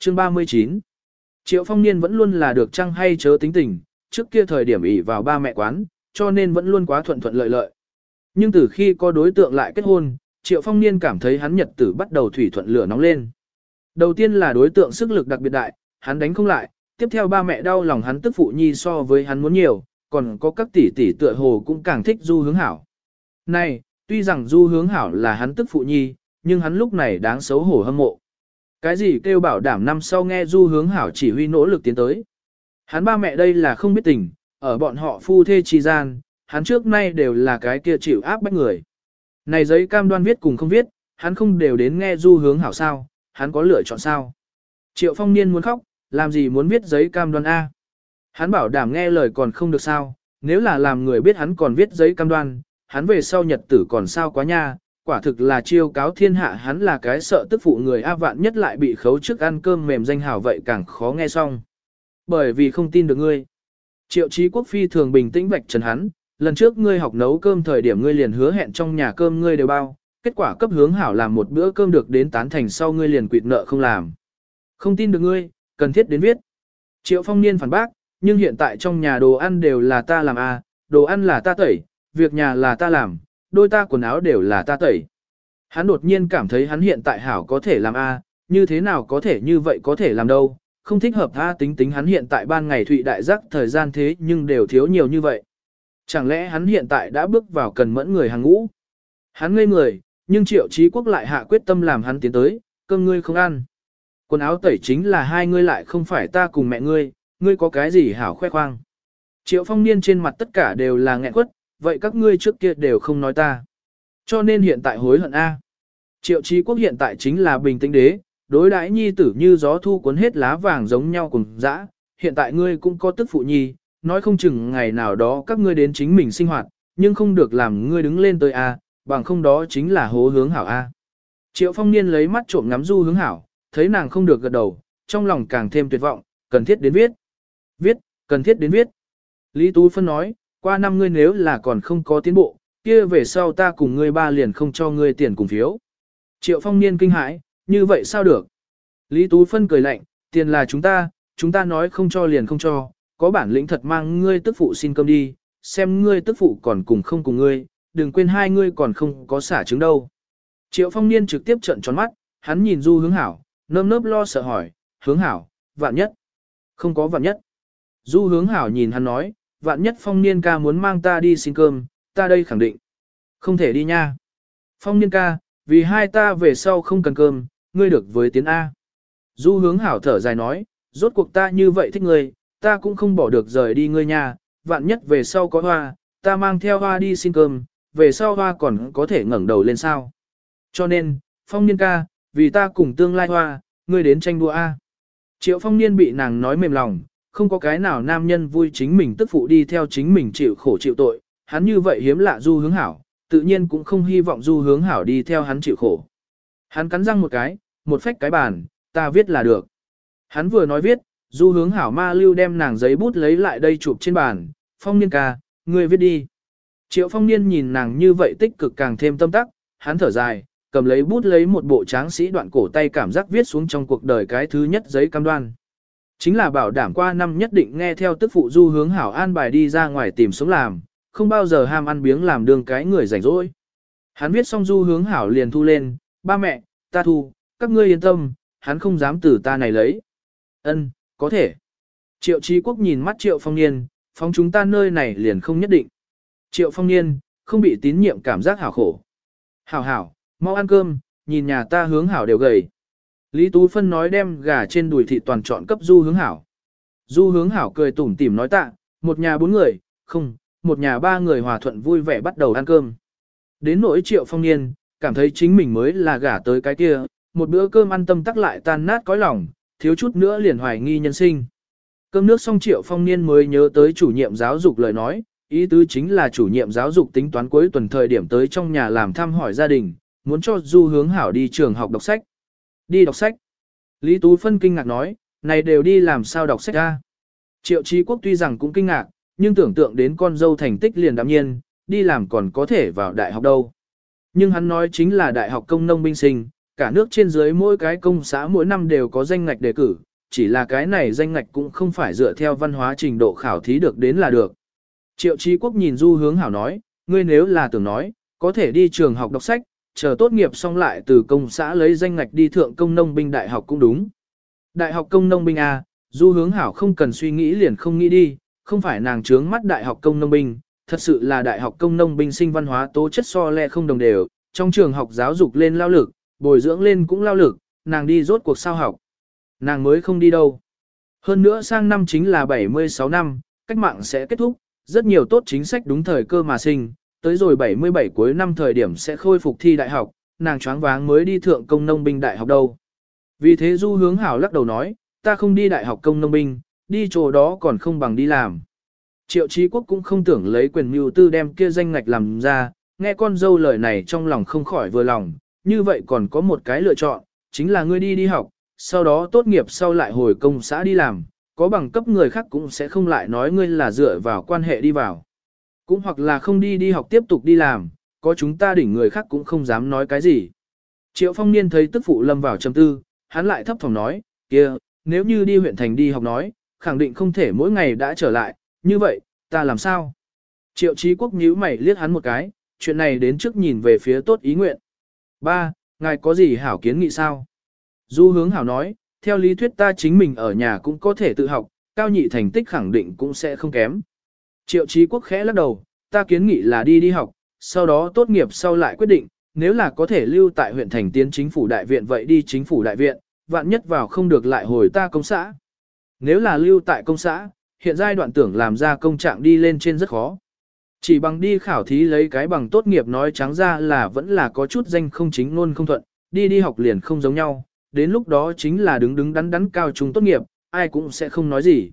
Chương 39 Triệu phong niên vẫn luôn là được trăng hay chớ tính tình, trước kia thời điểm ỷ vào ba mẹ quán, cho nên vẫn luôn quá thuận thuận lợi lợi. Nhưng từ khi có đối tượng lại kết hôn, Triệu phong niên cảm thấy hắn nhật tử bắt đầu thủy thuận lửa nóng lên. Đầu tiên là đối tượng sức lực đặc biệt đại, hắn đánh không lại, tiếp theo ba mẹ đau lòng hắn tức phụ nhi so với hắn muốn nhiều, còn có các tỷ tỷ tựa hồ cũng càng thích du hướng hảo. Này, tuy rằng du hướng hảo là hắn tức phụ nhi, nhưng hắn lúc này đáng xấu hổ hâm mộ. Cái gì kêu bảo đảm năm sau nghe du hướng hảo chỉ huy nỗ lực tiến tới. Hắn ba mẹ đây là không biết tình, ở bọn họ phu thê trì gian, hắn trước nay đều là cái kia chịu áp bách người. Này giấy cam đoan viết cùng không viết, hắn không đều đến nghe du hướng hảo sao, hắn có lựa chọn sao. Triệu phong niên muốn khóc, làm gì muốn viết giấy cam đoan A. Hắn bảo đảm nghe lời còn không được sao, nếu là làm người biết hắn còn viết giấy cam đoan, hắn về sau nhật tử còn sao quá nha, quả thực là chiêu cáo thiên hạ hắn là cái sợ tức phụ người A vạn nhất lại bị khấu trước ăn cơm mềm danh hào vậy càng khó nghe xong. Bởi vì không tin được ngươi. Triệu chí quốc phi thường bình tĩnh vạch trần hắn, lần trước ngươi học nấu cơm thời điểm ngươi liền hứa hẹn trong nhà cơm ngươi đều bao, kết quả cấp hướng hảo làm một bữa cơm được đến tán thành sau ngươi liền quỵt nợ không làm. Không tin được ngươi, cần thiết đến viết. Triệu phong niên phản bác, nhưng hiện tại trong nhà đồ ăn đều là ta làm à, đồ ăn là ta tẩy, việc nhà là ta làm, đôi ta quần áo đều là ta tẩy. Hắn đột nhiên cảm thấy hắn hiện tại hảo có thể làm a, như thế nào có thể như vậy có thể làm đâu, không thích hợp tha tính tính hắn hiện tại ban ngày thụy đại giác thời gian thế nhưng đều thiếu nhiều như vậy. Chẳng lẽ hắn hiện tại đã bước vào cần mẫn người hàng ngũ? Hắn ngây người, nhưng triệu trí quốc lại hạ quyết tâm làm hắn tiến tới, cơm ngươi không ăn. Quần áo tẩy chính là hai ngươi lại không phải ta cùng mẹ ngươi, ngươi có cái gì hảo khoe khoang. Triệu phong niên trên mặt tất cả đều là nghẹn quất, vậy các ngươi trước kia đều không nói ta. Cho nên hiện tại hối hận A. Triệu trí quốc hiện tại chính là bình tĩnh đế, đối đãi nhi tử như gió thu cuốn hết lá vàng giống nhau cùng dã. hiện tại ngươi cũng có tức phụ nhi, nói không chừng ngày nào đó các ngươi đến chính mình sinh hoạt, nhưng không được làm ngươi đứng lên tới A, bằng không đó chính là hố hướng hảo A. Triệu phong niên lấy mắt trộm ngắm du hướng hảo, thấy nàng không được gật đầu, trong lòng càng thêm tuyệt vọng, cần thiết đến viết. Viết, cần thiết đến viết. Lý Tú Phân nói, qua năm ngươi nếu là còn không có tiến bộ, kia về sau ta cùng ngươi ba liền không cho ngươi tiền cùng phiếu. Triệu phong niên kinh hãi, như vậy sao được? Lý Tú Phân cười lạnh, tiền là chúng ta, chúng ta nói không cho liền không cho, có bản lĩnh thật mang ngươi tức phụ xin cơm đi, xem ngươi tức phụ còn cùng không cùng ngươi, đừng quên hai ngươi còn không có xả trứng đâu. Triệu phong niên trực tiếp trận tròn mắt, hắn nhìn du hướng hảo, nơm nớp lo sợ hỏi, hướng hảo, vạn nhất. Không có vạn nhất. Du hướng hảo nhìn hắn nói, vạn nhất phong niên ca muốn mang ta đi xin cơm, ta đây khẳng định. Không thể đi nha. Phong niên ca, vì hai ta về sau không cần cơm, ngươi được với tiến A. Du hướng hảo thở dài nói, rốt cuộc ta như vậy thích ngươi, ta cũng không bỏ được rời đi ngươi nha, vạn nhất về sau có hoa, ta mang theo hoa đi xin cơm, về sau hoa còn có thể ngẩng đầu lên sao. Cho nên, phong niên ca, vì ta cùng tương lai hoa, ngươi đến tranh đua A. Triệu phong niên bị nàng nói mềm lòng, không có cái nào nam nhân vui chính mình tức phụ đi theo chính mình chịu khổ chịu tội, hắn như vậy hiếm lạ du hướng hảo, tự nhiên cũng không hy vọng du hướng hảo đi theo hắn chịu khổ. Hắn cắn răng một cái, một phách cái bàn, ta viết là được. Hắn vừa nói viết, du hướng hảo ma lưu đem nàng giấy bút lấy lại đây chụp trên bàn, phong niên ca, ngươi viết đi. Triệu phong niên nhìn nàng như vậy tích cực càng thêm tâm tắc, hắn thở dài, cầm lấy bút lấy một bộ tráng sĩ đoạn cổ tay cảm giác viết xuống trong cuộc đời cái thứ nhất giấy cam đoan. Chính là bảo đảm qua năm nhất định nghe theo tức phụ du hướng hảo an bài đi ra ngoài tìm sống làm, không bao giờ ham ăn biếng làm đường cái người rảnh rỗi. Hắn viết xong du hướng hảo liền thu lên, ba mẹ, ta thu, các ngươi yên tâm, hắn không dám từ ta này lấy. Ân, có thể. Triệu Trí Quốc nhìn mắt Triệu Phong Niên, phóng chúng ta nơi này liền không nhất định. Triệu Phong Niên, không bị tín nhiệm cảm giác hảo khổ. Hảo hảo, mau ăn cơm, nhìn nhà ta hướng hảo đều gầy. Lý Tú Phân nói đem gà trên đùi thị toàn chọn cấp du hướng hảo. Du hướng hảo cười tủm tỉm nói tạ, một nhà bốn người, không, một nhà ba người hòa thuận vui vẻ bắt đầu ăn cơm. Đến nỗi triệu phong niên, cảm thấy chính mình mới là gả tới cái kia, một bữa cơm ăn tâm tắc lại tan nát cõi lòng, thiếu chút nữa liền hoài nghi nhân sinh. Cơm nước xong triệu phong niên mới nhớ tới chủ nhiệm giáo dục lời nói, ý tứ chính là chủ nhiệm giáo dục tính toán cuối tuần thời điểm tới trong nhà làm thăm hỏi gia đình, muốn cho du hướng hảo đi trường học đọc sách. Đi đọc sách. Lý Tú Phân kinh ngạc nói, này đều đi làm sao đọc sách ra. Triệu Chí Quốc tuy rằng cũng kinh ngạc, nhưng tưởng tượng đến con dâu thành tích liền đạm nhiên, đi làm còn có thể vào đại học đâu. Nhưng hắn nói chính là đại học công nông binh sinh, cả nước trên dưới mỗi cái công xã mỗi năm đều có danh ngạch đề cử, chỉ là cái này danh ngạch cũng không phải dựa theo văn hóa trình độ khảo thí được đến là được. Triệu Chí Quốc nhìn Du Hướng Hảo nói, ngươi nếu là tưởng nói, có thể đi trường học đọc sách, chờ tốt nghiệp xong lại từ công xã lấy danh ngạch đi thượng công nông binh đại học cũng đúng. Đại học công nông binh A, Du Hướng Hảo không cần suy nghĩ liền không nghĩ đi, không phải nàng trướng mắt đại học công nông binh, thật sự là đại học công nông binh sinh văn hóa tố chất so le không đồng đều, trong trường học giáo dục lên lao lực, bồi dưỡng lên cũng lao lực, nàng đi rốt cuộc sao học. Nàng mới không đi đâu. Hơn nữa sang năm chính là 76 năm, cách mạng sẽ kết thúc, rất nhiều tốt chính sách đúng thời cơ mà sinh, tới rồi 77 cuối năm thời điểm sẽ khôi phục thi đại học, nàng choáng váng mới đi thượng công nông binh đại học đâu. Vì thế Du Hướng Hảo lắc đầu nói, ta không đi đại học công nông binh, đi chỗ đó còn không bằng đi làm. Triệu Chí Quốc cũng không tưởng lấy quyền mưu tư đem kia danh ngạch làm ra, nghe con dâu lời này trong lòng không khỏi vừa lòng, như vậy còn có một cái lựa chọn, chính là ngươi đi đi học, sau đó tốt nghiệp sau lại hồi công xã đi làm, có bằng cấp người khác cũng sẽ không lại nói ngươi là dựa vào quan hệ đi vào. Cũng hoặc là không đi đi học tiếp tục đi làm, có chúng ta đỉnh người khác cũng không dám nói cái gì. Triệu phong niên thấy tức phụ lâm vào trầm tư, hắn lại thấp phòng nói, kia, nếu như đi huyện thành đi học nói, khẳng định không thể mỗi ngày đã trở lại, như vậy, ta làm sao? Triệu trí quốc nhíu mày liếc hắn một cái, chuyện này đến trước nhìn về phía tốt ý nguyện. Ba, ngài có gì hảo kiến nghị sao? Du hướng hảo nói, theo lý thuyết ta chính mình ở nhà cũng có thể tự học, cao nhị thành tích khẳng định cũng sẽ không kém. Triệu trí quốc khẽ lắc đầu, ta kiến nghị là đi đi học, sau đó tốt nghiệp sau lại quyết định, nếu là có thể lưu tại huyện thành tiến chính phủ đại viện vậy đi chính phủ đại viện, vạn nhất vào không được lại hồi ta công xã. Nếu là lưu tại công xã, hiện giai đoạn tưởng làm ra công trạng đi lên trên rất khó. Chỉ bằng đi khảo thí lấy cái bằng tốt nghiệp nói trắng ra là vẫn là có chút danh không chính luôn không thuận, đi đi học liền không giống nhau, đến lúc đó chính là đứng đứng đắn đắn cao trung tốt nghiệp, ai cũng sẽ không nói gì.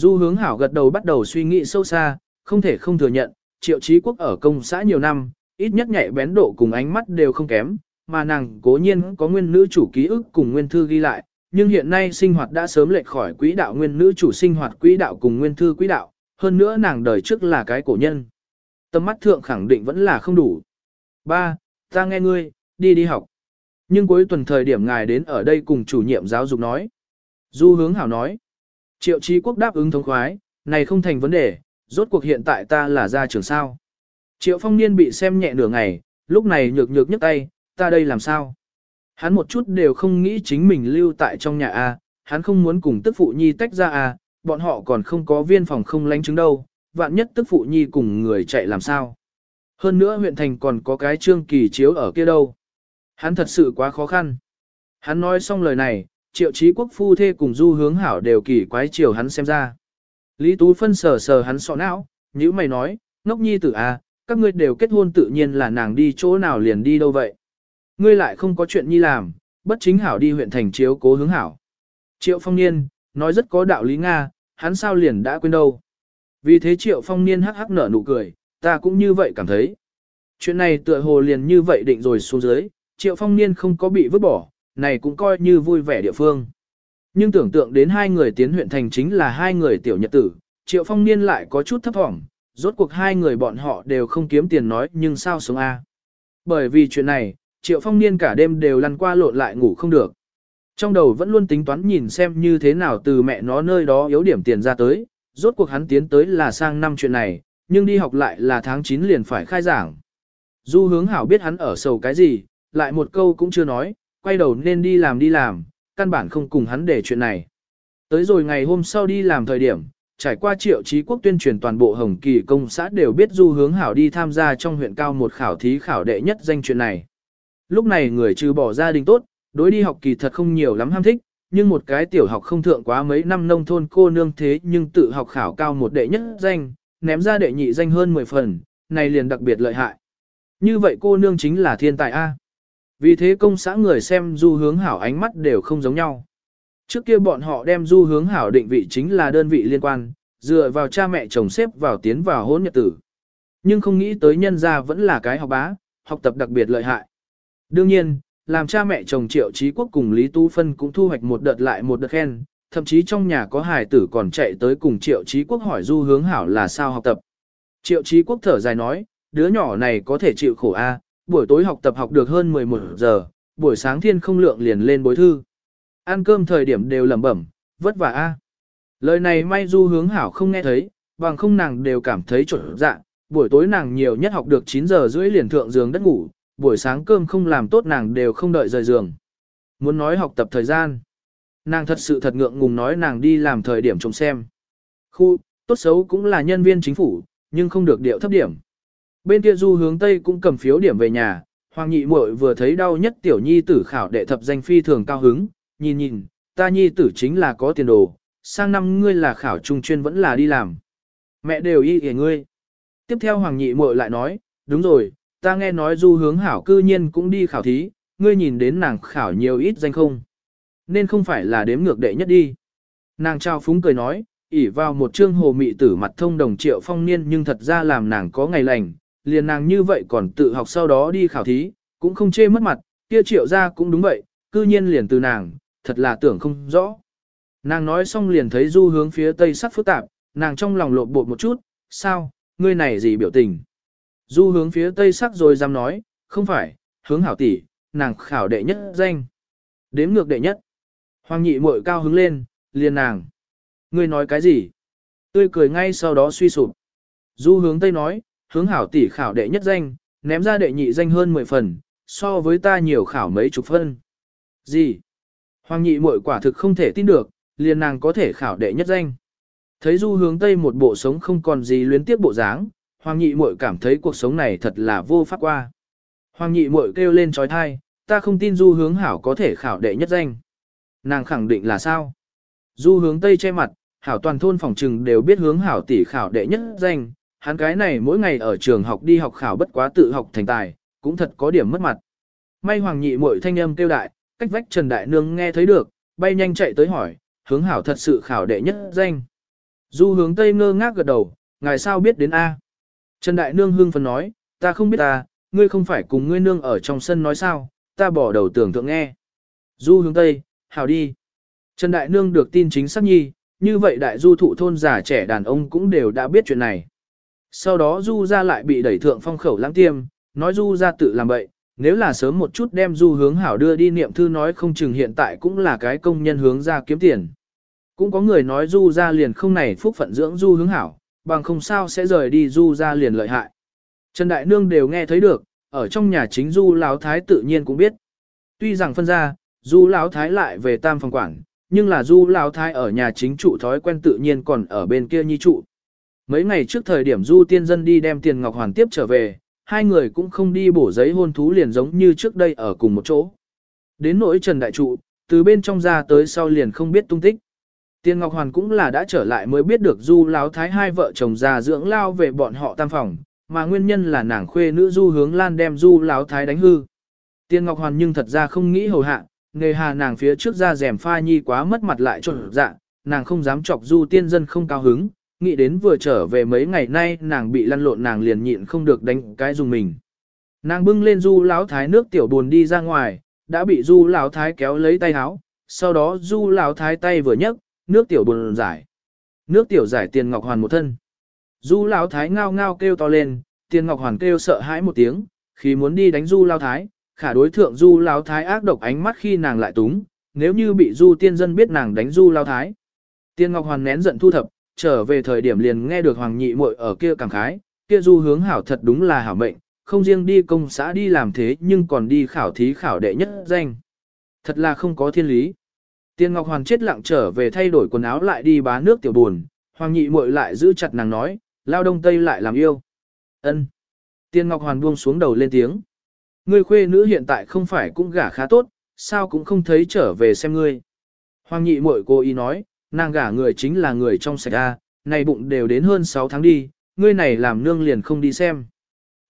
Du hướng hảo gật đầu bắt đầu suy nghĩ sâu xa, không thể không thừa nhận, triệu trí quốc ở công xã nhiều năm, ít nhất nhạy bén độ cùng ánh mắt đều không kém, mà nàng cố nhiên có nguyên nữ chủ ký ức cùng nguyên thư ghi lại, nhưng hiện nay sinh hoạt đã sớm lệch khỏi quỹ đạo nguyên nữ chủ sinh hoạt quỹ đạo cùng nguyên thư quỹ đạo, hơn nữa nàng đời trước là cái cổ nhân. Tâm mắt thượng khẳng định vẫn là không đủ. Ba, ta nghe ngươi, đi đi học. Nhưng cuối tuần thời điểm ngài đến ở đây cùng chủ nhiệm giáo dục nói. Du hướng hảo nói. Triệu Chí quốc đáp ứng thống khoái, này không thành vấn đề, rốt cuộc hiện tại ta là gia trưởng sao. Triệu phong niên bị xem nhẹ nửa ngày, lúc này nhược nhược nhấc tay, ta đây làm sao? Hắn một chút đều không nghĩ chính mình lưu tại trong nhà A, hắn không muốn cùng tức phụ nhi tách ra A, bọn họ còn không có viên phòng không lánh chứng đâu, vạn nhất tức phụ nhi cùng người chạy làm sao. Hơn nữa huyện thành còn có cái trương kỳ chiếu ở kia đâu. Hắn thật sự quá khó khăn. Hắn nói xong lời này, triệu trí quốc phu thê cùng du hướng hảo đều kỳ quái chiều hắn xem ra. Lý Tú phân sờ sờ hắn sọ não, như mày nói, ngốc nhi tử à, các ngươi đều kết hôn tự nhiên là nàng đi chỗ nào liền đi đâu vậy. Ngươi lại không có chuyện nhi làm, bất chính hảo đi huyện thành chiếu cố hướng hảo. Triệu phong niên, nói rất có đạo lý Nga, hắn sao liền đã quên đâu. Vì thế triệu phong niên hắc hắc nở nụ cười, ta cũng như vậy cảm thấy. Chuyện này tựa hồ liền như vậy định rồi xuống dưới, triệu phong niên không có bị vứt bỏ, này cũng coi như vui vẻ địa phương. Nhưng tưởng tượng đến hai người tiến huyện thành chính là hai người tiểu nhật tử, triệu phong niên lại có chút thấp thỏm, rốt cuộc hai người bọn họ đều không kiếm tiền nói nhưng sao sống A. Bởi vì chuyện này, triệu phong niên cả đêm đều lăn qua lộn lại ngủ không được. Trong đầu vẫn luôn tính toán nhìn xem như thế nào từ mẹ nó nơi đó yếu điểm tiền ra tới, rốt cuộc hắn tiến tới là sang năm chuyện này, nhưng đi học lại là tháng 9 liền phải khai giảng. Du hướng hảo biết hắn ở sầu cái gì, lại một câu cũng chưa nói, quay đầu nên đi làm đi làm, căn bản không cùng hắn để chuyện này. Tới rồi ngày hôm sau đi làm thời điểm, trải qua triệu trí quốc tuyên truyền toàn bộ Hồng Kỳ công xã đều biết du hướng hảo đi tham gia trong huyện cao một khảo thí khảo đệ nhất danh chuyện này. Lúc này người trừ bỏ gia đình tốt, đối đi học kỳ thật không nhiều lắm ham thích, nhưng một cái tiểu học không thượng quá mấy năm nông thôn cô nương thế nhưng tự học khảo cao một đệ nhất danh, ném ra đệ nhị danh hơn 10 phần, này liền đặc biệt lợi hại. Như vậy cô nương chính là thiên tài A. Vì thế công xã người xem du hướng hảo ánh mắt đều không giống nhau. Trước kia bọn họ đem du hướng hảo định vị chính là đơn vị liên quan, dựa vào cha mẹ chồng xếp vào tiến vào hôn nhật tử. Nhưng không nghĩ tới nhân gia vẫn là cái học bá, học tập đặc biệt lợi hại. Đương nhiên, làm cha mẹ chồng triệu trí quốc cùng Lý Tu Phân cũng thu hoạch một đợt lại một đợt khen, thậm chí trong nhà có hài tử còn chạy tới cùng triệu trí quốc hỏi du hướng hảo là sao học tập. Triệu trí quốc thở dài nói, đứa nhỏ này có thể chịu khổ a, buổi tối học tập học được hơn 11 giờ, buổi sáng thiên không lượng liền lên bối thư. Ăn cơm thời điểm đều lẩm bẩm, vất vả a. Lời này may du hướng hảo không nghe thấy, bằng không nàng đều cảm thấy trộn dạ, buổi tối nàng nhiều nhất học được 9 giờ rưỡi liền thượng giường đất ngủ, buổi sáng cơm không làm tốt nàng đều không đợi rời giường. Muốn nói học tập thời gian. Nàng thật sự thật ngượng ngùng nói nàng đi làm thời điểm trông xem. Khu, tốt xấu cũng là nhân viên chính phủ, nhưng không được điệu thấp điểm. Bên kia du hướng Tây cũng cầm phiếu điểm về nhà, Hoàng nhị muội vừa thấy đau nhất tiểu nhi tử khảo đệ thập danh phi thường cao hứng, nhìn nhìn, ta nhi tử chính là có tiền đồ, sang năm ngươi là khảo trung chuyên vẫn là đi làm. Mẹ đều y kể ngươi. Tiếp theo Hoàng nhị muội lại nói, đúng rồi, ta nghe nói du hướng hảo cư nhiên cũng đi khảo thí, ngươi nhìn đến nàng khảo nhiều ít danh không. Nên không phải là đếm ngược đệ nhất đi. Nàng trao phúng cười nói, ỉ vào một chương hồ mị tử mặt thông đồng triệu phong niên nhưng thật ra làm nàng có ngày lành, liền nàng như vậy còn tự học sau đó đi khảo thí, cũng không chê mất mặt, kia triệu ra cũng đúng vậy, cư nhiên liền từ nàng, thật là tưởng không rõ. Nàng nói xong liền thấy du hướng phía tây sắc phức tạp, nàng trong lòng lộn bột một chút, sao, ngươi này gì biểu tình. Du hướng phía tây sắc rồi dám nói, không phải, hướng hảo tỷ, nàng khảo đệ nhất danh. Đếm ngược đệ nhất. Hoàng nhị muội cao hứng lên, liền nàng. Ngươi nói cái gì? Tươi cười ngay sau đó suy sụp. Du hướng tây nói, hướng hảo tỷ khảo đệ nhất danh, ném ra đệ nhị danh hơn 10 phần, so với ta nhiều khảo mấy chục phân. Gì? Hoàng nhị muội quả thực không thể tin được, liền nàng có thể khảo đệ nhất danh. Thấy du hướng tây một bộ sống không còn gì luyến tiếp bộ dáng, hoàng nhị muội cảm thấy cuộc sống này thật là vô pháp qua. Hoàng nhị muội kêu lên trói thai, ta không tin du hướng hảo có thể khảo đệ nhất danh. Nàng khẳng định là sao? Du hướng tây che mặt, hảo toàn thôn phòng trừng đều biết hướng hảo tỷ khảo đệ nhất danh, hắn cái này mỗi ngày ở trường học đi học khảo bất quá tự học thành tài, cũng thật có điểm mất mặt. May hoàng nhị muội thanh âm kêu đại, cách vách Trần Đại Nương nghe thấy được, bay nhanh chạy tới hỏi, hướng hảo thật sự khảo đệ nhất danh. Du hướng Tây ngơ ngác gật đầu, ngài sao biết đến A. Trần Đại Nương hương phấn nói, ta không biết ta, ngươi không phải cùng ngươi nương ở trong sân nói sao, ta bỏ đầu tưởng tượng nghe. Du hướng Tây, hảo đi. Trần Đại Nương được tin chính xác nhi, như vậy đại du thụ thôn già trẻ đàn ông cũng đều đã biết chuyện này. Sau đó du ra lại bị đẩy thượng phong khẩu lãng tiêm, nói du ra tự làm bậy, nếu là sớm một chút đem du hướng hảo đưa đi niệm thư nói không chừng hiện tại cũng là cái công nhân hướng ra kiếm tiền. Cũng có người nói du ra liền không này phúc phận dưỡng du hướng hảo, bằng không sao sẽ rời đi du ra liền lợi hại. Trần Đại Nương đều nghe thấy được, ở trong nhà chính du lão thái tự nhiên cũng biết. Tuy rằng phân ra, du lão thái lại về tam phòng quản, nhưng là du lão thái ở nhà chính trụ thói quen tự nhiên còn ở bên kia nhi trụ. Mấy ngày trước thời điểm du tiên dân đi đem tiền ngọc hoàn tiếp trở về, hai người cũng không đi bổ giấy hôn thú liền giống như trước đây ở cùng một chỗ. Đến nỗi Trần Đại Trụ, từ bên trong ra tới sau liền không biết tung tích. Tiền Ngọc Hoàn cũng là đã trở lại mới biết được Du Lão Thái hai vợ chồng già dưỡng lao về bọn họ tam phòng, mà nguyên nhân là nàng khuê nữ Du Hướng Lan đem Du Lão Thái đánh hư. Tiền Ngọc Hoàn nhưng thật ra không nghĩ hầu hạ, nghề hà nàng phía trước ra rèm pha nhi quá mất mặt lại trộn dạ, nàng không dám chọc Du tiên dân không cao hứng, nghĩ đến vừa trở về mấy ngày nay nàng bị lăn lộn nàng liền nhịn không được đánh cái dùng mình. Nàng bưng lên du lão thái nước tiểu buồn đi ra ngoài, đã bị du lão thái kéo lấy tay áo, sau đó du lão thái tay vừa nhấc, nước tiểu buồn giải. Nước tiểu giải tiền ngọc hoàn một thân. Du lão thái ngao ngao kêu to lên, tiền ngọc hoàn kêu sợ hãi một tiếng, khi muốn đi đánh du lão thái, khả đối thượng du lão thái ác độc ánh mắt khi nàng lại túng, nếu như bị du tiên dân biết nàng đánh du lão thái. Tiên ngọc hoàn nén giận thu thập, trở về thời điểm liền nghe được Hoàng Nhị muội ở kia cảm khái, kia du hướng hảo thật đúng là hảo mệnh, không riêng đi công xã đi làm thế nhưng còn đi khảo thí khảo đệ nhất danh. Thật là không có thiên lý. Tiên Ngọc Hoàn chết lặng trở về thay đổi quần áo lại đi bá nước tiểu buồn, Hoàng Nhị muội lại giữ chặt nàng nói, lao đông tây lại làm yêu. Ân. Tiên Ngọc Hoàn buông xuống đầu lên tiếng. Ngươi khuê nữ hiện tại không phải cũng gả khá tốt, sao cũng không thấy trở về xem ngươi. Hoàng Nhị muội cô ý nói, nàng gả người chính là người trong sạch A, này bụng đều đến hơn 6 tháng đi, ngươi này làm nương liền không đi xem.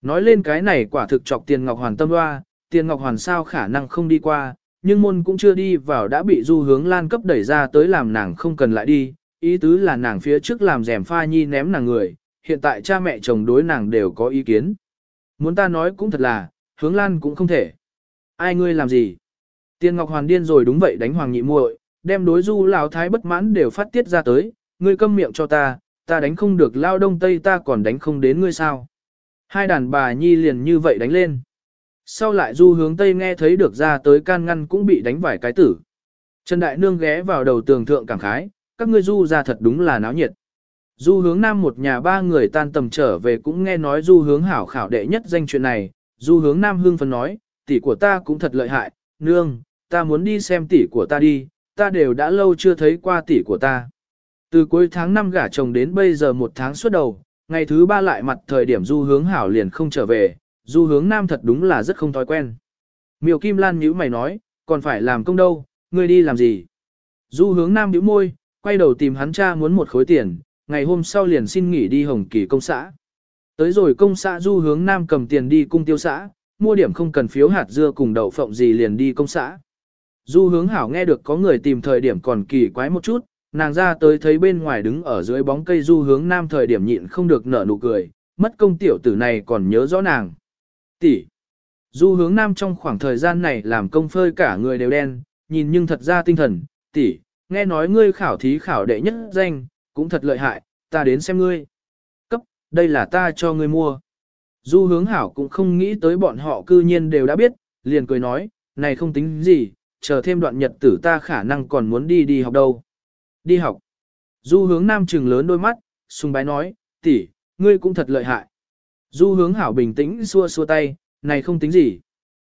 Nói lên cái này quả thực chọc tiền ngọc hoàn tâm hoa, tiền ngọc hoàn sao khả năng không đi qua, nhưng môn cũng chưa đi vào đã bị du hướng lan cấp đẩy ra tới làm nàng không cần lại đi, ý tứ là nàng phía trước làm rèm pha nhi ném nàng người, hiện tại cha mẹ chồng đối nàng đều có ý kiến. Muốn ta nói cũng thật là, hướng lan cũng không thể. Ai ngươi làm gì? Tiền Ngọc Hoàn điên rồi đúng vậy đánh Hoàng Nhị muội, đem đối du lão thái bất mãn đều phát tiết ra tới, ngươi câm miệng cho ta, ta đánh không được lao đông tây ta còn đánh không đến ngươi sao. Hai đàn bà nhi liền như vậy đánh lên. Sau lại du hướng Tây nghe thấy được ra tới can ngăn cũng bị đánh vài cái tử. Trần Đại Nương ghé vào đầu tường thượng cảm khái, các ngươi du ra thật đúng là náo nhiệt. Du hướng nam một nhà ba người tan tầm trở về cũng nghe nói du hướng hảo khảo đệ nhất danh chuyện này, du hướng nam hương phấn nói, tỷ của ta cũng thật lợi hại, nương, ta muốn đi xem tỷ của ta đi, ta đều đã lâu chưa thấy qua tỷ của ta. Từ cuối tháng 5 gả chồng đến bây giờ một tháng suốt đầu, ngày thứ ba lại mặt thời điểm du hướng hảo liền không trở về, du hướng nam thật đúng là rất không thói quen. Miêu Kim Lan nhíu mày nói, còn phải làm công đâu, ngươi đi làm gì? Du hướng nam nhíu môi, quay đầu tìm hắn cha muốn một khối tiền, ngày hôm sau liền xin nghỉ đi Hồng Kỳ công xã. Tới rồi công xã du hướng nam cầm tiền đi cung tiêu xã, mua điểm không cần phiếu hạt dưa cùng đậu phộng gì liền đi công xã. Du hướng hảo nghe được có người tìm thời điểm còn kỳ quái một chút, nàng ra tới thấy bên ngoài đứng ở dưới bóng cây du hướng nam thời điểm nhịn không được nở nụ cười, mất công tiểu tử này còn nhớ rõ nàng. Tỷ. Du hướng nam trong khoảng thời gian này làm công phơi cả người đều đen, nhìn nhưng thật ra tinh thần, tỷ, nghe nói ngươi khảo thí khảo đệ nhất danh, cũng thật lợi hại, ta đến xem ngươi. Cấp, đây là ta cho ngươi mua. Du hướng hảo cũng không nghĩ tới bọn họ cư nhiên đều đã biết, liền cười nói, này không tính gì, chờ thêm đoạn nhật tử ta khả năng còn muốn đi đi học đâu. Đi học. Du hướng nam trừng lớn đôi mắt, sùng bái nói, tỷ, ngươi cũng thật lợi hại. Du hướng hảo bình tĩnh xua xua tay, này không tính gì.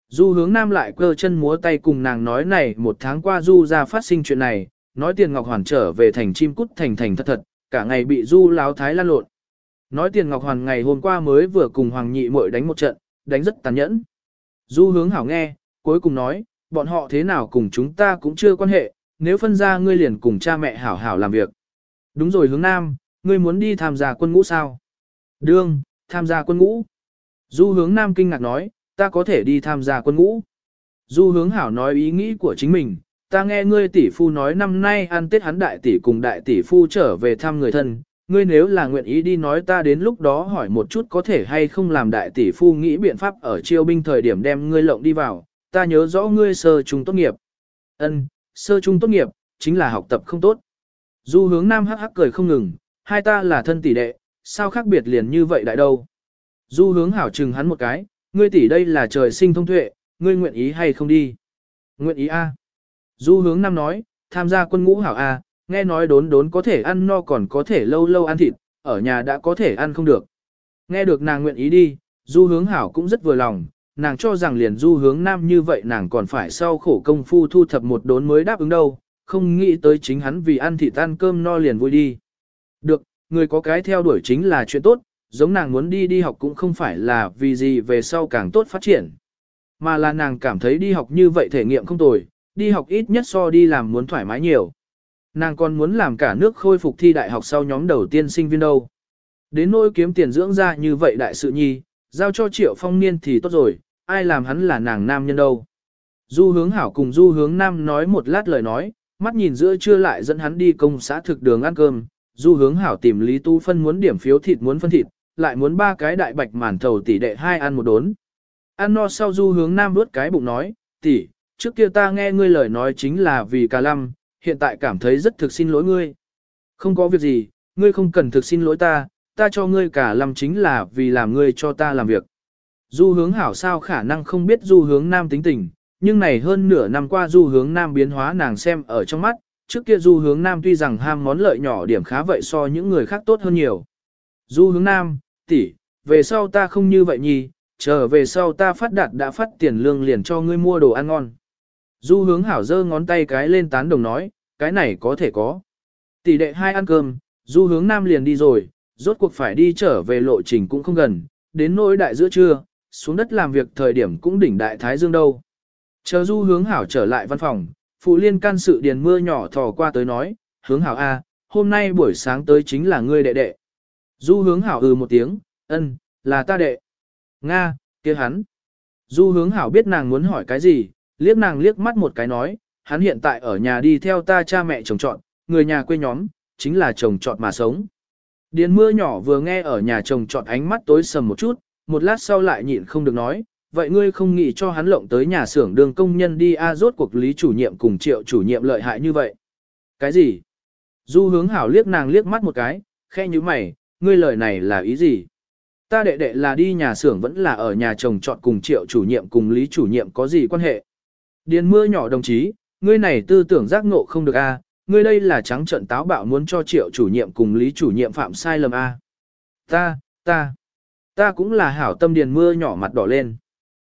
Du hướng nam lại cơ chân múa tay cùng nàng nói này một tháng qua Du ra phát sinh chuyện này, nói tiền Ngọc Hoàn trở về thành chim cút thành thành thật thật, cả ngày bị Du láo thái lan lộn. Nói tiền Ngọc Hoàn ngày hôm qua mới vừa cùng Hoàng nhị muội đánh một trận, đánh rất tàn nhẫn. Du hướng hảo nghe, cuối cùng nói, bọn họ thế nào cùng chúng ta cũng chưa quan hệ, nếu phân ra ngươi liền cùng cha mẹ hảo hảo làm việc. Đúng rồi hướng nam, ngươi muốn đi tham gia quân ngũ sao? Đương, tham gia quân ngũ. Du hướng nam kinh ngạc nói, ta có thể đi tham gia quân ngũ. Du hướng hảo nói ý nghĩ của chính mình, ta nghe ngươi tỷ phu nói năm nay ăn tết hắn đại tỷ cùng đại tỷ phu trở về thăm người thân, ngươi nếu là nguyện ý đi nói ta đến lúc đó hỏi một chút có thể hay không làm đại tỷ phu nghĩ biện pháp ở chiêu binh thời điểm đem ngươi lộng đi vào, ta nhớ rõ ngươi sơ trung tốt nghiệp. Ân, sơ trung tốt nghiệp, chính là học tập không tốt. Du hướng nam hắc hắc cười không ngừng, hai ta là thân tỷ đệ, sao khác biệt liền như vậy đại đâu. Du hướng hảo chừng hắn một cái, ngươi tỷ đây là trời sinh thông tuệ, ngươi nguyện ý hay không đi? Nguyện ý a. Du hướng nam nói, tham gia quân ngũ hảo a, nghe nói đốn đốn có thể ăn no còn có thể lâu lâu ăn thịt, ở nhà đã có thể ăn không được. Nghe được nàng nguyện ý đi, du hướng hảo cũng rất vừa lòng, nàng cho rằng liền du hướng nam như vậy nàng còn phải sau khổ công phu thu thập một đốn mới đáp ứng đâu, không nghĩ tới chính hắn vì ăn thịt tan cơm no liền vui đi. Được, người có cái theo đuổi chính là chuyện tốt, giống nàng muốn đi đi học cũng không phải là vì gì về sau càng tốt phát triển. Mà là nàng cảm thấy đi học như vậy thể nghiệm không tồi, đi học ít nhất so đi làm muốn thoải mái nhiều. Nàng còn muốn làm cả nước khôi phục thi đại học sau nhóm đầu tiên sinh viên đâu. Đến nỗi kiếm tiền dưỡng ra như vậy đại sự nhi, giao cho triệu phong niên thì tốt rồi, ai làm hắn là nàng nam nhân đâu. Du hướng hảo cùng du hướng nam nói một lát lời nói, mắt nhìn giữa trưa lại dẫn hắn đi công xã thực đường ăn cơm, du hướng hảo tìm Lý Tu Phân muốn điểm phiếu thịt muốn phân thịt, lại muốn ba cái đại bạch màn thầu tỷ đệ hai ăn một đốn. Ăn no sau du hướng nam vớt cái bụng nói, tỷ, trước kia ta nghe ngươi lời nói chính là vì cà lâm, hiện tại cảm thấy rất thực xin lỗi ngươi. Không có việc gì, ngươi không cần thực xin lỗi ta, ta cho ngươi cả lâm chính là vì làm ngươi cho ta làm việc. Du hướng hảo sao khả năng không biết du hướng nam tính tình, nhưng này hơn nửa năm qua du hướng nam biến hóa nàng xem ở trong mắt, trước kia du hướng nam tuy rằng ham món lợi nhỏ điểm khá vậy so những người khác tốt hơn nhiều. Du hướng nam, tỷ, về sau ta không như vậy nhì, chờ về sau ta phát đạt đã phát tiền lương liền cho ngươi mua đồ ăn ngon. Du hướng hảo giơ ngón tay cái lên tán đồng nói, cái này có thể có. Tỷ đệ hai ăn cơm, du hướng nam liền đi rồi, rốt cuộc phải đi trở về lộ trình cũng không gần, đến nỗi đại giữa trưa, xuống đất làm việc thời điểm cũng đỉnh đại thái dương đâu. Chờ du hướng hảo trở lại văn phòng, phụ liên can sự điền mưa nhỏ thò qua tới nói, hướng hảo A, hôm nay buổi sáng tới chính là ngươi đệ đệ. Du hướng hảo ừ một tiếng, ân, là ta đệ. Nga, kia hắn. Du hướng hảo biết nàng muốn hỏi cái gì, liếc nàng liếc mắt một cái nói, hắn hiện tại ở nhà đi theo ta cha mẹ chồng chọn, người nhà quê nhóm, chính là chồng chọn mà sống. Điền mưa nhỏ vừa nghe ở nhà chồng chọn ánh mắt tối sầm một chút, một lát sau lại nhịn không được nói, vậy ngươi không nghĩ cho hắn lộng tới nhà xưởng đường công nhân đi a rốt cuộc lý chủ nhiệm cùng triệu chủ nhiệm lợi hại như vậy. Cái gì? Du hướng hảo liếc nàng liếc mắt một cái, khe như mày, ngươi lời này là ý gì? Ta đệ đệ là đi nhà xưởng vẫn là ở nhà chồng chọn cùng triệu chủ nhiệm cùng lý chủ nhiệm có gì quan hệ. Điền mưa nhỏ đồng chí, ngươi này tư tưởng giác ngộ không được a, ngươi đây là trắng trận táo bạo muốn cho triệu chủ nhiệm cùng lý chủ nhiệm phạm sai lầm a. Ta, ta, ta cũng là hảo tâm điền mưa nhỏ mặt đỏ lên.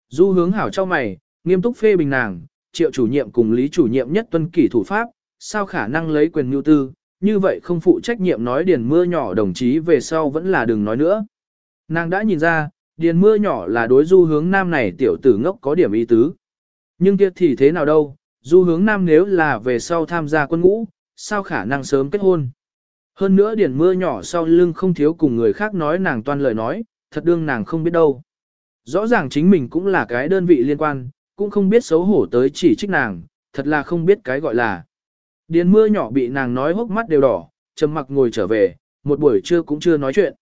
Du hướng hảo cho mày, nghiêm túc phê bình nàng, triệu chủ nhiệm cùng lý chủ nhiệm nhất tuân kỷ thủ pháp, sao khả năng lấy quyền mưu tư, như vậy không phụ trách nhiệm nói điền mưa nhỏ đồng chí về sau vẫn là đừng nói nữa. Nàng đã nhìn ra, điền mưa nhỏ là đối du hướng nam này tiểu tử ngốc có điểm ý tứ. Nhưng kia thì thế nào đâu, du hướng nam nếu là về sau tham gia quân ngũ, sao khả năng sớm kết hôn. Hơn nữa điền mưa nhỏ sau lưng không thiếu cùng người khác nói nàng toan lời nói, thật đương nàng không biết đâu. Rõ ràng chính mình cũng là cái đơn vị liên quan, cũng không biết xấu hổ tới chỉ trích nàng, thật là không biết cái gọi là. Điền mưa nhỏ bị nàng nói hốc mắt đều đỏ, trầm mặc ngồi trở về, một buổi trưa cũng chưa nói chuyện.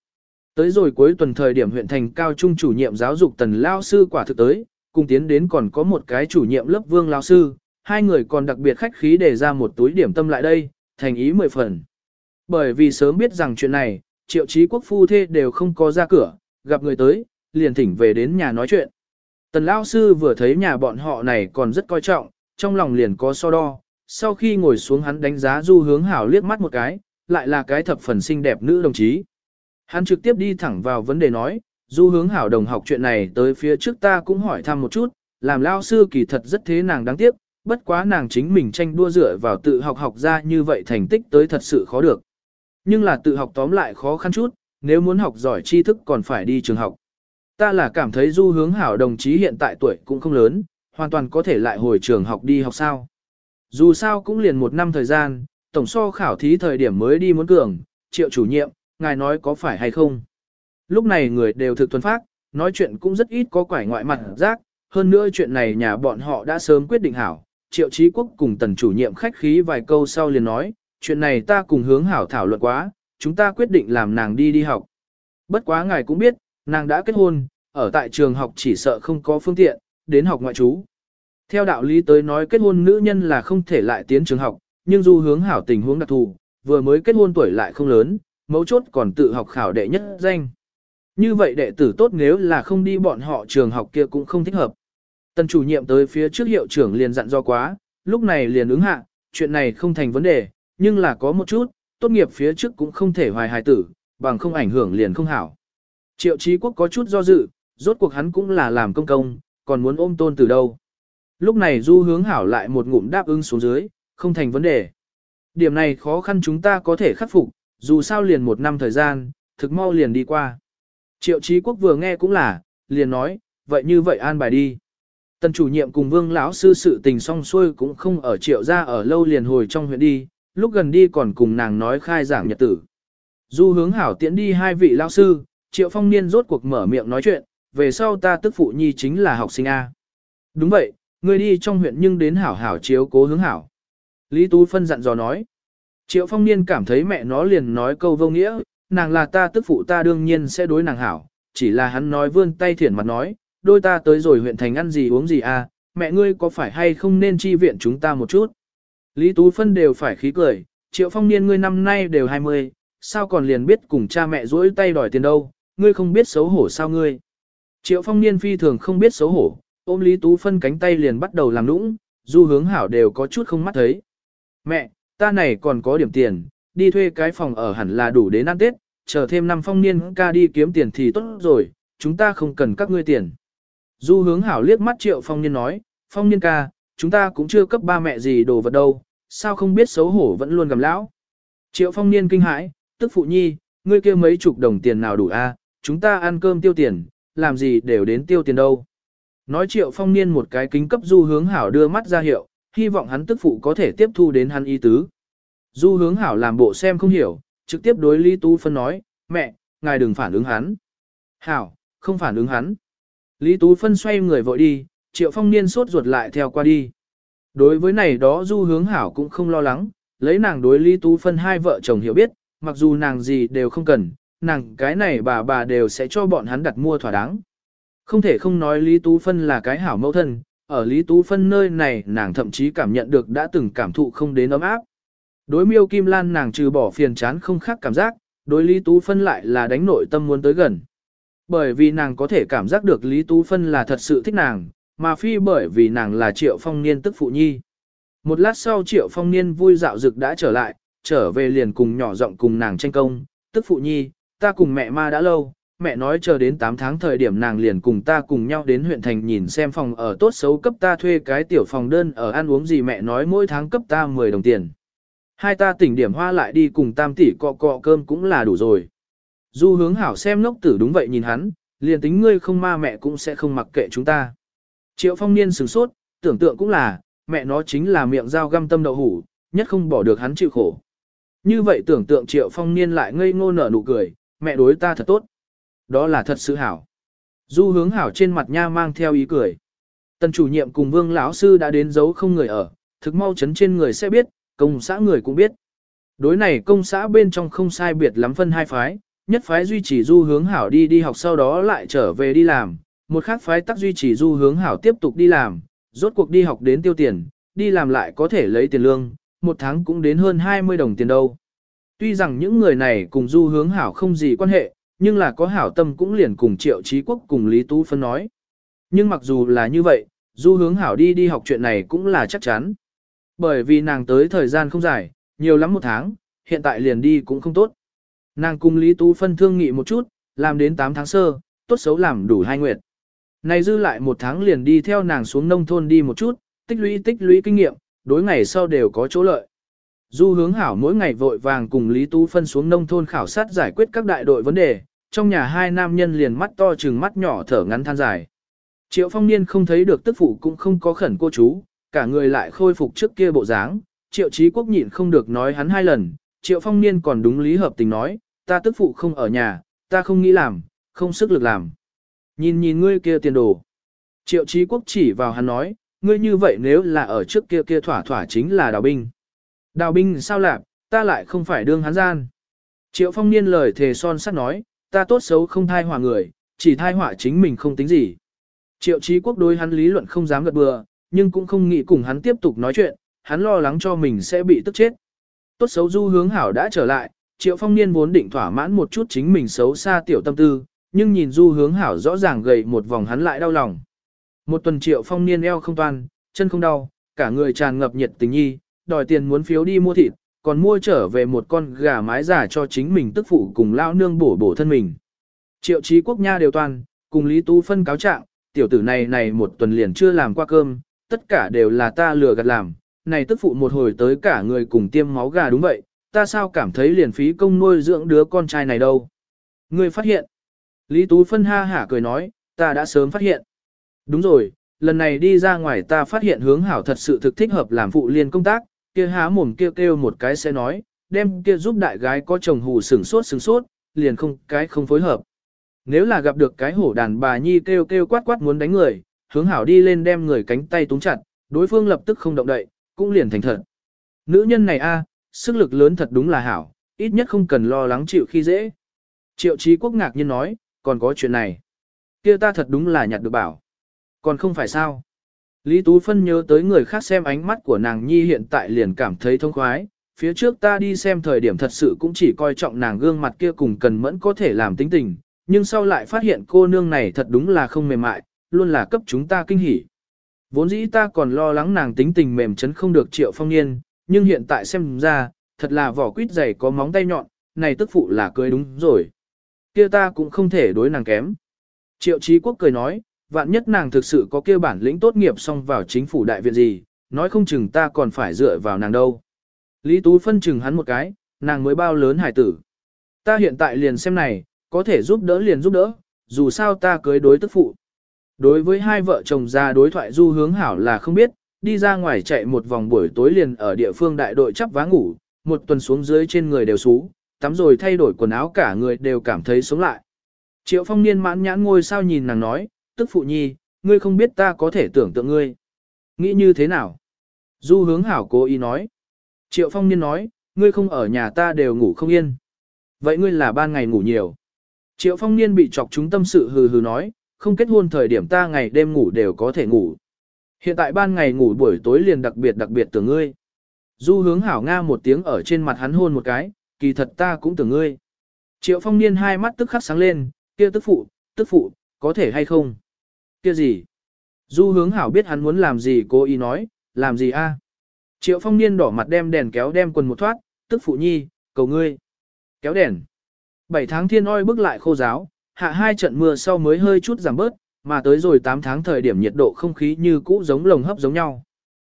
Tới rồi cuối tuần thời điểm huyện thành cao trung chủ nhiệm giáo dục tần lao sư quả thực tới, cùng tiến đến còn có một cái chủ nhiệm lớp vương lao sư, hai người còn đặc biệt khách khí để ra một túi điểm tâm lại đây, thành ý mười phần. Bởi vì sớm biết rằng chuyện này, triệu chí quốc phu thê đều không có ra cửa, gặp người tới, liền thỉnh về đến nhà nói chuyện. Tần lão sư vừa thấy nhà bọn họ này còn rất coi trọng, trong lòng liền có so đo, sau khi ngồi xuống hắn đánh giá du hướng hảo liếc mắt một cái, lại là cái thập phần xinh đẹp nữ đồng chí. Hắn trực tiếp đi thẳng vào vấn đề nói, du hướng hảo đồng học chuyện này tới phía trước ta cũng hỏi thăm một chút, làm lão sư kỳ thật rất thế nàng đáng tiếc, bất quá nàng chính mình tranh đua dựa vào tự học học ra như vậy thành tích tới thật sự khó được. Nhưng là tự học tóm lại khó khăn chút, nếu muốn học giỏi tri thức còn phải đi trường học. Ta là cảm thấy du hướng hảo đồng chí hiện tại tuổi cũng không lớn, hoàn toàn có thể lại hồi trường học đi học sao. Dù sao cũng liền một năm thời gian, tổng so khảo thí thời điểm mới đi muốn cường, triệu chủ nhiệm, ngài nói có phải hay không. Lúc này người đều thực thuần phát, nói chuyện cũng rất ít có quải ngoại mặt rác hơn nữa chuyện này nhà bọn họ đã sớm quyết định hảo. Triệu Chí Quốc cùng tần chủ nhiệm khách khí vài câu sau liền nói, chuyện này ta cùng hướng hảo thảo luận quá, chúng ta quyết định làm nàng đi đi học. Bất quá ngài cũng biết, nàng đã kết hôn, ở tại trường học chỉ sợ không có phương tiện, đến học ngoại trú. Theo đạo lý tới nói kết hôn nữ nhân là không thể lại tiến trường học, nhưng du hướng hảo tình huống đặc thù, vừa mới kết hôn tuổi lại không lớn, mấu chốt còn tự học khảo đệ nhất danh. Như vậy đệ tử tốt nếu là không đi bọn họ trường học kia cũng không thích hợp. Tần chủ nhiệm tới phía trước hiệu trưởng liền dặn do quá, lúc này liền ứng hạ, chuyện này không thành vấn đề, nhưng là có một chút, tốt nghiệp phía trước cũng không thể hoài hài tử, bằng không ảnh hưởng liền không hảo. Triệu Chí Quốc có chút do dự, rốt cuộc hắn cũng là làm công công, còn muốn ôm tôn từ đâu. Lúc này Du hướng hảo lại một ngụm đáp ứng xuống dưới, không thành vấn đề. Điểm này khó khăn chúng ta có thể khắc phục, dù sao liền một năm thời gian, thực mau liền đi qua. Triệu Chí Quốc vừa nghe cũng là, liền nói, vậy như vậy an bài đi. Tần chủ nhiệm cùng vương lão sư sự tình song xuôi cũng không ở triệu ra ở lâu liền hồi trong huyện đi, lúc gần đi còn cùng nàng nói khai giảng nhật tử. Du hướng hảo tiễn đi hai vị lão sư, triệu phong niên rốt cuộc mở miệng nói chuyện, về sau ta tức phụ nhi chính là học sinh A. Đúng vậy, người đi trong huyện nhưng đến hảo hảo chiếu cố hướng hảo. Lý Tú Phân dặn dò nói. Triệu phong niên cảm thấy mẹ nó liền nói câu vô nghĩa, nàng là ta tức phụ ta đương nhiên sẽ đối nàng hảo, chỉ là hắn nói vươn tay thiển mặt nói, đôi ta tới rồi huyện thành ăn gì uống gì à, mẹ ngươi có phải hay không nên chi viện chúng ta một chút. Lý Tú Phân đều phải khí cười, triệu phong niên ngươi năm nay đều 20, sao còn liền biết cùng cha mẹ dỗi tay đòi tiền đâu, ngươi không biết xấu hổ sao ngươi. Triệu phong niên phi thường không biết xấu hổ, ôm Lý Tú Phân cánh tay liền bắt đầu làm nũng, du hướng hảo đều có chút không mắt thấy. Mẹ, ta này còn có điểm tiền, đi thuê cái phòng ở hẳn là đủ đến ăn Tết, chờ thêm năm phong niên ca đi kiếm tiền thì tốt rồi, chúng ta không cần các ngươi tiền. Du hướng hảo liếc mắt triệu phong niên nói, phong niên ca, chúng ta cũng chưa cấp ba mẹ gì đồ vật đâu, sao không biết xấu hổ vẫn luôn gầm lão. Triệu phong niên kinh hãi, tức phụ nhi, ngươi kia mấy chục đồng tiền nào đủ a? chúng ta ăn cơm tiêu tiền, làm gì đều đến tiêu tiền đâu. Nói triệu phong niên một cái kính cấp du hướng hảo đưa mắt ra hiệu, hy vọng hắn tức phụ có thể tiếp thu đến hắn ý tứ. Du hướng hảo làm bộ xem không hiểu, trực tiếp đối Lý Tú Phân nói, mẹ, ngài đừng phản ứng hắn. Hảo, không phản ứng hắn. Lý Tú Phân xoay người vội đi, triệu phong niên sốt ruột lại theo qua đi. Đối với này đó du hướng hảo cũng không lo lắng, lấy nàng đối Lý Tú Phân hai vợ chồng hiểu biết, mặc dù nàng gì đều không cần, nàng cái này bà bà đều sẽ cho bọn hắn đặt mua thỏa đáng. Không thể không nói Lý Tú Phân là cái hảo mẫu thân, ở Lý Tú Phân nơi này nàng thậm chí cảm nhận được đã từng cảm thụ không đến ấm áp. Đối miêu Kim Lan nàng trừ bỏ phiền chán không khác cảm giác, đối Lý Tú Phân lại là đánh nội tâm muốn tới gần. Bởi vì nàng có thể cảm giác được Lý Tú Phân là thật sự thích nàng, mà phi bởi vì nàng là Triệu Phong Niên tức phụ nhi. Một lát sau Triệu Phong Niên vui dạo dực đã trở lại, trở về liền cùng nhỏ giọng cùng nàng tranh công, tức phụ nhi, ta cùng mẹ ma đã lâu, mẹ nói chờ đến 8 tháng thời điểm nàng liền cùng ta cùng nhau đến huyện thành nhìn xem phòng ở tốt xấu cấp ta thuê cái tiểu phòng đơn ở ăn uống gì mẹ nói mỗi tháng cấp ta 10 đồng tiền. Hai ta tỉnh điểm hoa lại đi cùng tam tỷ cọ cọ cơm cũng là đủ rồi. Du hướng hảo xem ngốc tử đúng vậy nhìn hắn, liền tính ngươi không ma mẹ cũng sẽ không mặc kệ chúng ta. Triệu phong niên sửng sốt, tưởng tượng cũng là, mẹ nó chính là miệng dao găm tâm đậu hủ, nhất không bỏ được hắn chịu khổ. Như vậy tưởng tượng triệu phong niên lại ngây ngô nở nụ cười, mẹ đối ta thật tốt. Đó là thật sự hảo. Du hướng hảo trên mặt nha mang theo ý cười. Tần chủ nhiệm cùng vương lão sư đã đến giấu không người ở, thực mau chấn trên người sẽ biết, công xã người cũng biết. Đối này công xã bên trong không sai biệt lắm phân hai phái, nhất phái duy trì du hướng hảo đi đi học sau đó lại trở về đi làm, một khác phái tắc duy trì du hướng hảo tiếp tục đi làm, rốt cuộc đi học đến tiêu tiền, đi làm lại có thể lấy tiền lương, một tháng cũng đến hơn 20 đồng tiền đâu. Tuy rằng những người này cùng du hướng hảo không gì quan hệ, nhưng là có hảo tâm cũng liền cùng triệu trí quốc cùng Lý Tú Phân nói. Nhưng mặc dù là như vậy, du hướng hảo đi đi học chuyện này cũng là chắc chắn. Bởi vì nàng tới thời gian không dài, nhiều lắm một tháng, hiện tại liền đi cũng không tốt. Nàng cùng Lý Tú Phân thương nghị một chút, làm đến 8 tháng sơ, tốt xấu làm đủ hai nguyệt. Này dư lại một tháng liền đi theo nàng xuống nông thôn đi một chút, tích lũy tích lũy kinh nghiệm, đối ngày sau đều có chỗ lợi. Du hướng hảo mỗi ngày vội vàng cùng Lý Tú Phân xuống nông thôn khảo sát giải quyết các đại đội vấn đề, trong nhà hai nam nhân liền mắt to chừng mắt nhỏ thở ngắn than dài. Triệu phong niên không thấy được tức phụ cũng không có khẩn cô chú, cả người lại khôi phục trước kia bộ dáng, triệu trí quốc nhịn không được nói hắn hai lần, triệu phong niên còn đúng lý hợp tình nói, ta tức phụ không ở nhà, ta không nghĩ làm, không sức lực làm. Nhìn nhìn ngươi kia tiền đồ. Triệu trí quốc chỉ vào hắn nói, ngươi như vậy nếu là ở trước kia kia thỏa thỏa chính là đào binh. Đào binh sao lạc, ta lại không phải đương hắn gian. Triệu phong niên lời thề son sắt nói, ta tốt xấu không thai hỏa người, chỉ thai hỏa chính mình không tính gì. Triệu trí quốc đối hắn lý luận không dám gật bừa, nhưng cũng không nghĩ cùng hắn tiếp tục nói chuyện, hắn lo lắng cho mình sẽ bị tức chết. Tốt xấu du hướng hảo đã trở lại, triệu phong niên vốn định thỏa mãn một chút chính mình xấu xa tiểu tâm tư, nhưng nhìn du hướng hảo rõ ràng gầy một vòng hắn lại đau lòng. Một tuần triệu phong niên eo không toan, chân không đau, cả người tràn ngập nhiệt tình nhi, đòi tiền muốn phiếu đi mua thịt, còn mua trở về một con gà mái giả cho chính mình tức phụ cùng lao nương bổ bổ thân mình. Triệu Chí quốc nha đều toàn, cùng Lý Tu phân cáo trạng, tiểu tử này này một tuần liền chưa làm qua cơm, tất cả đều là ta lừa gạt làm, này tức phụ một hồi tới cả người cùng tiêm máu gà đúng vậy, ta sao cảm thấy liền phí công nuôi dưỡng đứa con trai này đâu. Ngươi phát hiện. Lý Tú phân ha hả cười nói, ta đã sớm phát hiện. Đúng rồi, lần này đi ra ngoài ta phát hiện hướng hảo thật sự thực thích hợp làm phụ liên công tác, kia há mồm kêu kêu một cái sẽ nói, đem kia giúp đại gái có chồng hù sừng sốt sừng sốt, liền không cái không phối hợp. Nếu là gặp được cái hổ đàn bà nhi kêu kêu quát quát muốn đánh người, hướng hảo đi lên đem người cánh tay túng chặt, đối phương lập tức không động đậy, cũng liền thành thật. Nữ nhân này a, sức lực lớn thật đúng là hảo, ít nhất không cần lo lắng chịu khi dễ. Triệu Chí quốc ngạc nhiên nói, còn có chuyện này. kia ta thật đúng là nhặt được bảo. Còn không phải sao. Lý Tú Phân nhớ tới người khác xem ánh mắt của nàng nhi hiện tại liền cảm thấy thông khoái. Phía trước ta đi xem thời điểm thật sự cũng chỉ coi trọng nàng gương mặt kia cùng cần mẫn có thể làm tính tình, nhưng sau lại phát hiện cô nương này thật đúng là không mềm mại, luôn là cấp chúng ta kinh hỉ. Vốn dĩ ta còn lo lắng nàng tính tình mềm chấn không được triệu phong niên, nhưng hiện tại xem ra, thật là vỏ quýt dày có móng tay nhọn, này tức phụ là cưới đúng rồi. kia ta cũng không thể đối nàng kém. Triệu Chí Quốc cười nói, vạn nhất nàng thực sự có kia bản lĩnh tốt nghiệp xong vào chính phủ đại viện gì, nói không chừng ta còn phải dựa vào nàng đâu. Lý Tú phân chừng hắn một cái, nàng mới bao lớn hải tử. Ta hiện tại liền xem này, có thể giúp đỡ liền giúp đỡ, dù sao ta cưới đối tức phụ. Đối với hai vợ chồng già đối thoại du hướng hảo là không biết, đi ra ngoài chạy một vòng buổi tối liền ở địa phương đại đội chắp vá ngủ, một tuần xuống dưới trên người đều xú, tắm rồi thay đổi quần áo cả người đều cảm thấy sống lại. Triệu phong niên mãn nhãn ngôi sao nhìn nàng nói, tức phụ nhi, ngươi không biết ta có thể tưởng tượng ngươi. Nghĩ như thế nào? Du hướng hảo cố ý nói. Triệu phong niên nói, ngươi không ở nhà ta đều ngủ không yên. Vậy ngươi là ban ngày ngủ nhiều. Triệu phong niên bị chọc chúng tâm sự hừ hừ nói, không kết hôn thời điểm ta ngày đêm ngủ đều có thể ngủ. Hiện tại ban ngày ngủ buổi tối liền đặc biệt đặc biệt tưởng ngươi. Du hướng hảo nga một tiếng ở trên mặt hắn hôn một cái, kỳ thật ta cũng tưởng ngươi. Triệu phong niên hai mắt tức khắc sáng lên, kia tức phụ, tức phụ, có thể hay không? Kia gì? Du hướng hảo biết hắn muốn làm gì cô ý nói, làm gì a? Triệu phong niên đỏ mặt đem đèn kéo đem quần một thoát, tức phụ nhi, cầu ngươi. Kéo đèn. Bảy tháng thiên oi bước lại khô giáo, hạ hai trận mưa sau mới hơi chút giảm bớt, mà tới rồi 8 tháng thời điểm nhiệt độ không khí như cũ giống lồng hấp giống nhau.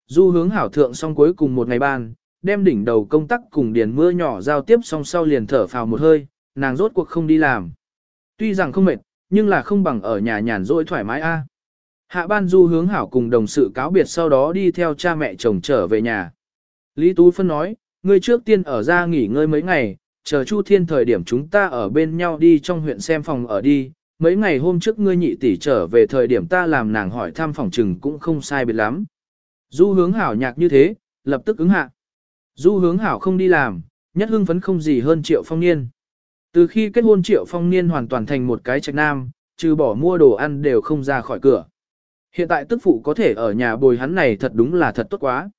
Du hướng hảo thượng xong cuối cùng một ngày ban, đem đỉnh đầu công tắc cùng điền mưa nhỏ giao tiếp xong sau liền thở phào một hơi, nàng rốt cuộc không đi làm. Tuy rằng không mệt, nhưng là không bằng ở nhà nhàn rỗi thoải mái a. Hạ ban du hướng hảo cùng đồng sự cáo biệt sau đó đi theo cha mẹ chồng trở về nhà. Lý Tú Phân nói, ngươi trước tiên ở ra nghỉ ngơi mấy ngày, chờ Chu Thiên thời điểm chúng ta ở bên nhau đi trong huyện xem phòng ở đi. Mấy ngày hôm trước ngươi nhị tỷ trở về thời điểm ta làm nàng hỏi thăm phòng trừng cũng không sai biệt lắm. Du hướng hảo nhạc như thế, lập tức ứng hạ. Du hướng hảo không đi làm, nhất hưng phấn không gì hơn triệu phong niên. Từ khi kết hôn triệu phong niên hoàn toàn thành một cái trạch nam, trừ bỏ mua đồ ăn đều không ra khỏi cửa. Hiện tại tức phụ có thể ở nhà bồi hắn này thật đúng là thật tốt quá.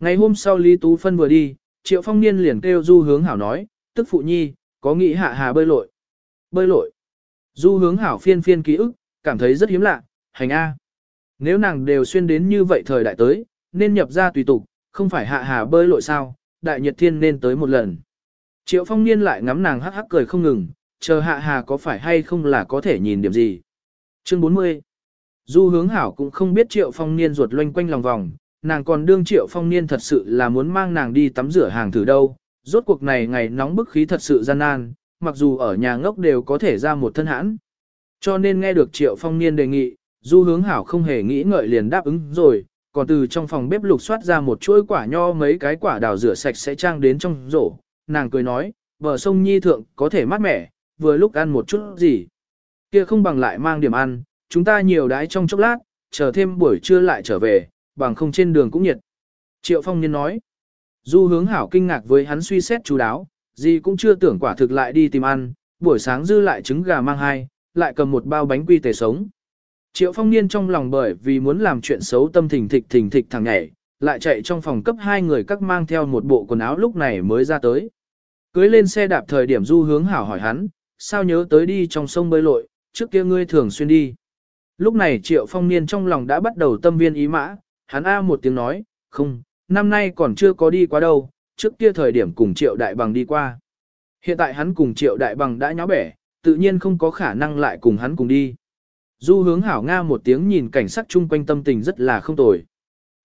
Ngày hôm sau Lý Tú Phân vừa đi, triệu phong niên liền kêu du hướng hảo nói, tức phụ nhi, có nghĩ hạ hà bơi lội. Bơi lội. Du hướng hảo phiên phiên ký ức, cảm thấy rất hiếm lạ, hành A. Nếu nàng đều xuyên đến như vậy thời đại tới, nên nhập ra tùy tục, không phải hạ hà bơi lội sao, đại nhật thiên nên tới một lần. Triệu phong niên lại ngắm nàng hắc hắc cười không ngừng, chờ hạ hà có phải hay không là có thể nhìn điểm gì. Chương 40 Du hướng hảo cũng không biết triệu phong niên ruột loanh quanh lòng vòng, nàng còn đương triệu phong niên thật sự là muốn mang nàng đi tắm rửa hàng thử đâu. Rốt cuộc này ngày nóng bức khí thật sự gian nan, mặc dù ở nhà ngốc đều có thể ra một thân hãn. Cho nên nghe được triệu phong niên đề nghị, du hướng hảo không hề nghĩ ngợi liền đáp ứng rồi, còn từ trong phòng bếp lục soát ra một chuỗi quả nho mấy cái quả đào rửa sạch sẽ trang đến trong rổ, nàng cười nói, bờ sông nhi thượng có thể mát mẻ, vừa lúc ăn một chút gì. Kia không bằng lại mang điểm ăn, chúng ta nhiều đái trong chốc lát, chờ thêm buổi trưa lại trở về, bằng không trên đường cũng nhiệt. Triệu Phong Niên nói, du hướng hảo kinh ngạc với hắn suy xét chú đáo, gì cũng chưa tưởng quả thực lại đi tìm ăn, buổi sáng dư lại trứng gà mang hai, lại cầm một bao bánh quy tề sống. Triệu phong niên trong lòng bởi vì muốn làm chuyện xấu tâm thình thịch thình thịch thằng nhảy, lại chạy trong phòng cấp hai người các mang theo một bộ quần áo lúc này mới ra tới. Cưới lên xe đạp thời điểm du hướng hảo hỏi hắn, sao nhớ tới đi trong sông bơi lội, trước kia ngươi thường xuyên đi. Lúc này triệu phong niên trong lòng đã bắt đầu tâm viên ý mã, hắn A một tiếng nói, không, năm nay còn chưa có đi quá đâu, trước kia thời điểm cùng triệu đại bằng đi qua. Hiện tại hắn cùng triệu đại bằng đã nháo bẻ, tự nhiên không có khả năng lại cùng hắn cùng đi. Du hướng hảo Nga một tiếng nhìn cảnh sắc chung quanh tâm tình rất là không tồi.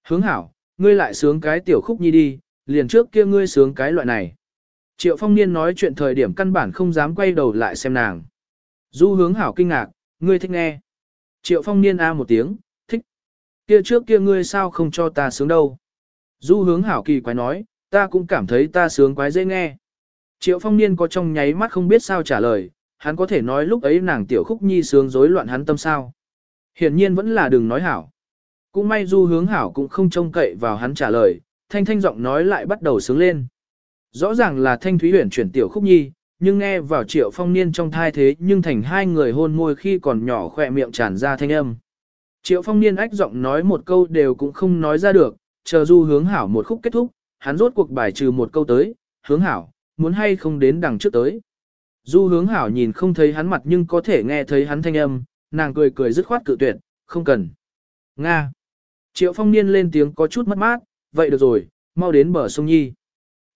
Hướng hảo, ngươi lại sướng cái tiểu khúc nhi đi, liền trước kia ngươi sướng cái loại này. Triệu phong niên nói chuyện thời điểm căn bản không dám quay đầu lại xem nàng. Du hướng hảo kinh ngạc, ngươi thích nghe. Triệu phong niên a một tiếng, thích. Kia trước kia ngươi sao không cho ta sướng đâu. Du hướng hảo kỳ quái nói, ta cũng cảm thấy ta sướng quái dễ nghe. Triệu phong niên có trong nháy mắt không biết sao trả lời, hắn có thể nói lúc ấy nàng tiểu khúc nhi sướng rối loạn hắn tâm sao. Hiển nhiên vẫn là đừng nói hảo. Cũng may du hướng hảo cũng không trông cậy vào hắn trả lời, thanh thanh giọng nói lại bắt đầu sướng lên. Rõ ràng là thanh thúy huyển chuyển tiểu khúc nhi, nhưng nghe vào triệu phong niên trong thai thế nhưng thành hai người hôn môi khi còn nhỏ khỏe miệng tràn ra thanh âm. Triệu phong niên ách giọng nói một câu đều cũng không nói ra được, chờ du hướng hảo một khúc kết thúc, hắn rốt cuộc bài trừ một câu tới, hướng hảo, muốn hay không đến đằng trước tới. Du hướng hảo nhìn không thấy hắn mặt nhưng có thể nghe thấy hắn thanh âm, nàng cười cười dứt khoát cự tuyệt, không cần. Nga. Triệu phong niên lên tiếng có chút mất mát, vậy được rồi, mau đến bờ sông Nhi.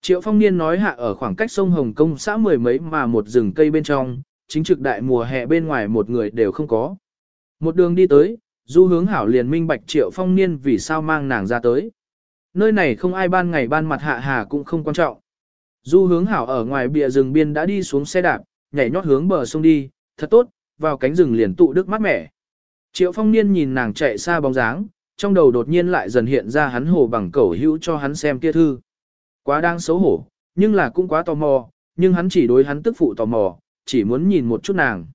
Triệu phong niên nói hạ ở khoảng cách sông Hồng Kông xã mười mấy mà một rừng cây bên trong, chính trực đại mùa hè bên ngoài một người đều không có. Một đường đi tới, du hướng hảo liền minh bạch triệu phong niên vì sao mang nàng ra tới. Nơi này không ai ban ngày ban mặt hạ hà cũng không quan trọng. Du hướng hảo ở ngoài bìa rừng biên đã đi xuống xe đạp, nhảy nhót hướng bờ sông đi, thật tốt, vào cánh rừng liền tụ đức mát mẻ. Triệu phong niên nhìn nàng chạy xa bóng dáng, trong đầu đột nhiên lại dần hiện ra hắn hồ bằng cẩu hữu cho hắn xem kia thư. Quá đang xấu hổ, nhưng là cũng quá tò mò, nhưng hắn chỉ đối hắn tức phụ tò mò, chỉ muốn nhìn một chút nàng.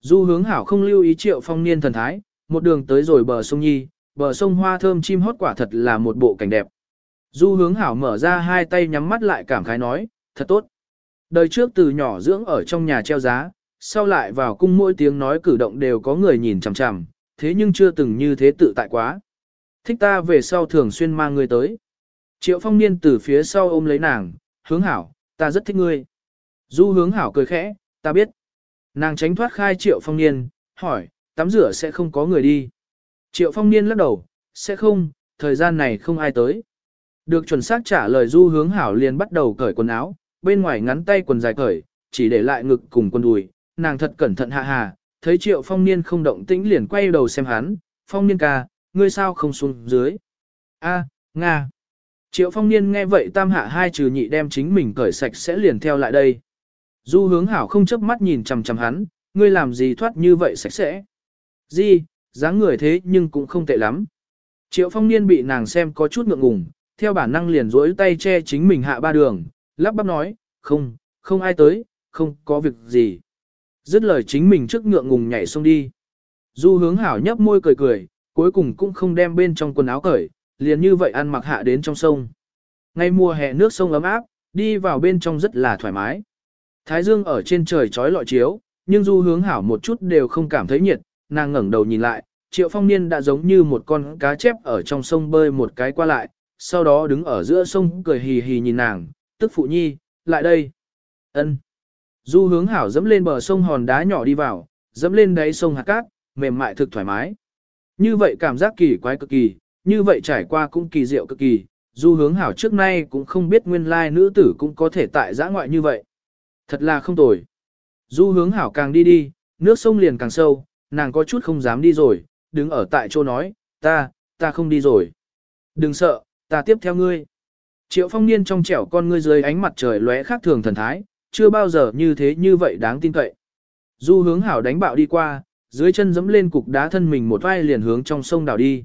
Du hướng hảo không lưu ý triệu phong niên thần thái, một đường tới rồi bờ sông Nhi, bờ sông hoa thơm chim hót quả thật là một bộ cảnh đẹp. Du hướng hảo mở ra hai tay nhắm mắt lại cảm khái nói, thật tốt. Đời trước từ nhỏ dưỡng ở trong nhà treo giá, sau lại vào cung mỗi tiếng nói cử động đều có người nhìn chằm chằm, thế nhưng chưa từng như thế tự tại quá. Thích ta về sau thường xuyên mang người tới. Triệu phong niên từ phía sau ôm lấy nàng, hướng hảo, ta rất thích ngươi. Du hướng hảo cười khẽ, ta biết. Nàng tránh thoát khai triệu phong niên, Hỏi, tắm rửa sẽ không có người đi. Triệu phong niên lắc đầu, sẽ không, thời gian này không ai tới. Được chuẩn xác trả lời du hướng hảo liền bắt đầu cởi quần áo, bên ngoài ngắn tay quần dài cởi, chỉ để lại ngực cùng quần đùi, nàng thật cẩn thận hạ hà, thấy triệu phong niên không động tĩnh liền quay đầu xem hắn, phong niên ca, ngươi sao không xuống dưới. A, Nga. Triệu phong niên nghe vậy tam hạ hai trừ nhị đem chính mình cởi sạch sẽ liền theo lại đây. Du hướng hảo không chớp mắt nhìn chằm chằm hắn, ngươi làm gì thoát như vậy sạch sẽ. Di, dáng người thế nhưng cũng không tệ lắm. Triệu phong niên bị nàng xem có chút ngượng ngùng, theo bản năng liền rỗi tay che chính mình hạ ba đường, lắp bắp nói, không, không ai tới, không có việc gì. Dứt lời chính mình trước ngượng ngùng nhảy xuống đi. Du hướng hảo nhấp môi cười cười, cuối cùng cũng không đem bên trong quần áo cởi, liền như vậy ăn mặc hạ đến trong sông. Ngay mùa hè nước sông ấm áp, đi vào bên trong rất là thoải mái. Thái dương ở trên trời trói lọi chiếu, nhưng du hướng hảo một chút đều không cảm thấy nhiệt, nàng ngẩng đầu nhìn lại, triệu phong niên đã giống như một con cá chép ở trong sông bơi một cái qua lại, sau đó đứng ở giữa sông cười hì hì nhìn nàng, tức phụ nhi, lại đây. ân Du hướng hảo dẫm lên bờ sông hòn đá nhỏ đi vào, dẫm lên đáy sông hạt cát, mềm mại thực thoải mái. Như vậy cảm giác kỳ quái cực kỳ, như vậy trải qua cũng kỳ diệu cực kỳ, du hướng hảo trước nay cũng không biết nguyên lai nữ tử cũng có thể tại giã ngoại như vậy. Thật là không tồi. Du hướng hảo càng đi đi, nước sông liền càng sâu, nàng có chút không dám đi rồi, đứng ở tại chỗ nói, ta, ta không đi rồi. Đừng sợ, ta tiếp theo ngươi. Triệu phong niên trong trẻo con ngươi dưới ánh mặt trời lóe khác thường thần thái, chưa bao giờ như thế như vậy đáng tin cậy. Du hướng hảo đánh bạo đi qua, dưới chân dẫm lên cục đá thân mình một vai liền hướng trong sông đảo đi.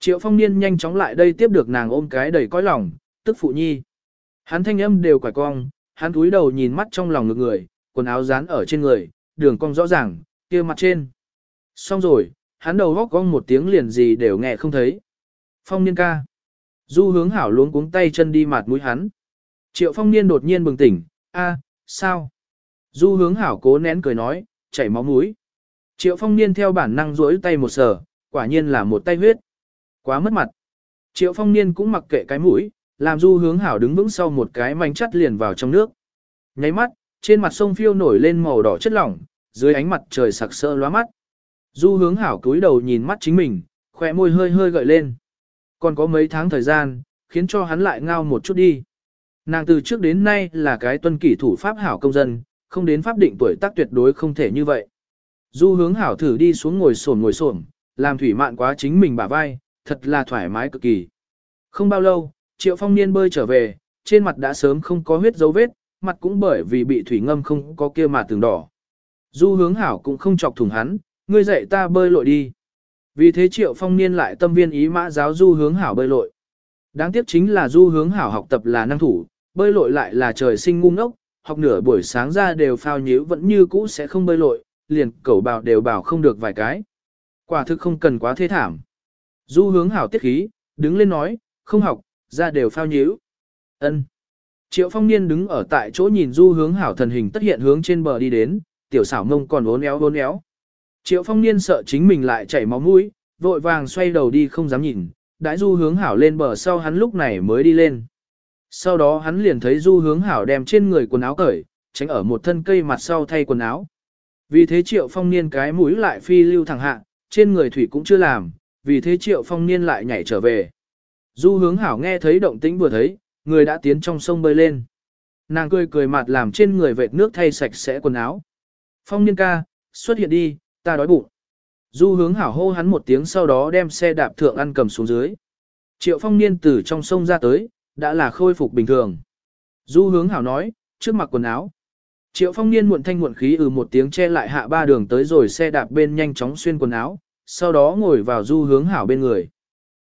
Triệu phong niên nhanh chóng lại đây tiếp được nàng ôm cái đầy cõi lòng, tức phụ nhi. Hắn thanh âm đều quải cong, hắn cúi đầu nhìn mắt trong lòng ngực người, quần áo dán ở trên người, đường cong rõ ràng, kia mặt trên. Xong rồi, hắn đầu góc cong một tiếng liền gì đều nghe không thấy. Phong niên ca. Du hướng hảo luống cuống tay chân đi mặt mũi hắn. Triệu phong niên đột nhiên bừng tỉnh, a, sao? Du hướng hảo cố nén cười nói, chảy máu mũi. Triệu phong niên theo bản năng rỗi tay một sờ, quả nhiên là một tay huyết. Quá mất mặt. Triệu phong niên cũng mặc kệ cái mũi, làm du hướng hảo đứng vững sau một cái mảnh chắt liền vào trong nước. Nháy mắt, trên mặt sông phiêu nổi lên màu đỏ chất lỏng, dưới ánh mặt trời sặc sỡ lóa mắt. Du hướng hảo cúi đầu nhìn mắt chính mình, khỏe môi hơi hơi gợi lên. Còn có mấy tháng thời gian, khiến cho hắn lại ngao một chút đi. Nàng từ trước đến nay là cái tuân kỷ thủ pháp hảo công dân, không đến pháp định tuổi tác tuyệt đối không thể như vậy. Du hướng hảo thử đi xuống ngồi xổm ngồi xổm, làm thủy mạn quá chính mình bả vai, thật là thoải mái cực kỳ. Không bao lâu, triệu phong niên bơi trở về, trên mặt đã sớm không có huyết dấu vết, mặt cũng bởi vì bị thủy ngâm không có kia mà từng đỏ. Du hướng hảo cũng không chọc thủng hắn, ngươi dạy ta bơi lội đi. Vì thế triệu phong niên lại tâm viên ý mã giáo du hướng hảo bơi lội. Đáng tiếc chính là du hướng hảo học tập là năng thủ, bơi lội lại là trời sinh ngu ngốc, học nửa buổi sáng ra đều phao nhíu vẫn như cũ sẽ không bơi lội, liền cẩu bào đều bảo không được vài cái. Quả thực không cần quá thế thảm. Du hướng hảo tiết khí, đứng lên nói, không học, ra đều phao nhíu. ân Triệu phong niên đứng ở tại chỗ nhìn du hướng hảo thần hình tất hiện hướng trên bờ đi đến, tiểu xảo mông còn uốn éo uốn éo. Triệu phong niên sợ chính mình lại chảy máu mũi, vội vàng xoay đầu đi không dám nhìn, đãi du hướng hảo lên bờ sau hắn lúc này mới đi lên. Sau đó hắn liền thấy du hướng hảo đem trên người quần áo cởi, tránh ở một thân cây mặt sau thay quần áo. Vì thế triệu phong niên cái mũi lại phi lưu thẳng hạ, trên người thủy cũng chưa làm, vì thế triệu phong niên lại nhảy trở về. Du hướng hảo nghe thấy động tĩnh vừa thấy, người đã tiến trong sông bơi lên. Nàng cười cười mặt làm trên người vệt nước thay sạch sẽ quần áo. Phong niên ca, xuất hiện đi, ta đói bụng. Du hướng hảo hô hắn một tiếng sau đó đem xe đạp thượng ăn cầm xuống dưới. Triệu phong niên từ trong sông ra tới, đã là khôi phục bình thường. Du hướng hảo nói, trước mặc quần áo. Triệu phong niên muộn thanh muộn khí ừ một tiếng che lại hạ ba đường tới rồi xe đạp bên nhanh chóng xuyên quần áo, sau đó ngồi vào du hướng hảo bên người.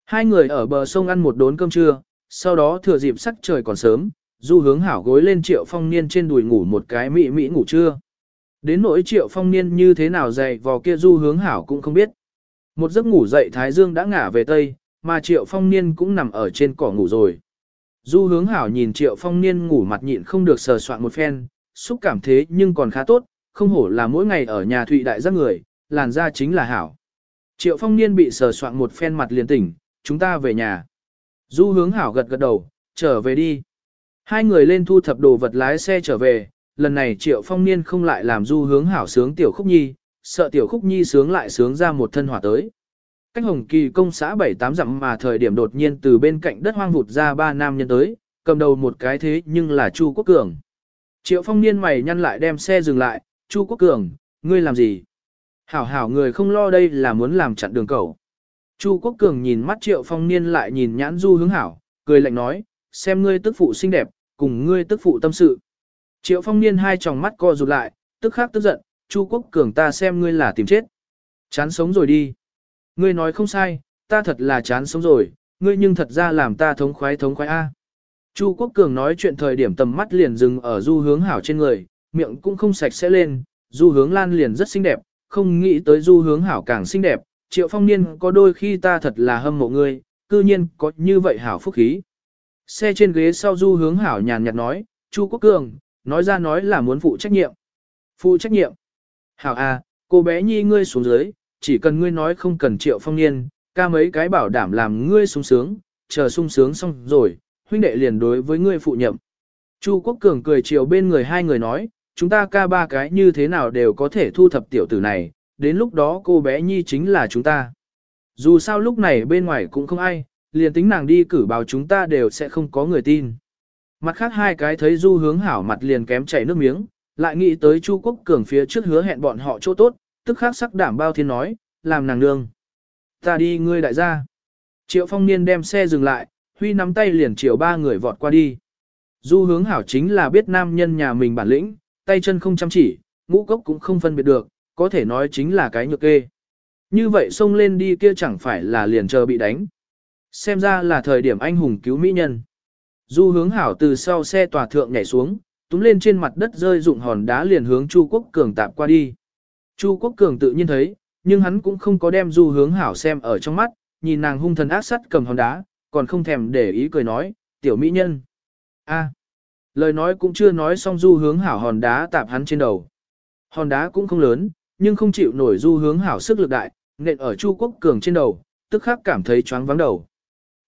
Hai người ở bờ sông ăn một đốn cơm trưa, sau đó thừa dịp sắc trời còn sớm, du hướng hảo gối lên triệu phong niên trên đùi ngủ một cái mị mị ngủ trưa. Đến nỗi triệu phong niên như thế nào dày vò kia du hướng hảo cũng không biết. Một giấc ngủ dậy Thái Dương đã ngả về Tây, mà triệu phong niên cũng nằm ở trên cỏ ngủ rồi. Du hướng hảo nhìn triệu phong niên ngủ mặt nhịn không được sờ soạn một phen, xúc cảm thế nhưng còn khá tốt, không hổ là mỗi ngày ở nhà thụy đại giác người, làn da chính là hảo. Triệu phong niên bị sờ soạn một phen mặt liền tỉnh, chúng ta về nhà. Du hướng hảo gật gật đầu, trở về đi. Hai người lên thu thập đồ vật lái xe trở về, lần này triệu phong niên không lại làm du hướng hảo sướng tiểu khúc nhi, sợ tiểu khúc nhi sướng lại sướng ra một thân hỏa tới. Cách hồng kỳ công xã bảy tám dặm mà thời điểm đột nhiên từ bên cạnh đất hoang vụt ra ba nam nhân tới, cầm đầu một cái thế nhưng là Chu Quốc Cường. Triệu phong niên mày nhăn lại đem xe dừng lại, Chu Quốc Cường, ngươi làm gì? Hảo hảo người không lo đây là muốn làm chặn đường cầu. Chu Quốc Cường nhìn mắt Triệu phong niên lại nhìn nhãn du hướng hảo, cười lạnh nói, xem ngươi tức phụ xinh đẹp, cùng ngươi tức phụ tâm sự. Triệu phong niên hai tròng mắt co rụt lại, tức khắc tức giận, Chu Quốc Cường ta xem ngươi là tìm chết. Chán sống rồi đi. Ngươi nói không sai, ta thật là chán sống rồi, ngươi nhưng thật ra làm ta thống khoái thống khoái A. Chu Quốc Cường nói chuyện thời điểm tầm mắt liền dừng ở du hướng hảo trên người, miệng cũng không sạch sẽ lên, du hướng lan liền rất xinh đẹp, không nghĩ tới du hướng hảo càng xinh đẹp, triệu phong niên có đôi khi ta thật là hâm mộ ngươi, cư nhiên có như vậy hảo phúc khí. Xe trên ghế sau du hướng hảo nhàn nhạt nói, Chu Quốc Cường, nói ra nói là muốn phụ trách nhiệm. Phụ trách nhiệm. Hảo à, cô bé nhi ngươi xuống dưới, chỉ cần ngươi nói không cần triệu phong niên, ca mấy cái bảo đảm làm ngươi sung sướng, chờ sung sướng xong rồi, huynh đệ liền đối với ngươi phụ nhậm. Chu Quốc Cường cười chiều bên người hai người nói, chúng ta ca ba cái như thế nào đều có thể thu thập tiểu tử này, đến lúc đó cô bé nhi chính là chúng ta. Dù sao lúc này bên ngoài cũng không ai, liền tính nàng đi cử báo chúng ta đều sẽ không có người tin. Mặt khác hai cái thấy du hướng hảo mặt liền kém chảy nước miếng, lại nghĩ tới Chu Quốc Cường phía trước hứa hẹn bọn họ chỗ tốt, tức khắc sắc đảm bao thiên nói, làm nàng nương. Ta đi ngươi đại gia. Triệu phong niên đem xe dừng lại, huy nắm tay liền chiều ba người vọt qua đi. Du hướng hảo chính là biết nam nhân nhà mình bản lĩnh, tay chân không chăm chỉ, ngũ cốc cũng không phân biệt được, có thể nói chính là cái nhược kê. Như vậy xông lên đi kia chẳng phải là liền chờ bị đánh. Xem ra là thời điểm anh hùng cứu mỹ nhân. Du hướng hảo từ sau xe tòa thượng nhảy xuống, túm lên trên mặt đất rơi dụng hòn đá liền hướng Chu Quốc Cường tạp qua đi. Chu Quốc Cường tự nhiên thấy, nhưng hắn cũng không có đem du hướng hảo xem ở trong mắt, nhìn nàng hung thần ác sắt cầm hòn đá, còn không thèm để ý cười nói, tiểu mỹ nhân. a lời nói cũng chưa nói xong du hướng hảo hòn đá tạp hắn trên đầu. Hòn đá cũng không lớn, nhưng không chịu nổi du hướng hảo sức lực đại, nện ở Chu Quốc Cường trên đầu, tức khắc cảm thấy choáng vắng đầu.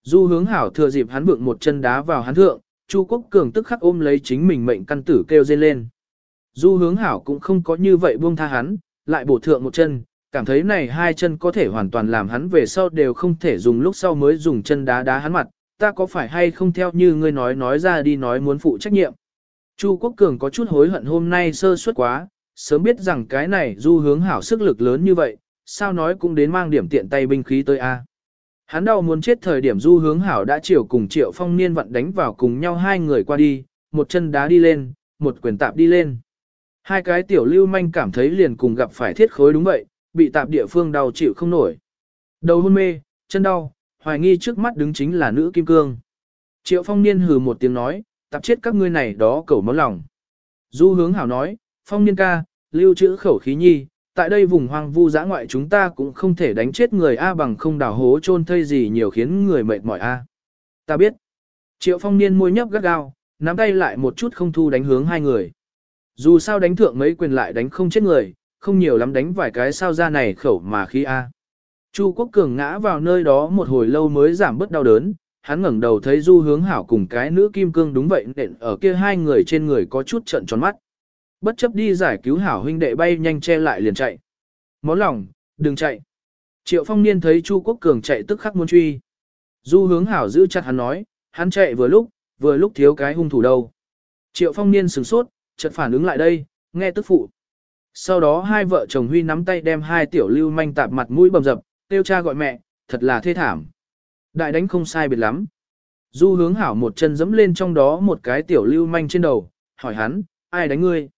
Du hướng hảo thừa dịp hắn vượng một chân đá vào hắn thượng, Chu Quốc Cường tức khắc ôm lấy chính mình mệnh căn tử kêu dên lên. Du hướng hảo cũng không có như vậy buông tha hắn, lại bổ thượng một chân, cảm thấy này hai chân có thể hoàn toàn làm hắn về sau đều không thể dùng lúc sau mới dùng chân đá đá hắn mặt, ta có phải hay không theo như ngươi nói nói ra đi nói muốn phụ trách nhiệm. Chu Quốc Cường có chút hối hận hôm nay sơ suất quá, sớm biết rằng cái này du hướng hảo sức lực lớn như vậy, sao nói cũng đến mang điểm tiện tay binh khí tới a. Hắn đau muốn chết thời điểm du hướng hảo đã chiều cùng triệu phong niên vận đánh vào cùng nhau hai người qua đi, một chân đá đi lên, một quyền tạp đi lên. Hai cái tiểu lưu manh cảm thấy liền cùng gặp phải thiết khối đúng vậy, bị tạp địa phương đau chịu không nổi. Đầu hôn mê, chân đau, hoài nghi trước mắt đứng chính là nữ kim cương. Triệu phong niên hừ một tiếng nói, tạp chết các ngươi này đó cẩu máu lòng. Du hướng hảo nói, phong niên ca, lưu trữ khẩu khí nhi, tại đây vùng hoang vu dã ngoại chúng ta cũng không thể đánh chết người A bằng không đào hố chôn thây gì nhiều khiến người mệt mỏi A. Ta biết. Triệu phong niên môi nhấp gắt gao, nắm tay lại một chút không thu đánh hướng hai người. Dù sao đánh thượng mấy quyền lại đánh không chết người, không nhiều lắm đánh vài cái sao ra này khẩu mà khi A. Chu Quốc Cường ngã vào nơi đó một hồi lâu mới giảm bớt đau đớn, hắn ngẩng đầu thấy Du Hướng Hảo cùng cái nữ kim cương đúng vậy nện ở kia hai người trên người có chút trận tròn mắt. Bất chấp đi giải cứu Hảo huynh đệ bay nhanh che lại liền chạy. Món lòng, đừng chạy. Triệu Phong Niên thấy Chu Quốc Cường chạy tức khắc muốn truy. Du Hướng Hảo giữ chặt hắn nói, hắn chạy vừa lúc, vừa lúc thiếu cái hung thủ đâu. Triệu Phong Niên sửng sốt, chợt phản ứng lại đây, nghe tức phụ. Sau đó hai vợ chồng Huy nắm tay đem hai tiểu lưu manh tạp mặt mũi bầm dập, tiêu cha gọi mẹ, thật là thê thảm. Đại đánh không sai biệt lắm. Du hướng hảo một chân dẫm lên trong đó một cái tiểu lưu manh trên đầu, hỏi hắn, ai đánh ngươi?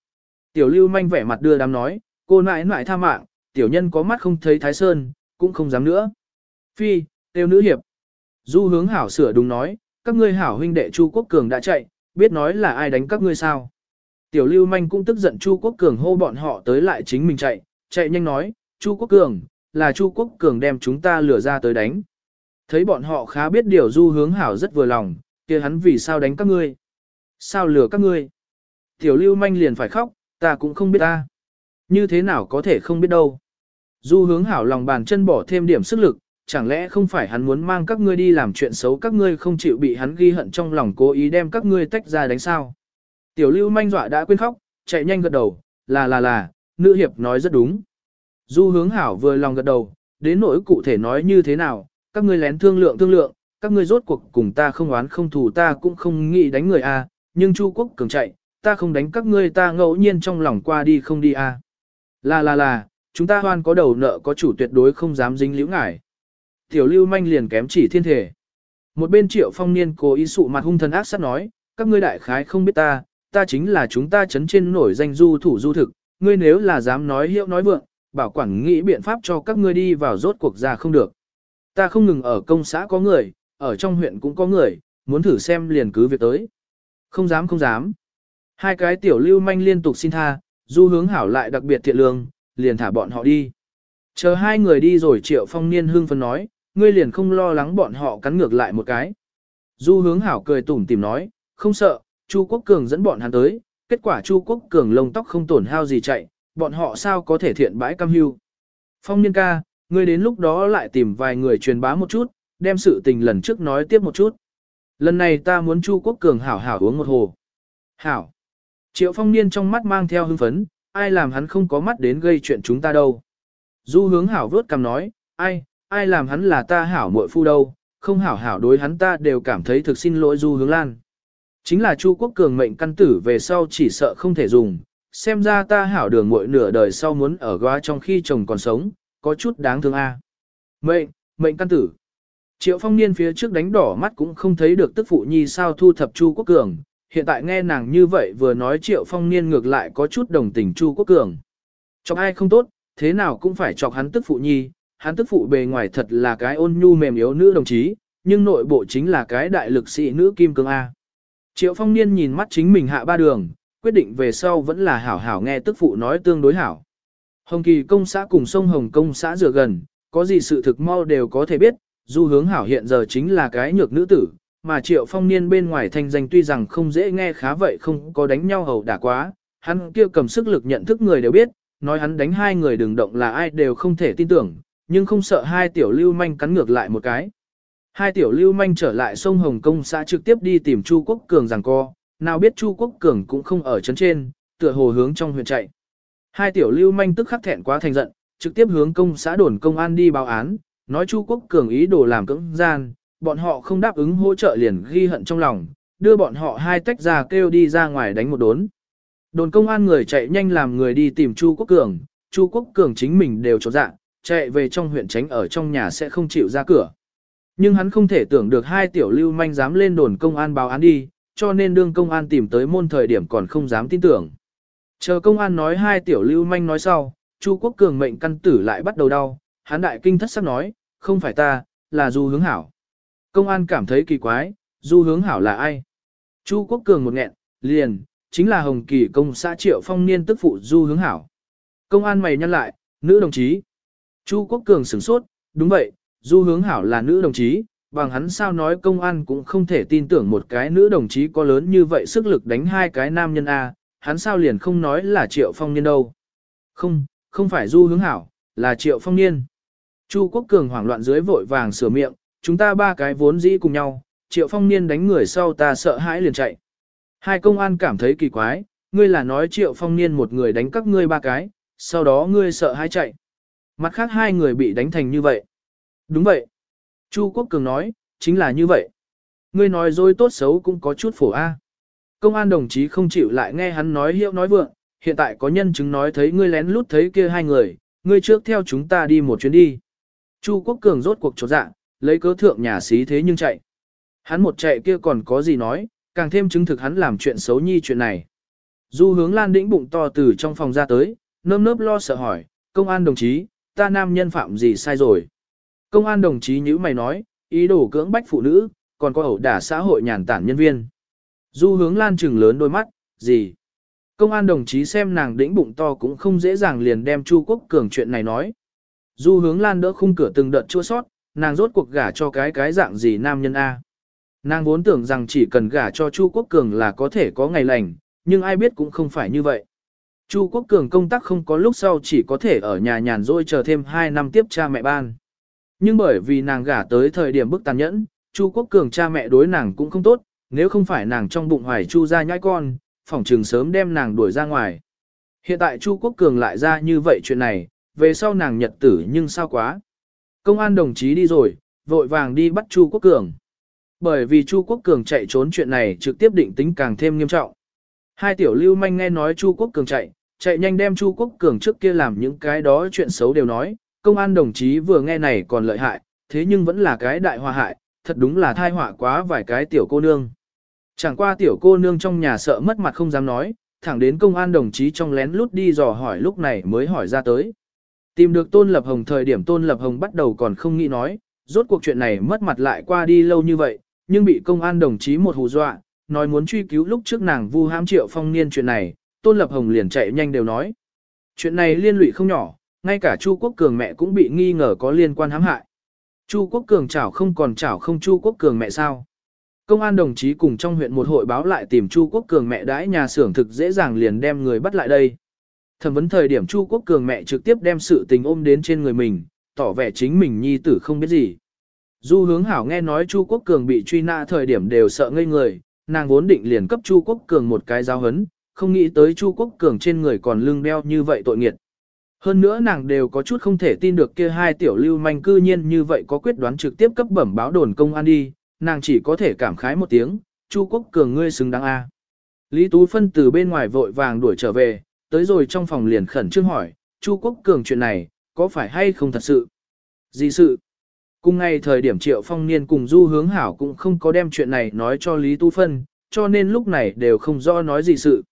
Tiểu lưu manh vẻ mặt đưa đám nói, cô nãi nãi tha mạng, tiểu nhân có mắt không thấy thái sơn, cũng không dám nữa. Phi, tiêu nữ hiệp. Du hướng hảo sửa đúng nói, các ngươi hảo huynh đệ Chu Quốc Cường đã chạy, biết nói là ai đánh các ngươi sao? Tiểu lưu manh cũng tức giận Chu Quốc Cường hô bọn họ tới lại chính mình chạy, chạy nhanh nói, Chu Quốc Cường, là Chu Quốc Cường đem chúng ta lừa ra tới đánh. Thấy bọn họ khá biết điều du hướng hảo rất vừa lòng, kia hắn vì sao đánh các ngươi? Sao lừa các ngươi? Tiểu lưu manh liền phải khóc, ta cũng không biết ta. Như thế nào có thể không biết đâu. Du hướng hảo lòng bàn chân bỏ thêm điểm sức lực, chẳng lẽ không phải hắn muốn mang các ngươi đi làm chuyện xấu các ngươi không chịu bị hắn ghi hận trong lòng cố ý đem các ngươi tách ra đánh sao. Tiểu lưu manh dọa đã quên khóc, chạy nhanh gật đầu, là là là, nữ hiệp nói rất đúng. Du hướng hảo vừa lòng gật đầu, đến nỗi cụ thể nói như thế nào, các ngươi lén thương lượng thương lượng, các ngươi rốt cuộc cùng ta không oán không thù ta cũng không nghĩ đánh người a, nhưng Chu Quốc cường chạy, ta không đánh các ngươi ta ngẫu nhiên trong lòng qua đi không đi a. Là là là, chúng ta hoan có đầu nợ có chủ tuyệt đối không dám dính liễu ngải. Tiểu lưu manh liền kém chỉ thiên thể. Một bên triệu phong niên cố ý sụ mặt hung thần ác sát nói, các ngươi đại khái không biết ta, ta chính là chúng ta chấn trên nổi danh du thủ du thực, ngươi nếu là dám nói hiệu nói vượng, bảo quản nghĩ biện pháp cho các ngươi đi vào rốt cuộc ra không được. Ta không ngừng ở công xã có người, ở trong huyện cũng có người, muốn thử xem liền cứ việc tới. Không dám không dám. Hai cái tiểu lưu manh liên tục xin tha, du hướng hảo lại đặc biệt thiện lương, liền thả bọn họ đi. Chờ hai người đi rồi triệu phong niên hương phân nói, ngươi liền không lo lắng bọn họ cắn ngược lại một cái. Du hướng hảo cười tủm tìm nói, không sợ, Chu Quốc Cường dẫn bọn hắn tới, kết quả Chu Quốc Cường lông tóc không tổn hao gì chạy, bọn họ sao có thể thiện bãi cam hưu. Phong niên ca, ngươi đến lúc đó lại tìm vài người truyền bá một chút, đem sự tình lần trước nói tiếp một chút. Lần này ta muốn Chu Quốc Cường hảo hảo uống một hồ. Hảo. Triệu phong niên trong mắt mang theo hưng phấn, ai làm hắn không có mắt đến gây chuyện chúng ta đâu. Du hướng hảo vớt cầm nói, ai, ai làm hắn là ta hảo muội phu đâu, không hảo hảo đối hắn ta đều cảm thấy thực xin lỗi du hướng lan. Chính là Chu Quốc Cường mệnh căn tử về sau chỉ sợ không thể dùng, xem ra ta hảo đường muội nửa đời sau muốn ở góa trong khi chồng còn sống, có chút đáng thương a. Mệnh, mệnh căn tử. Triệu phong niên phía trước đánh đỏ mắt cũng không thấy được tức phụ nhi sao thu thập Chu Quốc Cường, hiện tại nghe nàng như vậy vừa nói triệu phong niên ngược lại có chút đồng tình Chu Quốc Cường. Chọc ai không tốt, thế nào cũng phải chọc hắn tức phụ nhi, hắn tức phụ bề ngoài thật là cái ôn nhu mềm yếu nữ đồng chí, nhưng nội bộ chính là cái đại lực sĩ nữ kim cương A. Triệu phong niên nhìn mắt chính mình hạ ba đường, quyết định về sau vẫn là hảo hảo nghe tức phụ nói tương đối hảo. Hồng Kỳ công xã cùng sông Hồng công xã dựa gần, có gì sự thực mau đều có thể biết, du hướng hảo hiện giờ chính là cái nhược nữ tử, mà triệu phong niên bên ngoài thanh danh tuy rằng không dễ nghe khá vậy không có đánh nhau hầu đả quá, hắn kia cầm sức lực nhận thức người đều biết, nói hắn đánh hai người đừng động là ai đều không thể tin tưởng, nhưng không sợ hai tiểu lưu manh cắn ngược lại một cái. Hai tiểu lưu manh trở lại sông Hồng Công xã trực tiếp đi tìm Chu Quốc Cường rằng co, nào biết Chu Quốc Cường cũng không ở trấn trên, tựa hồ hướng trong huyện chạy. Hai tiểu lưu manh tức khắc thẹn quá thành giận, trực tiếp hướng công xã đồn công an đi báo án, nói Chu Quốc Cường ý đồ làm cưỡng gian, bọn họ không đáp ứng hỗ trợ liền ghi hận trong lòng, đưa bọn họ hai tách ra kêu đi ra ngoài đánh một đốn. Đồn công an người chạy nhanh làm người đi tìm Chu Quốc Cường, Chu Quốc Cường chính mình đều cho dạng, chạy về trong huyện tránh ở trong nhà sẽ không chịu ra cửa. Nhưng hắn không thể tưởng được hai tiểu lưu manh dám lên đồn công an báo án đi, cho nên đương công an tìm tới môn thời điểm còn không dám tin tưởng. Chờ công an nói hai tiểu lưu manh nói sau, Chu Quốc Cường mệnh căn tử lại bắt đầu đau, hắn đại kinh thất sắc nói, không phải ta, là Du Hướng Hảo. Công an cảm thấy kỳ quái, Du Hướng Hảo là ai? Chu Quốc Cường một nghẹn, liền, chính là Hồng Kỳ công xã Triệu Phong Niên tức phụ Du Hướng Hảo. Công an mày nhăn lại, nữ đồng chí. Chu Quốc Cường sửng sốt, đúng vậy, Du Hướng Hảo là nữ đồng chí, bằng hắn sao nói công an cũng không thể tin tưởng một cái nữ đồng chí có lớn như vậy sức lực đánh hai cái nam nhân A, hắn sao liền không nói là Triệu Phong Niên đâu. Không, không phải Du Hướng Hảo, là Triệu Phong Niên. Chu Quốc Cường hoảng loạn dưới vội vàng sửa miệng, chúng ta ba cái vốn dĩ cùng nhau, Triệu Phong Niên đánh người sau ta sợ hãi liền chạy. Hai công an cảm thấy kỳ quái, ngươi là nói Triệu Phong Niên một người đánh các ngươi ba cái, sau đó ngươi sợ hãi chạy. Mặt khác hai người bị đánh thành như vậy. Đúng vậy. Chu Quốc Cường nói, chính là như vậy. Ngươi nói dối tốt xấu cũng có chút phổ A. Công an đồng chí không chịu lại nghe hắn nói hiệu nói vượng, hiện tại có nhân chứng nói thấy ngươi lén lút thấy kia hai người, ngươi trước theo chúng ta đi một chuyến đi. Chu Quốc Cường rốt cuộc trột dạ, lấy cớ thượng nhà xí thế nhưng chạy. Hắn một chạy kia còn có gì nói, càng thêm chứng thực hắn làm chuyện xấu nhi chuyện này. Du hướng lan đĩnh bụng to từ trong phòng ra tới, nơm nớp lo sợ hỏi, công an đồng chí, ta nam nhân phạm gì sai rồi. Công an đồng chí như mày nói, ý đồ cưỡng bách phụ nữ, còn có ẩu đả xã hội nhàn tản nhân viên. Du hướng lan trừng lớn đôi mắt, gì? Công an đồng chí xem nàng đĩnh bụng to cũng không dễ dàng liền đem Chu Quốc Cường chuyện này nói. Du hướng lan đỡ khung cửa từng đợt chua sót, nàng rốt cuộc gả cho cái cái dạng gì nam nhân A. Nàng vốn tưởng rằng chỉ cần gả cho Chu Quốc Cường là có thể có ngày lành, nhưng ai biết cũng không phải như vậy. Chu Quốc Cường công tác không có lúc sau chỉ có thể ở nhà nhàn rỗi chờ thêm 2 năm tiếp cha mẹ ban. Nhưng bởi vì nàng gả tới thời điểm bức tàn nhẫn, Chu Quốc Cường cha mẹ đối nàng cũng không tốt, nếu không phải nàng trong bụng hoài Chu ra nhãi con, phỏng trường sớm đem nàng đuổi ra ngoài. Hiện tại Chu Quốc Cường lại ra như vậy chuyện này, về sau nàng nhật tử nhưng sao quá. Công an đồng chí đi rồi, vội vàng đi bắt Chu Quốc Cường. Bởi vì Chu Quốc Cường chạy trốn chuyện này trực tiếp định tính càng thêm nghiêm trọng. Hai tiểu lưu manh nghe nói Chu Quốc Cường chạy, chạy nhanh đem Chu Quốc Cường trước kia làm những cái đó chuyện xấu đều nói, công an đồng chí vừa nghe này còn lợi hại, thế nhưng vẫn là cái đại hòa hại, thật đúng là thai họa quá vài cái tiểu cô nương. Chẳng qua tiểu cô nương trong nhà sợ mất mặt không dám nói, thẳng đến công an đồng chí trong lén lút đi dò hỏi lúc này mới hỏi ra tới. Tìm được Tôn Lập Hồng thời điểm Tôn Lập Hồng bắt đầu còn không nghĩ nói, rốt cuộc chuyện này mất mặt lại qua đi lâu như vậy, nhưng bị công an đồng chí một hù dọa, nói muốn truy cứu lúc trước nàng vu hãm triệu phong niên chuyện này, Tôn Lập Hồng liền chạy nhanh đều nói. Chuyện này liên lụy không nhỏ, ngay cả Chu Quốc Cường mẹ cũng bị nghi ngờ có liên quan hãm hại. Chu Quốc Cường chảo không còn chảo không Chu Quốc Cường mẹ sao. Công an đồng chí cùng trong huyện một hội báo lại tìm Chu Quốc Cường mẹ đãi nhà xưởng thực dễ dàng liền đem người bắt lại đây. Thẩm vấn thời điểm Chu Quốc Cường mẹ trực tiếp đem sự tình ôm đến trên người mình, tỏ vẻ chính mình nhi tử không biết gì. Du hướng hảo nghe nói Chu Quốc Cường bị truy nã thời điểm đều sợ ngây người, nàng vốn định liền cấp Chu Quốc Cường một cái giáo hấn, không nghĩ tới Chu Quốc Cường trên người còn lưng đeo như vậy tội nghiệt. Hơn nữa nàng đều có chút không thể tin được kia hai tiểu lưu manh cư nhiên như vậy có quyết đoán trực tiếp cấp bẩm báo đồn công an đi, nàng chỉ có thể cảm khái một tiếng, Chu Quốc Cường ngươi xứng đáng a. Lý Tú Phân từ bên ngoài vội vàng đuổi trở về, tới rồi trong phòng liền khẩn trương hỏi, Chu Quốc Cường chuyện này, có phải hay không thật sự? Gì sự? Cùng ngay thời điểm Triệu Phong Niên cùng Du Hướng Hảo cũng không có đem chuyện này nói cho Lý Tú Phân, cho nên lúc này đều không rõ nói gì sự.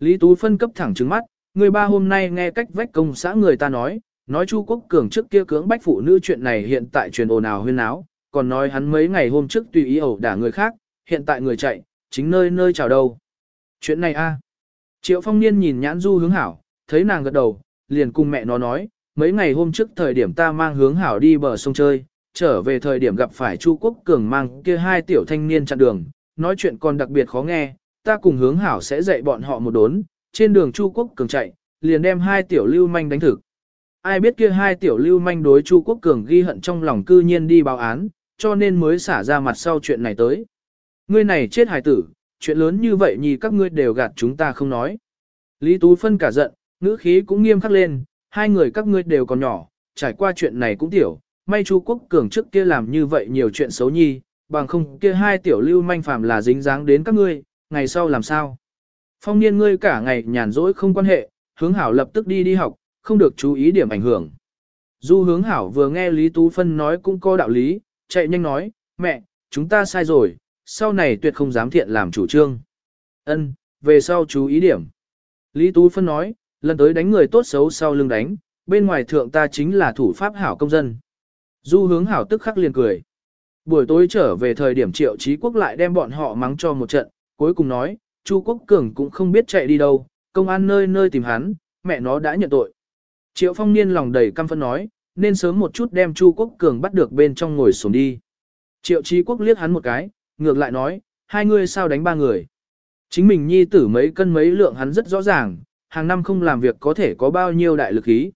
Lý Tú Phân cấp thẳng trứng mắt, người ba hôm nay nghe cách vách công xã người ta nói, nói Chu Quốc Cường trước kia cưỡng bách phụ nữ chuyện này hiện tại truyền ồn ào huyên áo, còn nói hắn mấy ngày hôm trước tùy ý ẩu đả người khác, hiện tại người chạy, chính nơi nơi chào đâu. Chuyện này a Triệu Phong Niên nhìn nhãn Du Hướng Hảo, thấy nàng gật đầu, liền cùng mẹ nó nói, mấy ngày hôm trước thời điểm ta mang hướng Hảo đi bờ sông chơi, trở về thời điểm gặp phải Chu Quốc Cường mang kia hai tiểu thanh niên chặn đường, nói chuyện còn đặc biệt khó nghe, ta cùng hướng hảo sẽ dạy bọn họ một đốn, trên đường Chu Quốc Cường chạy, liền đem hai tiểu lưu manh đánh thực. Ai biết kia hai tiểu lưu manh đối Chu Quốc Cường ghi hận trong lòng cư nhiên đi báo án, cho nên mới xả ra mặt sau chuyện này tới. Ngươi này chết hài tử, chuyện lớn như vậy nhì các ngươi đều gạt chúng ta không nói. Lý Tú Phân cả giận, ngữ khí cũng nghiêm khắc lên, hai người các ngươi đều còn nhỏ, trải qua chuyện này cũng tiểu, may Chu Quốc Cường trước kia làm như vậy nhiều chuyện xấu nhi, bằng không kia hai tiểu lưu manh phàm là dính dáng đến các ngươi, ngày sau làm sao? Phong niên ngươi cả ngày nhàn rỗi không quan hệ, hướng hảo lập tức đi đi học, không được chú ý điểm ảnh hưởng. Du hướng hảo vừa nghe Lý Tú Phân nói cũng có đạo lý, chạy nhanh nói, mẹ, chúng ta sai rồi, sau này tuyệt không dám thiện làm chủ trương. Ân, về sau chú ý điểm. Lý Tú Phân nói, lần tới đánh người tốt xấu sau lưng đánh, bên ngoài thượng ta chính là thủ pháp hảo công dân. Du hướng hảo tức khắc liền cười. Buổi tối trở về thời điểm triệu trí quốc lại đem bọn họ mắng cho một trận, cuối cùng nói, Chu Quốc Cường cũng không biết chạy đi đâu, công an nơi nơi tìm hắn, mẹ nó đã nhận tội. Triệu phong niên lòng đầy căm phẫn nói, nên sớm một chút đem Chu Quốc Cường bắt được bên trong ngồi xuống đi. Triệu trí quốc liếc hắn một cái, ngược lại nói, hai người sao đánh ba người. Chính mình nhi tử mấy cân mấy lượng hắn rất rõ ràng, hàng năm không làm việc có thể có bao nhiêu đại lực ý.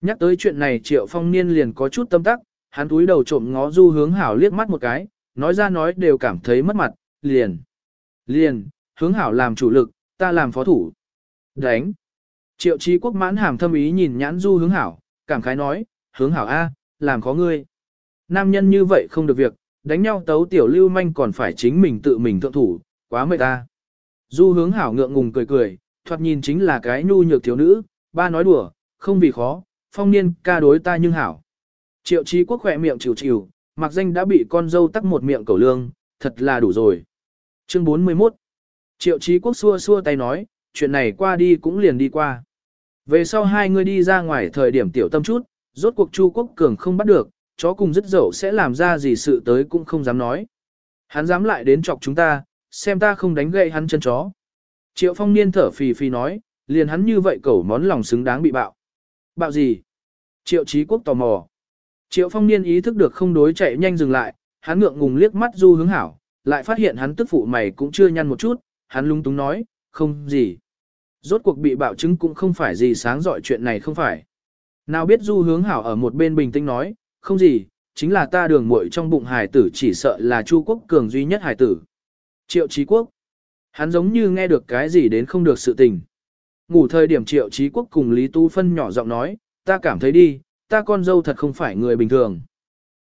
Nhắc tới chuyện này Triệu Phong Niên liền có chút tâm tắc, hắn túi đầu trộm ngó du hướng hảo liếc mắt một cái, nói ra nói đều cảm thấy mất mặt, liền. Liền, hướng hảo làm chủ lực, ta làm phó thủ. Đánh. Triệu trí quốc mãn hàm thâm ý nhìn nhãn du hướng hảo, cảm khái nói, hướng hảo A, làm khó ngươi. Nam nhân như vậy không được việc, đánh nhau tấu tiểu lưu manh còn phải chính mình tự mình thượng thủ, quá mệt ta. Du hướng hảo ngượng ngùng cười cười, thoạt nhìn chính là cái nhu nhược thiếu nữ, ba nói đùa, không vì khó, phong niên ca đối ta nhưng hảo. Triệu trí quốc khỏe miệng chịu chịu, mặc danh đã bị con dâu tắc một miệng cầu lương, thật là đủ rồi. Chương 41 Triệu trí quốc xua xua tay nói, chuyện này qua đi cũng liền đi qua. Về sau hai người đi ra ngoài thời điểm tiểu tâm chút, rốt cuộc Chu Quốc Cường không bắt được, chó cùng dứt dậu sẽ làm ra gì sự tới cũng không dám nói. Hắn dám lại đến chọc chúng ta, xem ta không đánh gậy hắn chân chó. Triệu phong niên thở phì phì nói, liền hắn như vậy cẩu món lòng xứng đáng bị bạo. Bạo gì? Triệu trí quốc tò mò. Triệu phong niên ý thức được không đối chạy nhanh dừng lại, hắn ngượng ngùng liếc mắt du hướng hảo, lại phát hiện hắn tức phụ mày cũng chưa nhăn một chút, hắn lung túng nói, không gì. Rốt cuộc bị bạo chứng cũng không phải gì sáng dọi chuyện này không phải. Nào biết du hướng hảo ở một bên bình tĩnh nói, không gì, chính là ta đường muội trong bụng hải tử chỉ sợ là Chu Quốc Cường duy nhất hải tử. Triệu Chí Quốc. Hắn giống như nghe được cái gì đến không được sự tình. Ngủ thời điểm Triệu Chí Quốc cùng Lý Tu Phân nhỏ giọng nói, ta cảm thấy đi, ta con dâu thật không phải người bình thường.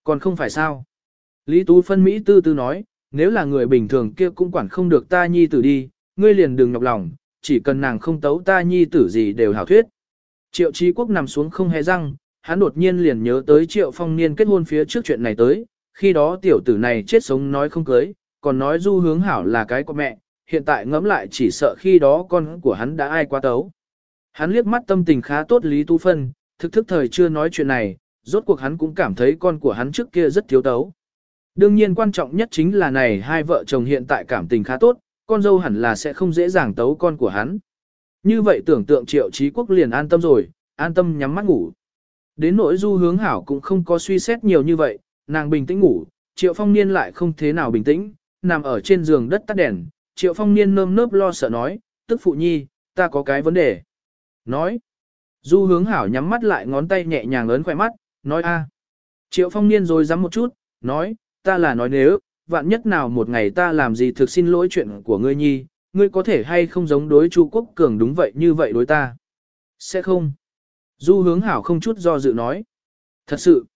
Còn không phải sao? Lý Tú phân Mỹ tư tư nói, nếu là người bình thường kia cũng quản không được ta nhi tử đi, ngươi liền đừng nhọc lòng, chỉ cần nàng không tấu ta nhi tử gì đều hảo thuyết. Triệu Chí Quốc nằm xuống không hề răng, hắn đột nhiên liền nhớ tới Triệu Phong Niên kết hôn phía trước chuyện này tới, khi đó tiểu tử này chết sống nói không cưới, còn nói du hướng hảo là cái của mẹ, hiện tại ngẫm lại chỉ sợ khi đó con của hắn đã ai qua tấu. Hắn liếc mắt tâm tình khá tốt Lý Tu Phân, thực thức thời chưa nói chuyện này, rốt cuộc hắn cũng cảm thấy con của hắn trước kia rất thiếu tấu. Đương nhiên quan trọng nhất chính là này hai vợ chồng hiện tại cảm tình khá tốt, con dâu hẳn là sẽ không dễ dàng tấu con của hắn. Như vậy tưởng tượng triệu trí quốc liền an tâm rồi, an tâm nhắm mắt ngủ. Đến nỗi du hướng hảo cũng không có suy xét nhiều như vậy, nàng bình tĩnh ngủ, triệu phong niên lại không thế nào bình tĩnh, nằm ở trên giường đất tắt đèn, triệu phong niên nơm nớp lo sợ nói, tức phụ nhi, ta có cái vấn đề. Nói, du hướng hảo nhắm mắt lại ngón tay nhẹ nhàng ấn khỏe mắt, nói a. Triệu phong niên rồi dám một chút, nói, ta là nói nếu, vạn nhất nào một ngày ta làm gì thực xin lỗi chuyện của ngươi nhi, ngươi có thể hay không giống đối Chu Quốc Cường đúng vậy như vậy đối ta. Sẽ không. Du hướng hảo không chút do dự nói. Thật sự.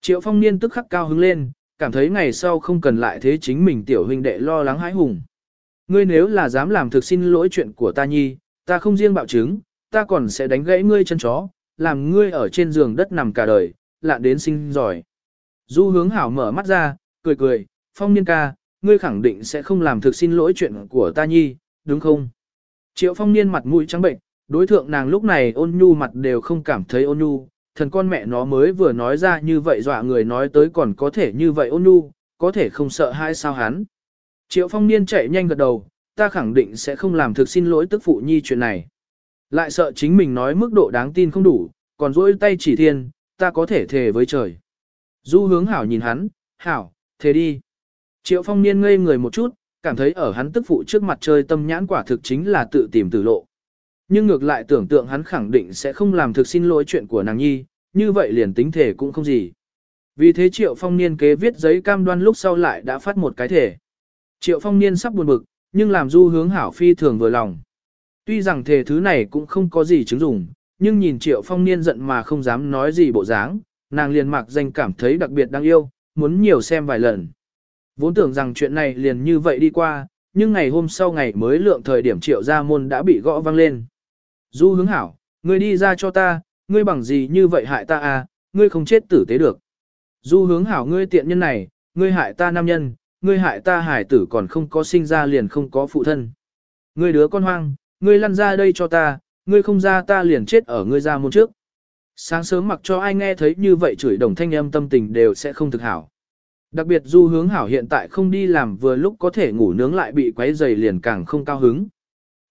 Triệu phong niên tức khắc cao hứng lên, cảm thấy ngày sau không cần lại thế chính mình tiểu huynh đệ lo lắng hãi hùng. Ngươi nếu là dám làm thực xin lỗi chuyện của ta nhi, ta không riêng bạo chứng, ta còn sẽ đánh gãy ngươi chân chó, làm ngươi ở trên giường đất nằm cả đời, lạ đến sinh giỏi. Du hướng hảo mở mắt ra, cười cười, phong niên ca, ngươi khẳng định sẽ không làm thực xin lỗi chuyện của ta nhi, đúng không? Triệu phong niên mặt mũi trắng bệnh, đối thượng nàng lúc này ôn nhu mặt đều không cảm thấy ôn nhu, thần con mẹ nó mới vừa nói ra như vậy dọa người nói tới còn có thể như vậy ôn nhu, có thể không sợ hai sao hắn. Triệu phong niên chạy nhanh gật đầu, ta khẳng định sẽ không làm thực xin lỗi tức phụ nhi chuyện này. Lại sợ chính mình nói mức độ đáng tin không đủ, còn dỗi tay chỉ thiên, ta có thể thề với trời. Du hướng hảo nhìn hắn, hảo, thề đi. Triệu phong niên ngây người một chút, cảm thấy ở hắn tức phụ trước mặt chơi tâm nhãn quả thực chính là tự tìm tử lộ. Nhưng ngược lại tưởng tượng hắn khẳng định sẽ không làm thực xin lỗi chuyện của nàng nhi, như vậy liền tính thể cũng không gì. Vì thế Triệu Phong Niên kế viết giấy cam đoan lúc sau lại đã phát một cái thể. Triệu Phong Niên sắp buồn bực, nhưng làm du hướng hảo phi thường vừa lòng. Tuy rằng thể thứ này cũng không có gì chứng dụng, nhưng nhìn Triệu Phong Niên giận mà không dám nói gì bộ dáng, nàng liền mặc danh cảm thấy đặc biệt đáng yêu, muốn nhiều xem vài lần. Vốn tưởng rằng chuyện này liền như vậy đi qua, nhưng ngày hôm sau ngày mới lượng thời điểm triệu gia môn đã bị gõ vang lên. Du hướng hảo, ngươi đi ra cho ta, ngươi bằng gì như vậy hại ta à, ngươi không chết tử tế được. Du hướng hảo ngươi tiện nhân này, ngươi hại ta nam nhân, ngươi hại ta hải tử còn không có sinh ra liền không có phụ thân. Ngươi đứa con hoang, ngươi lăn ra đây cho ta, ngươi không ra ta liền chết ở ngươi ra môn trước. Sáng sớm mặc cho ai nghe thấy như vậy chửi đồng thanh âm tâm tình đều sẽ không thực hảo. Đặc biệt du hướng hảo hiện tại không đi làm vừa lúc có thể ngủ nướng lại bị quấy dày liền càng không cao hứng.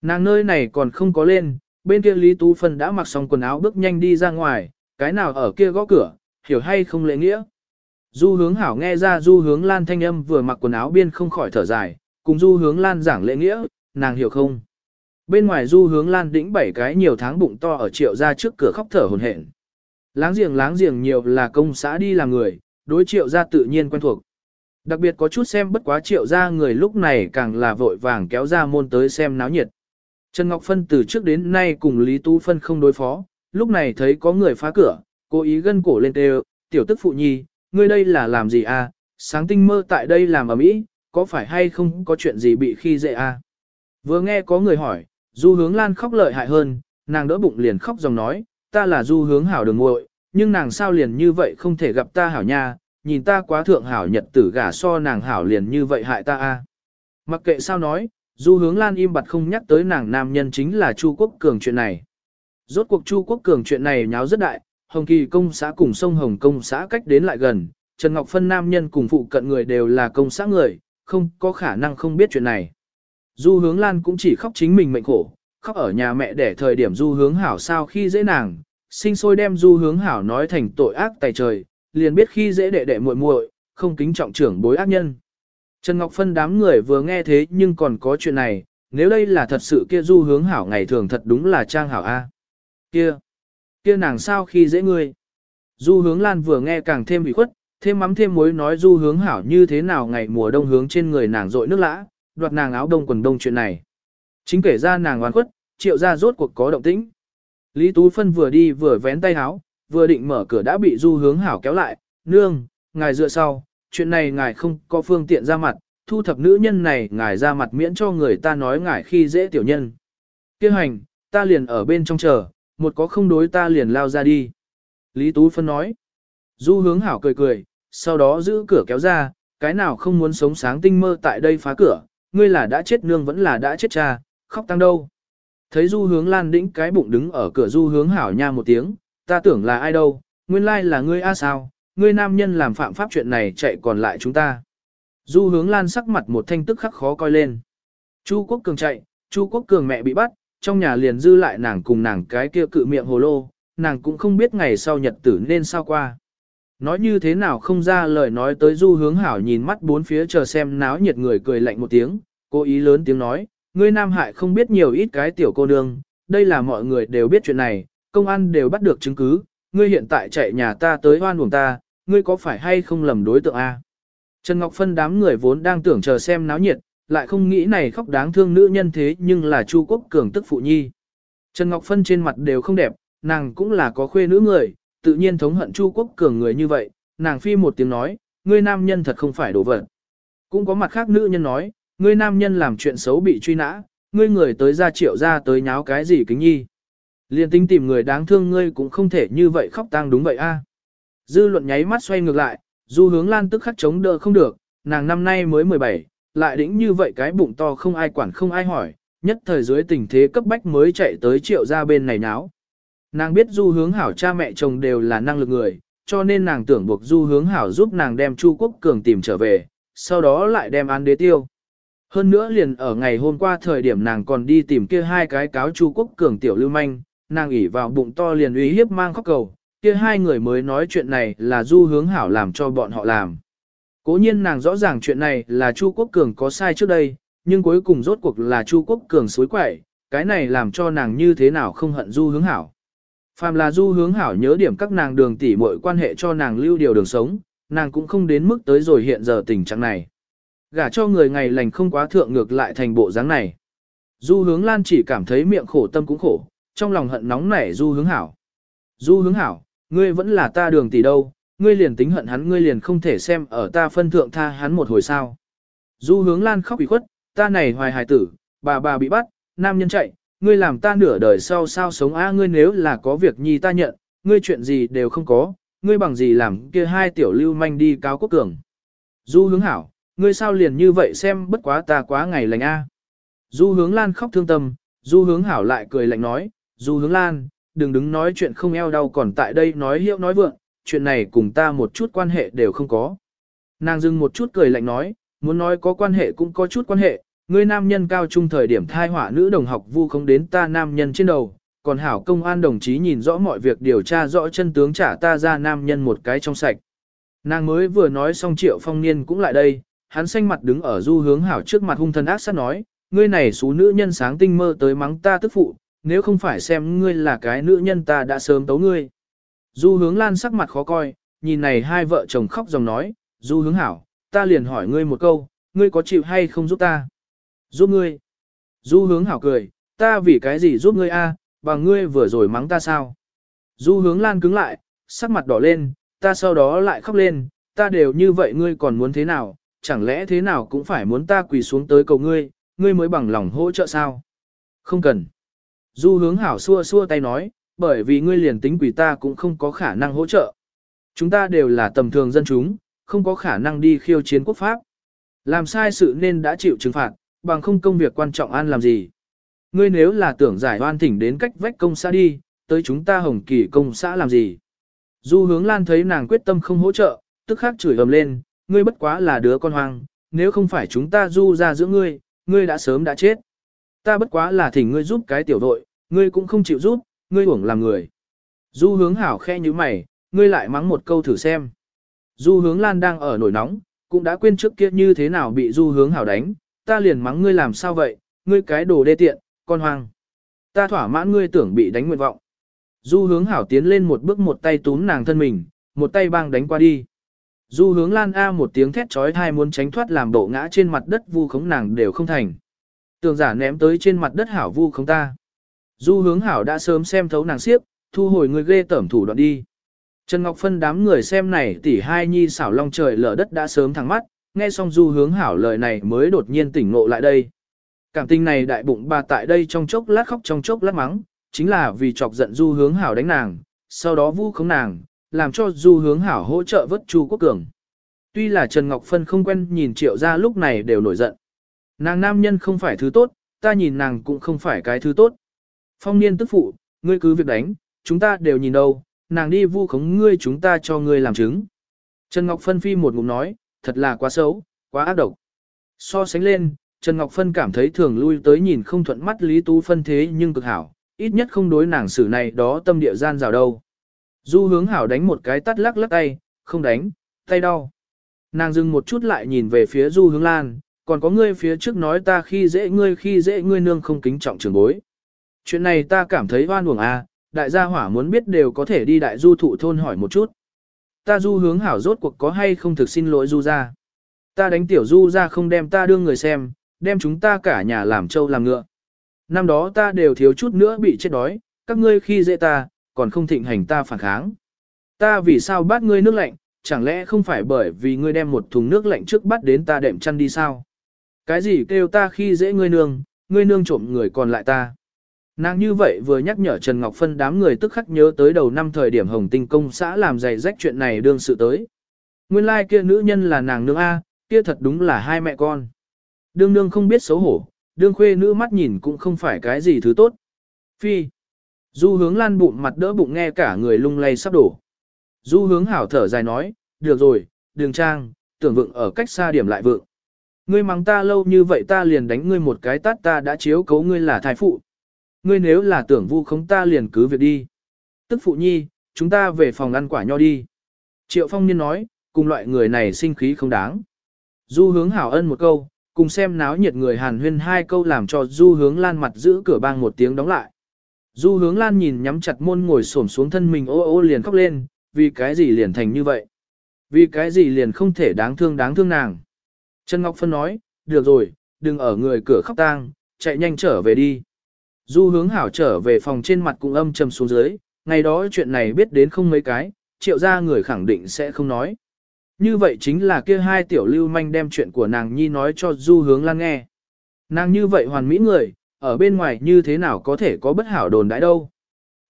Nàng nơi này còn không có lên, bên kia Lý Tú Phân đã mặc xong quần áo bước nhanh đi ra ngoài, cái nào ở kia gõ cửa, hiểu hay không lệ nghĩa. Du hướng hảo nghe ra du hướng lan thanh âm vừa mặc quần áo biên không khỏi thở dài, cùng du hướng lan giảng lệ nghĩa, nàng hiểu không. Bên ngoài du hướng lan đĩnh bảy cái nhiều tháng bụng to ở triệu ra trước cửa khóc thở hồn hển. Láng giềng láng giềng nhiều là công xã đi làm người, đối triệu ra tự nhiên quen thuộc. Đặc biệt có chút xem bất quá triệu ra người lúc này càng là vội vàng kéo ra môn tới xem náo nhiệt. Trần Ngọc Phân từ trước đến nay cùng Lý Tú Phân không đối phó, lúc này thấy có người phá cửa, cố ý gân cổ lên tê tiểu tức phụ nhi, ngươi đây là làm gì à, sáng tinh mơ tại đây làm ở mỹ, có phải hay không có chuyện gì bị khi dễ à. Vừa nghe có người hỏi, du hướng lan khóc lợi hại hơn, nàng đỡ bụng liền khóc dòng nói, ta là du hướng hảo đường ngội, nhưng nàng sao liền như vậy không thể gặp ta hảo nha, nhìn ta quá thượng hảo nhật tử gả so nàng hảo liền như vậy hại ta a. Mặc kệ sao nói, du hướng lan im bặt không nhắc tới nàng nam nhân chính là Chu Quốc Cường chuyện này. Rốt cuộc Chu Quốc Cường chuyện này nháo rất đại, Hồng Kỳ công xã cùng sông Hồng công xã cách đến lại gần, Trần Ngọc Phân nam nhân cùng phụ cận người đều là công xã người, không có khả năng không biết chuyện này. Du hướng lan cũng chỉ khóc chính mình mệnh khổ, khóc ở nhà mẹ để thời điểm du hướng hảo sao khi dễ nàng, sinh sôi đem du hướng hảo nói thành tội ác tài trời, liền biết khi dễ đệ đệ muội muội, không kính trọng trưởng bối ác nhân. Trần Ngọc Phân đám người vừa nghe thế nhưng còn có chuyện này, nếu đây là thật sự kia du hướng hảo ngày thường thật đúng là trang hảo A. Kia, kia nàng sao khi dễ ngươi. Du hướng lan vừa nghe càng thêm bị khuất, thêm mắm thêm muối nói du hướng hảo như thế nào ngày mùa đông hướng trên người nàng rội nước lã, đoạt nàng áo đông quần đông chuyện này. Chính kể ra nàng oan khuất, triệu ra rốt cuộc có động tĩnh. Lý Tú Phân vừa đi vừa vén tay áo, vừa định mở cửa đã bị du hướng hảo kéo lại, nương, ngài dựa sau, chuyện này ngài không có phương tiện ra mặt, thu thập nữ nhân này ngài ra mặt miễn cho người ta nói ngài khi dễ tiểu nhân. Kêu hành, ta liền ở bên trong chờ, một có không đối ta liền lao ra đi. Lý Tú Phân nói. Du hướng hảo cười cười, sau đó giữ cửa kéo ra, cái nào không muốn sống sáng tinh mơ tại đây phá cửa, ngươi là đã chết nương vẫn là đã chết cha, khóc tăng đâu. Thấy du hướng lan đĩnh cái bụng đứng ở cửa du hướng hảo nha một tiếng, ta tưởng là ai đâu, nguyên lai là ngươi a sao, ngươi nam nhân làm phạm pháp chuyện này chạy còn lại chúng ta. Du hướng lan sắc mặt một thanh tức khắc khó coi lên. Chu Quốc Cường chạy, Chu Quốc Cường mẹ bị bắt, trong nhà liền dư lại nàng cùng nàng cái kia cự miệng hồ lô, nàng cũng không biết ngày sau nhật tử nên sao qua. Nói như thế nào không ra lời nói tới du hướng hảo nhìn mắt bốn phía chờ xem náo nhiệt người cười lạnh một tiếng, cố ý lớn tiếng nói, ngươi nam hại không biết nhiều ít cái tiểu cô nương, đây là mọi người đều biết chuyện này, công an đều bắt được chứng cứ, ngươi hiện tại chạy nhà ta tới hoan buồng ta, ngươi có phải hay không lầm đối tượng A. Trần Ngọc Phân đám người vốn đang tưởng chờ xem náo nhiệt, lại không nghĩ này khóc đáng thương nữ nhân thế nhưng là Chu Quốc Cường tức phụ nhi. Trần Ngọc Phân trên mặt đều không đẹp, nàng cũng là có khuê nữ người, tự nhiên thống hận Chu Quốc Cường người như vậy, nàng phi một tiếng nói, ngươi nam nhân thật không phải đồ vật. Cũng có mặt khác nữ nhân nói, ngươi nam nhân làm chuyện xấu bị truy nã, ngươi người tới ra triệu ra tới nháo cái gì kính nhi. Liên tính tìm người đáng thương ngươi cũng không thể như vậy khóc tang đúng vậy a. Dư luận nháy mắt xoay ngược lại, du hướng lan tức khắc chống đỡ không được, nàng năm nay mới 17, lại đĩnh như vậy cái bụng to không ai quản không ai hỏi, nhất thời dưới tình thế cấp bách mới chạy tới triệu ra bên này náo. Nàng biết du hướng hảo cha mẹ chồng đều là năng lực người, cho nên nàng tưởng buộc du hướng hảo giúp nàng đem Chu Quốc Cường tìm trở về, sau đó lại đem án đế tiêu. Hơn nữa liền ở ngày hôm qua thời điểm nàng còn đi tìm kia hai cái cáo Chu Quốc Cường tiểu lưu manh, nàng ỉ vào bụng to liền uy hiếp mang khóc cầu, kia hai người mới nói chuyện này là du hướng hảo làm cho bọn họ làm. Cố nhiên nàng rõ ràng chuyện này là Chu Quốc Cường có sai trước đây, nhưng cuối cùng rốt cuộc là Chu Quốc Cường suối quậy, cái này làm cho nàng như thế nào không hận du hướng hảo. Phàm là du hướng hảo nhớ điểm các nàng đường tỷ mọi quan hệ cho nàng lưu điều đường sống, nàng cũng không đến mức tới rồi hiện giờ tình trạng này. Gả cho người ngày lành không quá thượng ngược lại thành bộ dáng này. Du hướng lan chỉ cảm thấy miệng khổ tâm cũng khổ, trong lòng hận nóng nảy du hướng hảo. Du hướng hảo, ngươi vẫn là ta đường tỷ đâu, ngươi liền tính hận hắn ngươi liền không thể xem ở ta phân thượng tha hắn một hồi sao. Du hướng lan khóc ủy khuất, ta này hoài hài tử, bà bà bị bắt, nam nhân chạy, ngươi làm ta nửa đời sau sao sống a ngươi nếu là có việc nhi ta nhận, ngươi chuyện gì đều không có, ngươi bằng gì làm kia hai tiểu lưu manh đi cáo quốc cường. Du hướng hảo, ngươi sao liền như vậy xem bất quá ta quá ngày lành a. Du hướng lan khóc thương tâm, du hướng hảo lại cười lạnh nói, du hướng lan, đừng đứng nói chuyện không eo đau còn tại đây nói hiệu nói vượng, chuyện này cùng ta một chút quan hệ đều không có. Nàng dừng một chút cười lạnh nói, muốn nói có quan hệ cũng có chút quan hệ, ngươi nam nhân cao trung thời điểm thai họa nữ đồng học vu không đến ta nam nhân trên đầu, còn hảo công an đồng chí nhìn rõ mọi việc điều tra rõ chân tướng trả ta ra nam nhân một cái trong sạch. Nàng mới vừa nói xong triệu phong niên cũng lại đây, hắn xanh mặt đứng ở du hướng hảo trước mặt hung thần ác sát nói, ngươi này số nữ nhân sáng tinh mơ tới mắng ta tức phụ, nếu không phải xem ngươi là cái nữ nhân ta đã sớm tấu ngươi. Du hướng lan sắc mặt khó coi, nhìn này hai vợ chồng khóc dòng nói, du hướng hảo, ta liền hỏi ngươi một câu, ngươi có chịu hay không giúp ta? Giúp ngươi. Du hướng hảo cười, ta vì cái gì giúp ngươi a? và ngươi vừa rồi mắng ta sao? Du hướng lan cứng lại, sắc mặt đỏ lên, ta sau đó lại khóc lên, ta đều như vậy ngươi còn muốn thế nào, chẳng lẽ thế nào cũng phải muốn ta quỳ xuống tới cầu ngươi, ngươi mới bằng lòng hỗ trợ sao? Không cần. Du hướng hảo xua xua tay nói, bởi vì ngươi liền tính quỷ ta cũng không có khả năng hỗ trợ. Chúng ta đều là tầm thường dân chúng, không có khả năng đi khiêu chiến quốc pháp. Làm sai sự nên đã chịu trừng phạt, bằng không công việc quan trọng an làm gì. Ngươi nếu là tưởng giải oan thỉnh đến cách vách công xã đi, tới chúng ta hồng kỳ công xã làm gì. Du hướng lan thấy nàng quyết tâm không hỗ trợ, tức khắc chửi ầm lên, ngươi bất quá là đứa con hoang, nếu không phải chúng ta du ra giữa ngươi, ngươi đã sớm đã chết. Ta bất quá là thỉnh ngươi giúp cái tiểu đội, ngươi cũng không chịu giúp, ngươi uổng làm người. Du hướng hảo khe như mày, ngươi lại mắng một câu thử xem. Du hướng lan đang ở nổi nóng, cũng đã quên trước kia như thế nào bị du hướng hảo đánh, ta liền mắng ngươi làm sao vậy, ngươi cái đồ đê tiện, con hoang. Ta thỏa mãn ngươi tưởng bị đánh nguyện vọng. Du hướng hảo tiến lên một bước một tay túm nàng thân mình, một tay băng đánh qua đi. Du hướng lan A một tiếng thét trói thai muốn tránh thoát làm độ ngã trên mặt đất vu khống nàng đều không thành. Tường giả ném tới trên mặt đất hảo vu không ta. Du hướng hảo đã sớm xem thấu nàng siếp, thu hồi người ghê tẩm thủ đoạn đi. Trần Ngọc Phân đám người xem này tỷ hai nhi xảo long trời lở đất đã sớm thẳng mắt, nghe xong du hướng hảo lời này mới đột nhiên tỉnh ngộ lại đây. Cảm tình này đại bụng bà tại đây trong chốc lát khóc trong chốc lát mắng, chính là vì chọc giận du hướng hảo đánh nàng, sau đó vu khống nàng, làm cho du hướng hảo hỗ trợ vớt Chu Quốc Cường. Tuy là Trần Ngọc Phân không quen nhìn triệu ra lúc này đều nổi giận. Nàng nam nhân không phải thứ tốt, ta nhìn nàng cũng không phải cái thứ tốt. Phong niên tức phụ, ngươi cứ việc đánh, chúng ta đều nhìn đâu, nàng đi vu khống ngươi chúng ta cho ngươi làm chứng. Trần Ngọc Phân phi một ngụm nói, thật là quá xấu, quá ác độc. So sánh lên, Trần Ngọc Phân cảm thấy thường lui tới nhìn không thuận mắt Lý Tú Phân thế nhưng cực hảo, ít nhất không đối nàng xử này đó tâm địa gian rào đâu. Du hướng hảo đánh một cái tắt lắc lắc tay, không đánh, tay đau. Nàng dừng một chút lại nhìn về phía du hướng lan, còn có ngươi phía trước nói ta khi dễ ngươi khi dễ ngươi nương không kính trọng trường bối. Chuyện này ta cảm thấy hoan uổng à, đại gia hỏa muốn biết đều có thể đi đại du thụ thôn hỏi một chút. Ta du hướng hảo rốt cuộc có hay không thực xin lỗi du ra. Ta đánh tiểu du ra không đem ta đưa người xem, đem chúng ta cả nhà làm trâu làm ngựa. Năm đó ta đều thiếu chút nữa bị chết đói, các ngươi khi dễ ta, còn không thịnh hành ta phản kháng. Ta vì sao bắt ngươi nước lạnh, chẳng lẽ không phải bởi vì ngươi đem một thùng nước lạnh trước bắt đến ta đệm chăn đi sao? Cái gì kêu ta khi dễ ngươi nương, ngươi nương trộm người còn lại ta. Nàng như vậy vừa nhắc nhở Trần Ngọc Phân đám người tức khắc nhớ tới đầu năm thời điểm Hồng Tinh công xã làm giày rách chuyện này đương sự tới. Nguyên lai like kia nữ nhân là nàng nương A, kia thật đúng là hai mẹ con. Đương nương không biết xấu hổ, đương khuê nữ mắt nhìn cũng không phải cái gì thứ tốt. Phi. Du hướng lan bụng mặt đỡ bụng nghe cả người lung lay sắp đổ. Du hướng hảo thở dài nói, được rồi, đường trang, tưởng vượng ở cách xa điểm lại vượng. Ngươi mắng ta lâu như vậy ta liền đánh ngươi một cái tát ta đã chiếu cấu ngươi là thai phụ. Ngươi nếu là tưởng vu khống ta liền cứ việc đi. Tức phụ nhi, chúng ta về phòng ăn quả nho đi. Triệu phong niên nói, cùng loại người này sinh khí không đáng. Du hướng hảo ân một câu, cùng xem náo nhiệt người hàn huyên hai câu làm cho du hướng lan mặt giữ cửa bang một tiếng đóng lại. Du hướng lan nhìn nhắm chặt môn ngồi xổm xuống thân mình ô ô liền khóc lên, vì cái gì liền thành như vậy? Vì cái gì liền không thể đáng thương đáng thương nàng? Trần Ngọc Phân nói, được rồi, đừng ở người cửa khóc tang, chạy nhanh trở về đi. Du hướng hảo trở về phòng trên mặt cũng âm trầm xuống dưới, ngày đó chuyện này biết đến không mấy cái, triệu ra người khẳng định sẽ không nói. Như vậy chính là kia hai tiểu lưu manh đem chuyện của nàng nhi nói cho du hướng lan nghe. Nàng như vậy hoàn mỹ người, ở bên ngoài như thế nào có thể có bất hảo đồn đãi đâu.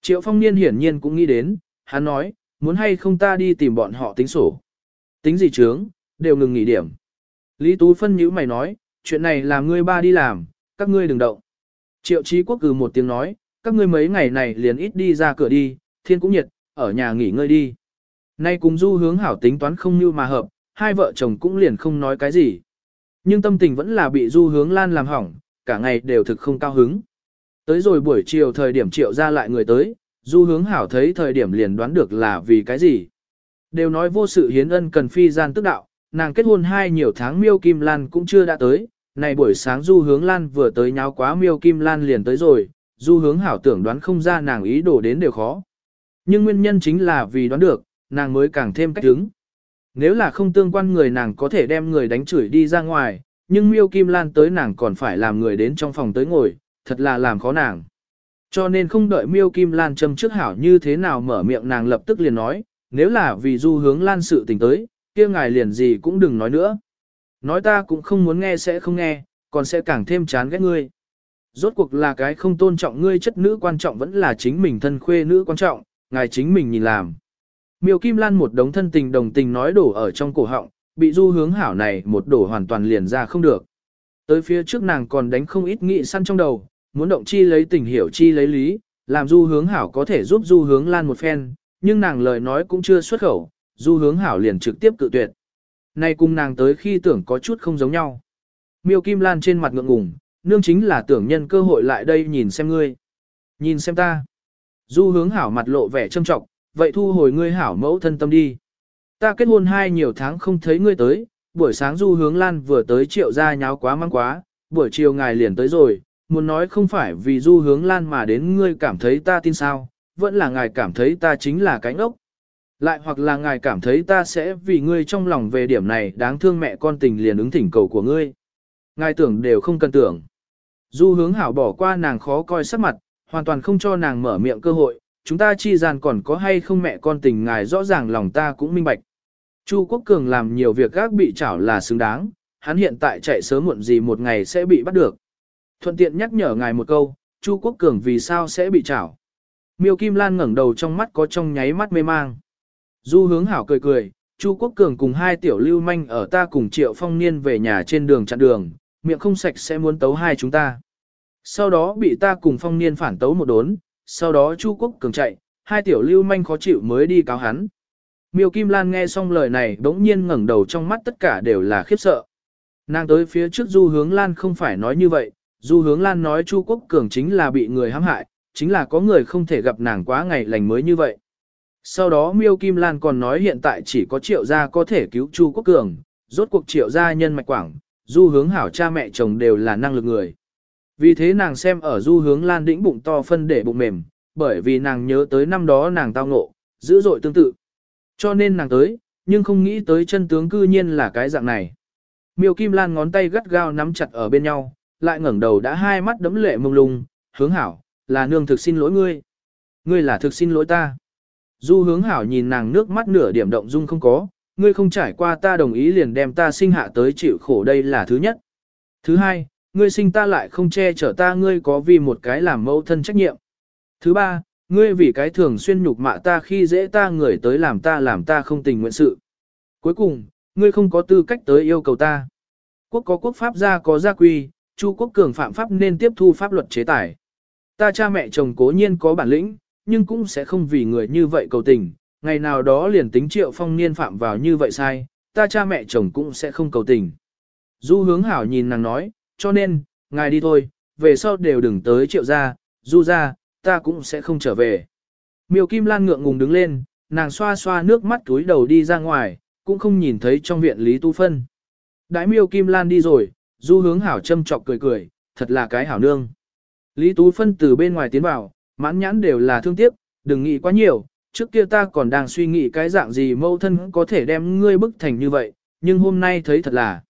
Triệu phong niên hiển nhiên cũng nghĩ đến, hắn nói, muốn hay không ta đi tìm bọn họ tính sổ. Tính gì chướng, đều ngừng nghỉ điểm. Lý Tú Phân nhữ mày nói, chuyện này là ngươi ba đi làm, các ngươi đừng động. Triệu Chí Quốc cử một tiếng nói, các ngươi mấy ngày này liền ít đi ra cửa đi, thiên cũng nhiệt, ở nhà nghỉ ngơi đi. Nay cùng du hướng hảo tính toán không như mà hợp, hai vợ chồng cũng liền không nói cái gì. Nhưng tâm tình vẫn là bị du hướng lan làm hỏng, cả ngày đều thực không cao hứng. Tới rồi buổi chiều thời điểm triệu ra lại người tới, du hướng hảo thấy thời điểm liền đoán được là vì cái gì. Đều nói vô sự hiến ân cần phi gian tức đạo, nàng kết hôn hai nhiều tháng miêu kim lan cũng chưa đã tới, này buổi sáng du hướng lan vừa tới nháo quá miêu kim lan liền tới rồi, du hướng hảo tưởng đoán không ra nàng ý đồ đến đều khó. Nhưng nguyên nhân chính là vì đoán được, nàng mới càng thêm cách đứng. Nếu là không tương quan người nàng có thể đem người đánh chửi đi ra ngoài, nhưng miêu kim lan tới nàng còn phải làm người đến trong phòng tới ngồi, thật là làm khó nàng. Cho nên không đợi miêu kim lan châm trước hảo như thế nào mở miệng nàng lập tức liền nói, nếu là vì du hướng lan sự tình tới, kia ngài liền gì cũng đừng nói nữa. Nói ta cũng không muốn nghe sẽ không nghe, còn sẽ càng thêm chán ghét ngươi. Rốt cuộc là cái không tôn trọng ngươi chất nữ quan trọng vẫn là chính mình thân khuê nữ quan trọng, ngài chính mình nhìn làm. Miêu Kim Lan một đống thân tình đồng tình nói đổ ở trong cổ họng, bị du hướng hảo này một đổ hoàn toàn liền ra không được. Tới phía trước nàng còn đánh không ít nghị săn trong đầu, muốn động chi lấy tình hiểu chi lấy lý, làm du hướng hảo có thể giúp du hướng lan một phen, nhưng nàng lời nói cũng chưa xuất khẩu, du hướng hảo liền trực tiếp cự tuyệt. Nay cùng nàng tới khi tưởng có chút không giống nhau. Miêu Kim Lan trên mặt ngượng ngùng, nương chính là tưởng nhân cơ hội lại đây nhìn xem ngươi. Nhìn xem ta. Du hướng hảo mặt lộ vẻ trâm trọng, vậy thu hồi ngươi hảo mẫu thân tâm đi. Ta kết hôn hai nhiều tháng không thấy ngươi tới, buổi sáng du hướng lan vừa tới triệu ra nháo quá mang quá, buổi chiều ngài liền tới rồi, muốn nói không phải vì du hướng lan mà đến ngươi cảm thấy ta tin sao, vẫn là ngài cảm thấy ta chính là cánh ốc. Lại hoặc là ngài cảm thấy ta sẽ vì ngươi trong lòng về điểm này đáng thương mẹ con tình liền ứng thỉnh cầu của ngươi. Ngài tưởng đều không cần tưởng. Du hướng hảo bỏ qua nàng khó coi sắc mặt, hoàn toàn không cho nàng mở miệng cơ hội, chúng ta chi gian còn có hay không mẹ con tình ngài rõ ràng lòng ta cũng minh bạch. Chu Quốc Cường làm nhiều việc gác bị trảo là xứng đáng, hắn hiện tại chạy sớm muộn gì một ngày sẽ bị bắt được. Thuận tiện nhắc nhở ngài một câu, Chu Quốc Cường vì sao sẽ bị trảo. Miêu Kim Lan ngẩng đầu trong mắt có trong nháy mắt mê mang. Du hướng hảo cười cười, Chu Quốc Cường cùng hai tiểu lưu manh ở ta cùng Triệu Phong Niên về nhà trên đường chặn đường, miệng không sạch sẽ muốn tấu hai chúng ta. Sau đó bị ta cùng Phong Niên phản tấu một đốn, sau đó Chu Quốc Cường chạy, hai tiểu lưu manh khó chịu mới đi cáo hắn. Miêu Kim Lan nghe xong lời này đống nhiên ngẩng đầu trong mắt tất cả đều là khiếp sợ. Nàng tới phía trước Du Hướng Lan không phải nói như vậy, Du Hướng Lan nói Chu Quốc Cường chính là bị người hãm hại, chính là có người không thể gặp nàng quá ngày lành mới như vậy. Sau đó Miêu Kim Lan còn nói hiện tại chỉ có triệu gia có thể cứu Chu Quốc Cường, rốt cuộc triệu gia nhân mạch quảng, Du Hướng Hảo cha mẹ chồng đều là năng lực người. Vì thế nàng xem ở Du Hướng Lan đĩnh bụng to phân để bụng mềm, bởi vì nàng nhớ tới năm đó nàng tao ngộ, dữ dội tương tự. Cho nên nàng tới, nhưng không nghĩ tới chân tướng cư nhiên là cái dạng này. Miêu Kim Lan ngón tay gắt gao nắm chặt ở bên nhau, lại ngẩng đầu đã hai mắt đấm lệ mông lung, hướng hảo, là nương thực xin lỗi ngươi. Ngươi là thực xin lỗi ta. Du hướng hảo nhìn nàng nước mắt nửa điểm động dung không có, ngươi không trải qua ta đồng ý liền đem ta sinh hạ tới chịu khổ đây là thứ nhất. Thứ hai, ngươi sinh ta lại không che chở ta ngươi có vì một cái làm mẫu thân trách nhiệm. Thứ ba, ngươi vì cái thường xuyên nhục mạ ta khi dễ ta người tới làm ta làm ta không tình nguyện sự. Cuối cùng, ngươi không có tư cách tới yêu cầu ta. Quốc có quốc pháp gia có gia quy, Chu quốc cường phạm pháp nên tiếp thu pháp luật chế tài. Ta cha mẹ chồng cố nhiên có bản lĩnh, nhưng cũng sẽ không vì người như vậy cầu tình, ngày nào đó liền tính triệu phong niên phạm vào như vậy sai, ta cha mẹ chồng cũng sẽ không cầu tình. Du hướng hảo nhìn nàng nói, cho nên, ngài đi thôi, về sau đều đừng tới triệu gia, du gia, ta cũng sẽ không trở về. Miêu Kim Lan ngượng ngùng đứng lên, nàng xoa xoa nước mắt túi đầu đi ra ngoài, cũng không nhìn thấy trong viện Lý Tu Phân. Đãi Miêu Kim Lan đi rồi, du hướng hảo châm chọc cười cười, thật là cái hảo nương. Lý Tú Phân từ bên ngoài tiến vào, mãn nhãn đều là thương tiếc, đừng nghĩ quá nhiều, trước kia ta còn đang suy nghĩ cái dạng gì mâu thân có thể đem ngươi bức thành như vậy, nhưng hôm nay thấy thật là.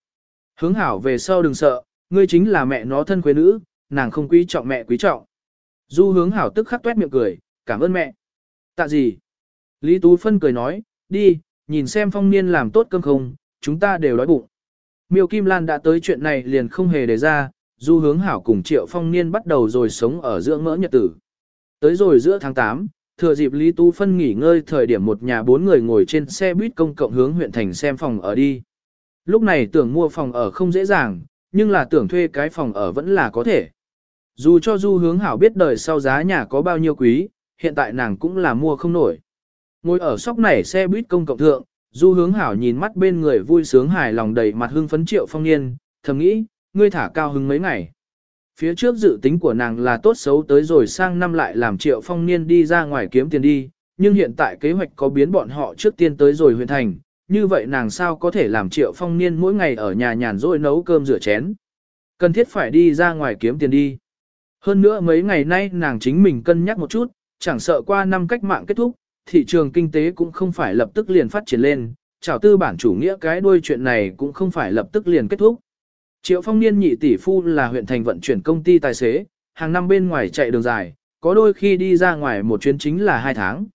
Hướng hảo về sau đừng sợ, ngươi chính là mẹ nó thân quê nữ, nàng không quý trọng mẹ quý trọng. Du hướng hảo tức khắc tuét miệng cười, cảm ơn mẹ. Tạ gì? Lý Tú Phân cười nói, đi, nhìn xem phong niên làm tốt cơm không, chúng ta đều đói bụng. Miêu Kim Lan đã tới chuyện này liền không hề đề ra, du hướng hảo cùng triệu phong niên bắt đầu rồi sống ở giữa mỡ nhật tử. Tới rồi giữa tháng 8, thừa dịp Lý Tú Phân nghỉ ngơi thời điểm một nhà bốn người ngồi trên xe buýt công cộng hướng huyện thành xem phòng ở đi. Lúc này tưởng mua phòng ở không dễ dàng, nhưng là tưởng thuê cái phòng ở vẫn là có thể. Dù cho du hướng hảo biết đời sau giá nhà có bao nhiêu quý, hiện tại nàng cũng là mua không nổi. Ngồi ở sóc này xe buýt công cộng thượng, du hướng hảo nhìn mắt bên người vui sướng hài lòng đầy mặt hưng phấn triệu phong niên, thầm nghĩ, ngươi thả cao hứng mấy ngày. Phía trước dự tính của nàng là tốt xấu tới rồi sang năm lại làm triệu phong niên đi ra ngoài kiếm tiền đi, nhưng hiện tại kế hoạch có biến bọn họ trước tiên tới rồi huyện thành, như vậy nàng sao có thể làm triệu phong niên mỗi ngày ở nhà nhàn rỗi nấu cơm rửa chén. Cần thiết phải đi ra ngoài kiếm tiền đi. Hơn nữa mấy ngày nay nàng chính mình cân nhắc một chút, chẳng sợ qua năm cách mạng kết thúc, thị trường kinh tế cũng không phải lập tức liền phát triển lên, chào tư bản chủ nghĩa cái đuôi chuyện này cũng không phải lập tức liền kết thúc. Triệu phong niên nhị tỷ phu là huyện thành vận chuyển công ty tài xế, hàng năm bên ngoài chạy đường dài, có đôi khi đi ra ngoài một chuyến chính là hai tháng.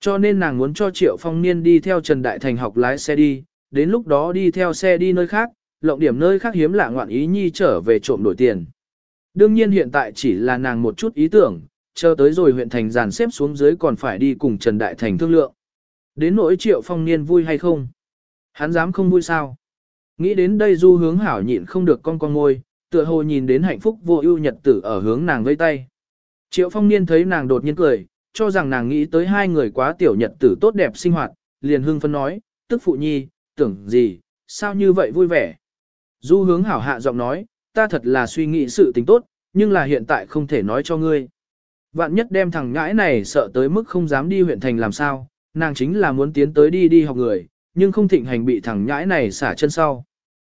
Cho nên nàng muốn cho Triệu phong niên đi theo Trần Đại Thành học lái xe đi, đến lúc đó đi theo xe đi nơi khác, lộng điểm nơi khác hiếm lạ ngoạn ý nhi trở về trộm đổi tiền. Đương nhiên hiện tại chỉ là nàng một chút ý tưởng, chờ tới rồi huyện thành giàn xếp xuống dưới còn phải đi cùng Trần Đại Thành thương lượng. Đến nỗi Triệu Phong Niên vui hay không? Hắn dám không vui sao? Nghĩ đến đây du hướng hảo nhịn không được con con ngôi, tựa hồ nhìn đến hạnh phúc vô ưu nhật tử ở hướng nàng vây tay. Triệu phong niên thấy nàng đột nhiên cười, cho rằng nàng nghĩ tới hai người quá tiểu nhật tử tốt đẹp sinh hoạt, liền hưng phân nói, tức phụ nhi, tưởng gì, sao như vậy vui vẻ. Du hướng hảo hạ giọng nói, ta thật là suy nghĩ sự tình tốt, nhưng là hiện tại không thể nói cho ngươi. Vạn nhất đem thằng ngãi này sợ tới mức không dám đi huyện thành làm sao, nàng chính là muốn tiến tới đi đi học người, nhưng không thịnh hành bị thằng nhãi này xả chân sau.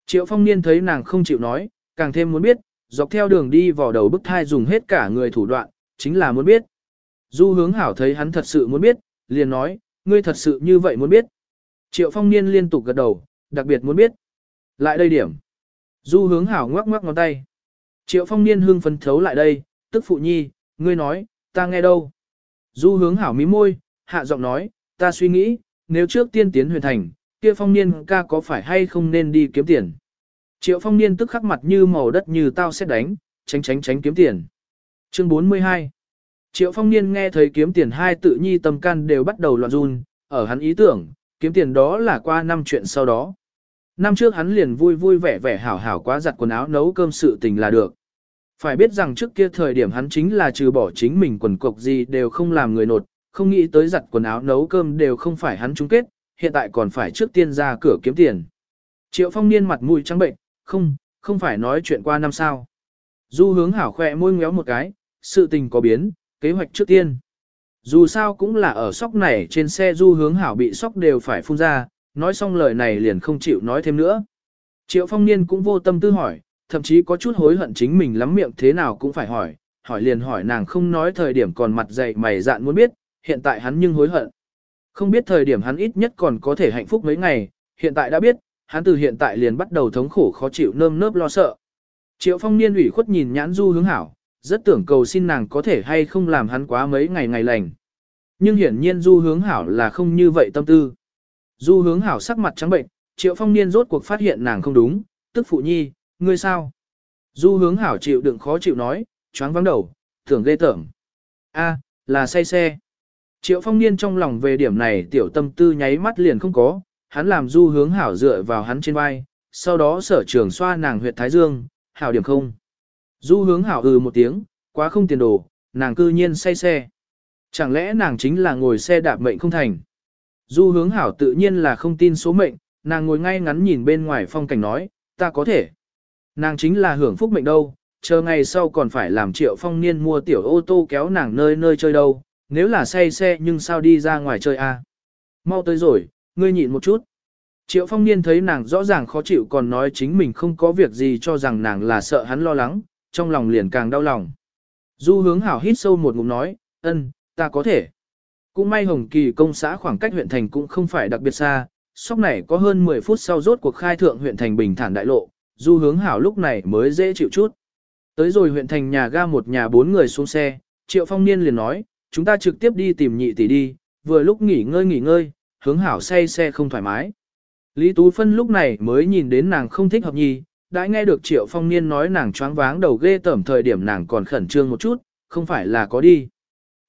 Triệu phong niên thấy nàng không chịu nói, càng thêm muốn biết, dọc theo đường đi vào đầu bức thai dùng hết cả người thủ đoạn, chính là muốn biết. Du hướng hảo thấy hắn thật sự muốn biết, liền nói, ngươi thật sự như vậy muốn biết. Triệu phong niên liên tục gật đầu, đặc biệt muốn biết. Lại đây điểm. Du hướng hảo ngoắc ngoắc ngón tay. Triệu phong niên hương phấn thấu lại đây, tức phụ nhi, ngươi nói, ta nghe đâu. Du hướng hảo mí môi, hạ giọng nói, ta suy nghĩ, nếu trước tiên tiến huyền thành, kia phong niên ca có phải hay không nên đi kiếm tiền. Triệu phong niên tức khắc mặt như màu đất như tao sẽ đánh, tránh tránh tránh kiếm tiền. Chương 42 Triệu phong niên nghe thấy kiếm tiền hai tự nhi tâm can đều bắt đầu loạn run, ở hắn ý tưởng, kiếm tiền đó là qua năm chuyện sau đó. Năm trước hắn liền vui vui vẻ vẻ hảo hảo quá giặt quần áo nấu cơm sự tình là được. Phải biết rằng trước kia thời điểm hắn chính là trừ bỏ chính mình quần cục gì đều không làm người nột, không nghĩ tới giặt quần áo nấu cơm đều không phải hắn chung kết, hiện tại còn phải trước tiên ra cửa kiếm tiền. Triệu phong niên mặt mũi trắng bệnh, không, không phải nói chuyện qua năm sao. Du hướng hảo khỏe môi ngéo một cái, sự tình có biến, kế hoạch trước tiên. Dù sao cũng là ở sóc này trên xe du hướng hảo bị sóc đều phải phun ra, nói xong lời này liền không chịu nói thêm nữa. Triệu phong niên cũng vô tâm tư hỏi, thậm chí có chút hối hận chính mình lắm miệng thế nào cũng phải hỏi, hỏi liền hỏi nàng không nói thời điểm còn mặt dậy mày dạn muốn biết, hiện tại hắn nhưng hối hận. Không biết thời điểm hắn ít nhất còn có thể hạnh phúc mấy ngày, hiện tại đã biết, hắn từ hiện tại liền bắt đầu thống khổ khó chịu nơm nớp lo sợ. Triệu phong niên ủy khuất nhìn nhãn du hướng hảo, rất tưởng cầu xin nàng có thể hay không làm hắn quá mấy ngày ngày lành. Nhưng hiển nhiên du hướng hảo là không như vậy tâm tư. Du hướng hảo sắc mặt trắng bệnh, triệu phong niên rốt cuộc phát hiện nàng không đúng, tức phụ nhi, ngươi sao? Du hướng hảo chịu đựng khó chịu nói, choáng vắng đầu, tưởng ghê tởm. A, là say xe. Triệu phong niên trong lòng về điểm này tiểu tâm tư nháy mắt liền không có, hắn làm du hướng hảo dựa vào hắn trên vai, sau đó sở trường xoa nàng huyệt thái dương, hảo điểm không. Du hướng hảo ừ một tiếng, quá không tiền đồ, nàng cư nhiên say xe. Chẳng lẽ nàng chính là ngồi xe đạp mệnh không thành. Du hướng hảo tự nhiên là không tin số mệnh, nàng ngồi ngay ngắn nhìn bên ngoài phong cảnh nói, ta có thể. Nàng chính là hưởng phúc mệnh đâu, chờ ngày sau còn phải làm triệu phong niên mua tiểu ô tô kéo nàng nơi nơi chơi đâu, nếu là say xe nhưng sao đi ra ngoài chơi a? Mau tới rồi, ngươi nhịn một chút. Triệu phong niên thấy nàng rõ ràng khó chịu còn nói chính mình không có việc gì cho rằng nàng là sợ hắn lo lắng, trong lòng liền càng đau lòng. Du hướng hảo hít sâu một ngụm nói, ân, ta có thể. Cũng may Hồng Kỳ công xã khoảng cách huyện thành cũng không phải đặc biệt xa, sóc này có hơn 10 phút sau rốt cuộc khai thượng huyện thành bình thản đại lộ, du hướng hảo lúc này mới dễ chịu chút. Tới rồi huyện thành nhà ga một nhà bốn người xuống xe, Triệu Phong Niên liền nói, chúng ta trực tiếp đi tìm nhị tỷ đi, vừa lúc nghỉ ngơi nghỉ ngơi, hướng hảo say xe không thoải mái. Lý Tú Phân lúc này mới nhìn đến nàng không thích hợp nhi, đã nghe được Triệu Phong Niên nói nàng choáng váng đầu ghê tởm thời điểm nàng còn khẩn trương một chút, không phải là có đi.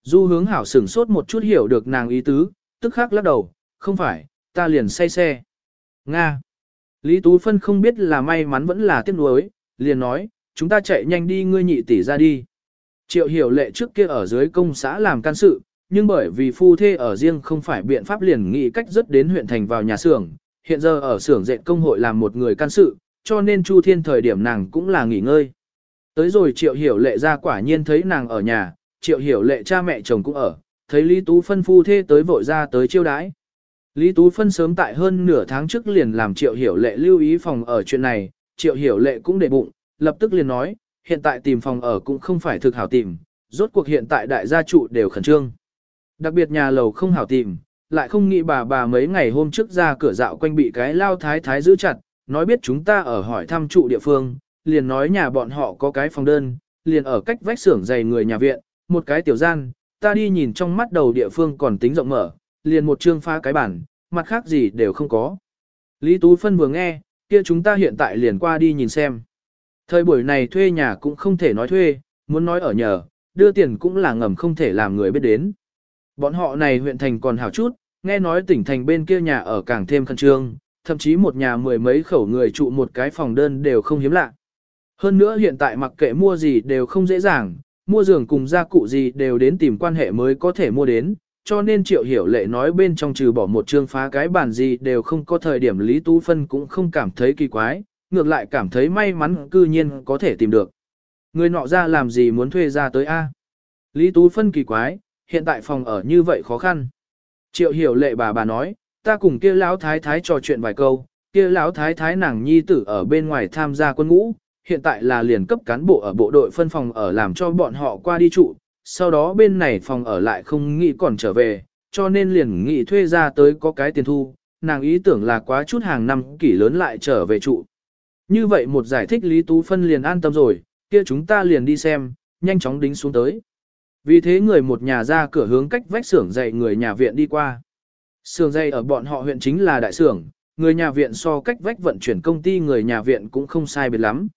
Du hướng hảo sửng sốt một chút hiểu được nàng ý tứ, tức khắc lắc đầu, không phải, ta liền say xe. Nga. Lý Tú Phân không biết là may mắn vẫn là tiếc nuối, liền nói, chúng ta chạy nhanh đi ngươi nhị tỷ ra đi. Triệu hiểu lệ trước kia ở dưới công xã làm can sự, nhưng bởi vì phu thê ở riêng không phải biện pháp liền nghĩ cách rất đến huyện thành vào nhà xưởng, hiện giờ ở xưởng dệt công hội làm một người can sự, cho nên Chu Thiên thời điểm nàng cũng là nghỉ ngơi. Tới rồi Triệu Hiểu Lệ ra quả nhiên thấy nàng ở nhà, Triệu Hiểu Lệ cha mẹ chồng cũng ở, thấy Lý Tú Phân phu thê tới vội ra tới chiêu đãi. Lý Tú Phân sớm tại hơn nửa tháng trước liền làm Triệu Hiểu Lệ lưu ý phòng ở chuyện này, Triệu Hiểu Lệ cũng để bụng, lập tức liền nói, hiện tại tìm phòng ở cũng không phải thực hảo tìm, rốt cuộc hiện tại đại gia trụ đều khẩn trương. Đặc biệt nhà lầu không hảo tìm, lại không nghĩ bà bà mấy ngày hôm trước ra cửa dạo quanh bị cái lao thái thái giữ chặt, nói biết chúng ta ở hỏi thăm trụ địa phương, liền nói nhà bọn họ có cái phòng đơn, liền ở cách vách xưởng dày người nhà viện, một cái tiểu gian, ta đi nhìn trong mắt đầu địa phương còn tính rộng mở, liền một chương phá cái bản, mặt khác gì đều không có. Lý Tú Phân vừa nghe, kia chúng ta hiện tại liền qua đi nhìn xem. Thời buổi này thuê nhà cũng không thể nói thuê, muốn nói ở nhờ, đưa tiền cũng là ngầm không thể làm người biết đến. Bọn họ này huyện thành còn hảo chút, nghe nói tỉnh thành bên kia nhà ở càng thêm khẩn trương, thậm chí một nhà mười mấy khẩu người trụ một cái phòng đơn đều không hiếm lạ. Hơn nữa hiện tại mặc kệ mua gì đều không dễ dàng, mua giường cùng gia cụ gì đều đến tìm quan hệ mới có thể mua đến, cho nên triệu hiểu lệ nói bên trong trừ bỏ một chương phá cái bản gì đều không có thời điểm Lý Tú Phân cũng không cảm thấy kỳ quái, ngược lại cảm thấy may mắn cư nhiên có thể tìm được. Người nọ ra làm gì muốn thuê ra tới A. Lý Tú Phân kỳ quái, hiện tại phòng ở như vậy khó khăn. Triệu hiểu lệ bà bà nói, ta cùng kia lão thái thái trò chuyện vài câu, kia lão thái thái nàng nhi tử ở bên ngoài tham gia quân ngũ, hiện tại là liền cấp cán bộ ở bộ đội phân phòng ở làm cho bọn họ qua đi trụ, sau đó bên này phòng ở lại không nghĩ còn trở về, cho nên liền nghĩ thuê ra tới có cái tiền thu, nàng ý tưởng là quá chút hàng năm kỷ lớn lại trở về trụ. Như vậy một giải thích Lý Tú Phân liền an tâm rồi, kia chúng ta liền đi xem, nhanh chóng đính xuống tới. Vì thế người một nhà ra cửa hướng cách vách xưởng dạy người nhà viện đi qua. Xưởng dạy ở bọn họ huyện chính là đại xưởng, người nhà viện so cách vách vận chuyển công ty người nhà viện cũng không sai biệt lắm.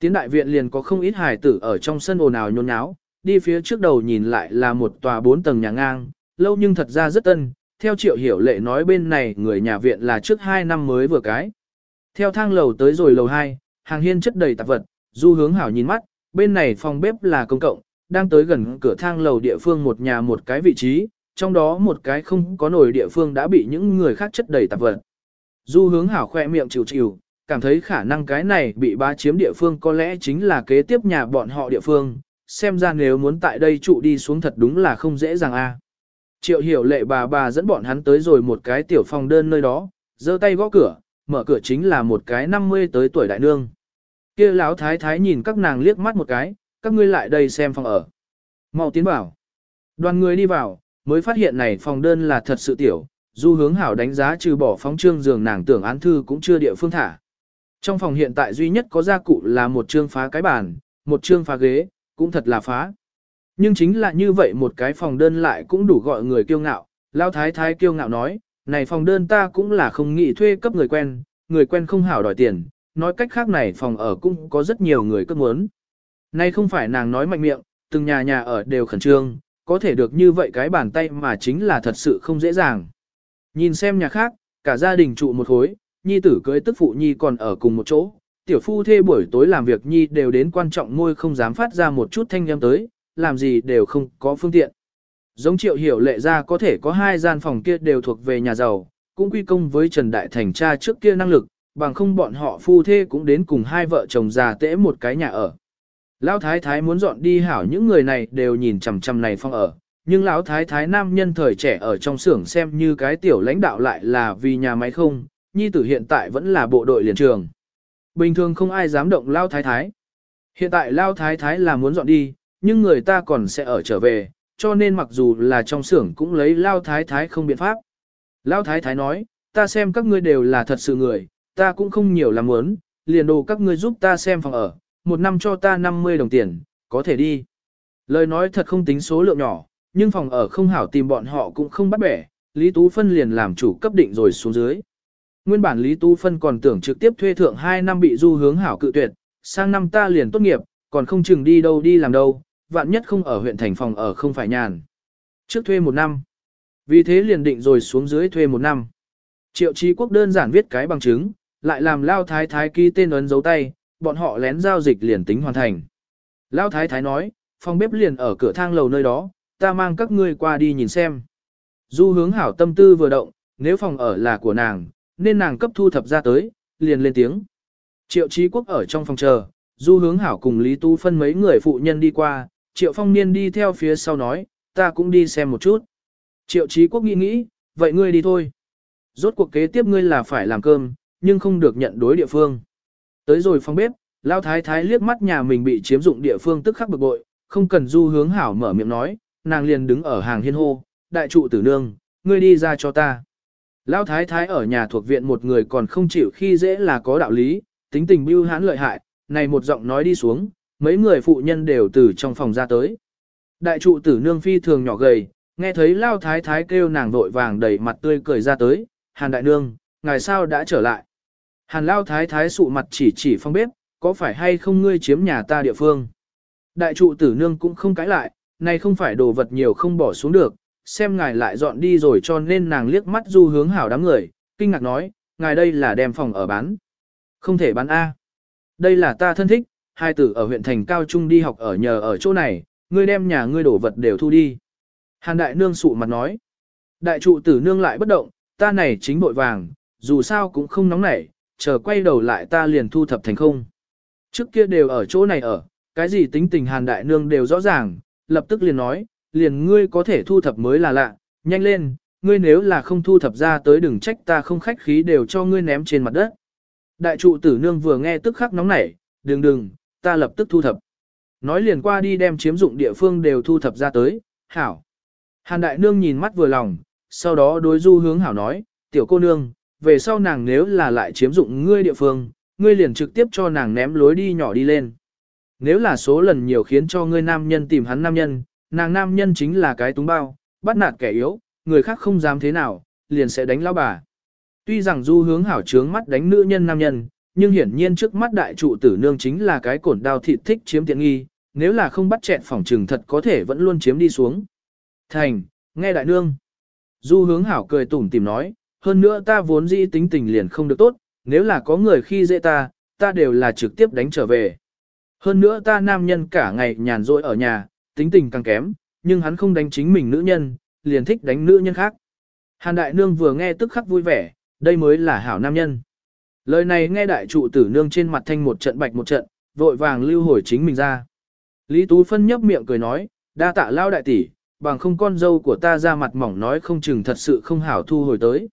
Tiến đại viện liền có không ít hài tử ở trong sân ồn ào nhôn nháo, đi phía trước đầu nhìn lại là một tòa bốn tầng nhà ngang, lâu nhưng thật ra rất tân, theo triệu hiểu lệ nói bên này người nhà viện là trước 2 năm mới vừa cái. Theo thang lầu tới rồi lầu 2, hàng hiên chất đầy tạp vật, du hướng hảo nhìn mắt, bên này phòng bếp là công cộng, đang tới gần cửa thang lầu địa phương một nhà một cái vị trí, trong đó một cái không có nổi địa phương đã bị những người khác chất đầy tạp vật. Du hướng hảo khoe miệng chịu chịu, cảm thấy khả năng cái này bị bá chiếm địa phương có lẽ chính là kế tiếp nhà bọn họ địa phương, xem ra nếu muốn tại đây trụ đi xuống thật đúng là không dễ dàng a. Triệu hiểu lệ bà bà dẫn bọn hắn tới rồi một cái tiểu phòng đơn nơi đó, giơ tay gõ cửa, mở cửa chính là một cái 50 tới tuổi đại nương. kia lão thái thái nhìn các nàng liếc mắt một cái, các ngươi lại đây xem phòng ở. Mau tiến vào. Đoàn người đi vào, mới phát hiện này phòng đơn là thật sự tiểu, du hướng hảo đánh giá trừ bỏ phóng trương giường nàng tưởng án thư cũng chưa địa phương thả. Trong phòng hiện tại duy nhất có gia cụ là một trương phá cái bàn, một trương phá ghế, cũng thật là phá. Nhưng chính là như vậy một cái phòng đơn lại cũng đủ gọi người kiêu ngạo, lao thái thái kiêu ngạo nói, này phòng đơn ta cũng là không nghĩ thuê cấp người quen, người quen không hảo đòi tiền, nói cách khác này phòng ở cũng có rất nhiều người cấp muốn. Nay không phải nàng nói mạnh miệng, từng nhà nhà ở đều khẩn trương, có thể được như vậy cái bàn tay mà chính là thật sự không dễ dàng. Nhìn xem nhà khác, cả gia đình trụ một khối, nhi tử cưới tức phụ nhi còn ở cùng một chỗ, tiểu phu thê buổi tối làm việc nhi đều đến quan trọng ngôi không dám phát ra một chút thanh âm tới, làm gì đều không có phương tiện. Giống triệu hiểu lệ ra có thể có hai gian phòng kia đều thuộc về nhà giàu, cũng quy công với Trần Đại Thành cha trước kia năng lực, bằng không bọn họ phu thê cũng đến cùng hai vợ chồng già tễ một cái nhà ở. Lão thái thái muốn dọn đi hảo những người này đều nhìn chằm chằm này phong ở, nhưng lão thái thái nam nhân thời trẻ ở trong xưởng xem như cái tiểu lãnh đạo lại là vì nhà máy không, nhi tử hiện tại vẫn là bộ đội liền trường. Bình thường không ai dám động lão thái thái. Hiện tại lão thái thái là muốn dọn đi, nhưng người ta còn sẽ ở trở về, cho nên mặc dù là trong xưởng cũng lấy lao thái thái không biện pháp. Lao thái thái nói, ta xem các ngươi đều là thật sự người, ta cũng không nhiều làm muốn, liền đồ các ngươi giúp ta xem phòng ở, một năm cho ta 50 đồng tiền, có thể đi. Lời nói thật không tính số lượng nhỏ, nhưng phòng ở không hảo tìm bọn họ cũng không bắt bẻ, Lý Tú Phân liền làm chủ cấp định rồi xuống dưới. Nguyên bản Lý Tú Phân còn tưởng trực tiếp thuê thượng 2 năm bị du hướng hảo cự tuyệt, sang năm ta liền tốt nghiệp, còn không chừng đi đâu đi làm đâu, vạn nhất không ở huyện thành phòng ở không phải nhàn. Trước thuê một năm. Vì thế liền định rồi xuống dưới thuê một năm. Triệu trí quốc đơn giản viết cái bằng chứng, lại làm lao thái thái ký tên ấn dấu tay, bọn họ lén giao dịch liền tính hoàn thành. Lao thái thái nói, phòng bếp liền ở cửa thang lầu nơi đó, ta mang các ngươi qua đi nhìn xem. Du hướng hảo tâm tư vừa động, nếu phòng ở là của nàng, nên nàng cấp thu thập ra tới, liền lên tiếng. Triệu Chí Quốc ở trong phòng chờ, Du Hướng Hảo cùng Lý Tu phân mấy người phụ nhân đi qua, Triệu Phong Niên đi theo phía sau nói, ta cũng đi xem một chút. Triệu Chí Quốc nghĩ nghĩ, vậy ngươi đi thôi. Rốt cuộc kế tiếp ngươi là phải làm cơm, nhưng không được nhận đối địa phương. Tới rồi phòng bếp, Lao Thái Thái liếc mắt nhà mình bị chiếm dụng địa phương tức khắc bực bội, không cần Du Hướng Hảo mở miệng nói, nàng liền đứng ở hàng hiên hô, đại trụ tử nương, ngươi đi ra cho ta. Lão thái thái ở nhà thuộc viện một người còn không chịu khi dễ là có đạo lý, tính tình bưu hãn lợi hại, này một giọng nói đi xuống, mấy người phụ nhân đều từ trong phòng ra tới. Đại trụ tử nương phi thường nhỏ gầy, nghe thấy lao thái thái kêu nàng vội vàng đầy mặt tươi cười ra tới, hàn đại nương, ngài sao đã trở lại. Hàn lao thái thái sụ mặt chỉ chỉ phong bếp, có phải hay không ngươi chiếm nhà ta địa phương. Đại trụ tử nương cũng không cãi lại, này không phải đồ vật nhiều không bỏ xuống được, xem ngài lại dọn đi rồi cho nên nàng liếc mắt du hướng hảo đám người, kinh ngạc nói, ngài đây là đem phòng ở bán. Không thể bán A. Đây là ta thân thích, hai tử ở huyện thành cao trung đi học ở nhờ ở chỗ này, ngươi đem nhà ngươi đổ vật đều thu đi. Hàn đại nương sụ mặt nói. Đại trụ tử nương lại bất động, ta này chính bội vàng, dù sao cũng không nóng nảy, chờ quay đầu lại ta liền thu thập thành không. Trước kia đều ở chỗ này ở, cái gì tính tình hàn đại nương đều rõ ràng, lập tức liền nói, liền ngươi có thể thu thập mới là lạ, nhanh lên, ngươi nếu là không thu thập ra tới đừng trách ta không khách khí đều cho ngươi ném trên mặt đất. Đại trụ tử nương vừa nghe tức khắc nóng nảy, đừng đừng, ta lập tức thu thập. Nói liền qua đi đem chiếm dụng địa phương đều thu thập ra tới, hảo. Hàn đại nương nhìn mắt vừa lòng, sau đó đối du hướng hảo nói, tiểu cô nương, về sau nàng nếu là lại chiếm dụng ngươi địa phương, ngươi liền trực tiếp cho nàng ném lối đi nhỏ đi lên. Nếu là số lần nhiều khiến cho ngươi nam nhân tìm hắn nam nhân, Nàng nam nhân chính là cái túng bao, bắt nạt kẻ yếu, người khác không dám thế nào, liền sẽ đánh lão bà. Tuy rằng du hướng hảo trướng mắt đánh nữ nhân nam nhân, nhưng hiển nhiên trước mắt đại trụ tử nương chính là cái cổn đao thịt thích chiếm tiện nghi, nếu là không bắt chẹn phòng trừng thật có thể vẫn luôn chiếm đi xuống. Thành, nghe đại nương. Du hướng hảo cười tủm tìm nói, hơn nữa ta vốn dĩ tính tình liền không được tốt, nếu là có người khi dễ ta, ta đều là trực tiếp đánh trở về. Hơn nữa ta nam nhân cả ngày nhàn rỗi ở nhà, tính tình càng kém, nhưng hắn không đánh chính mình nữ nhân, liền thích đánh nữ nhân khác. Hàn đại nương vừa nghe tức khắc vui vẻ, đây mới là hảo nam nhân. Lời này nghe đại trụ tử nương trên mặt thanh một trận bạch một trận, vội vàng lưu hồi chính mình ra. Lý Tú Phân nhấp miệng cười nói, đa tạ lao đại tỷ, bằng không con dâu của ta ra mặt mỏng nói không chừng thật sự không hảo thu hồi tới.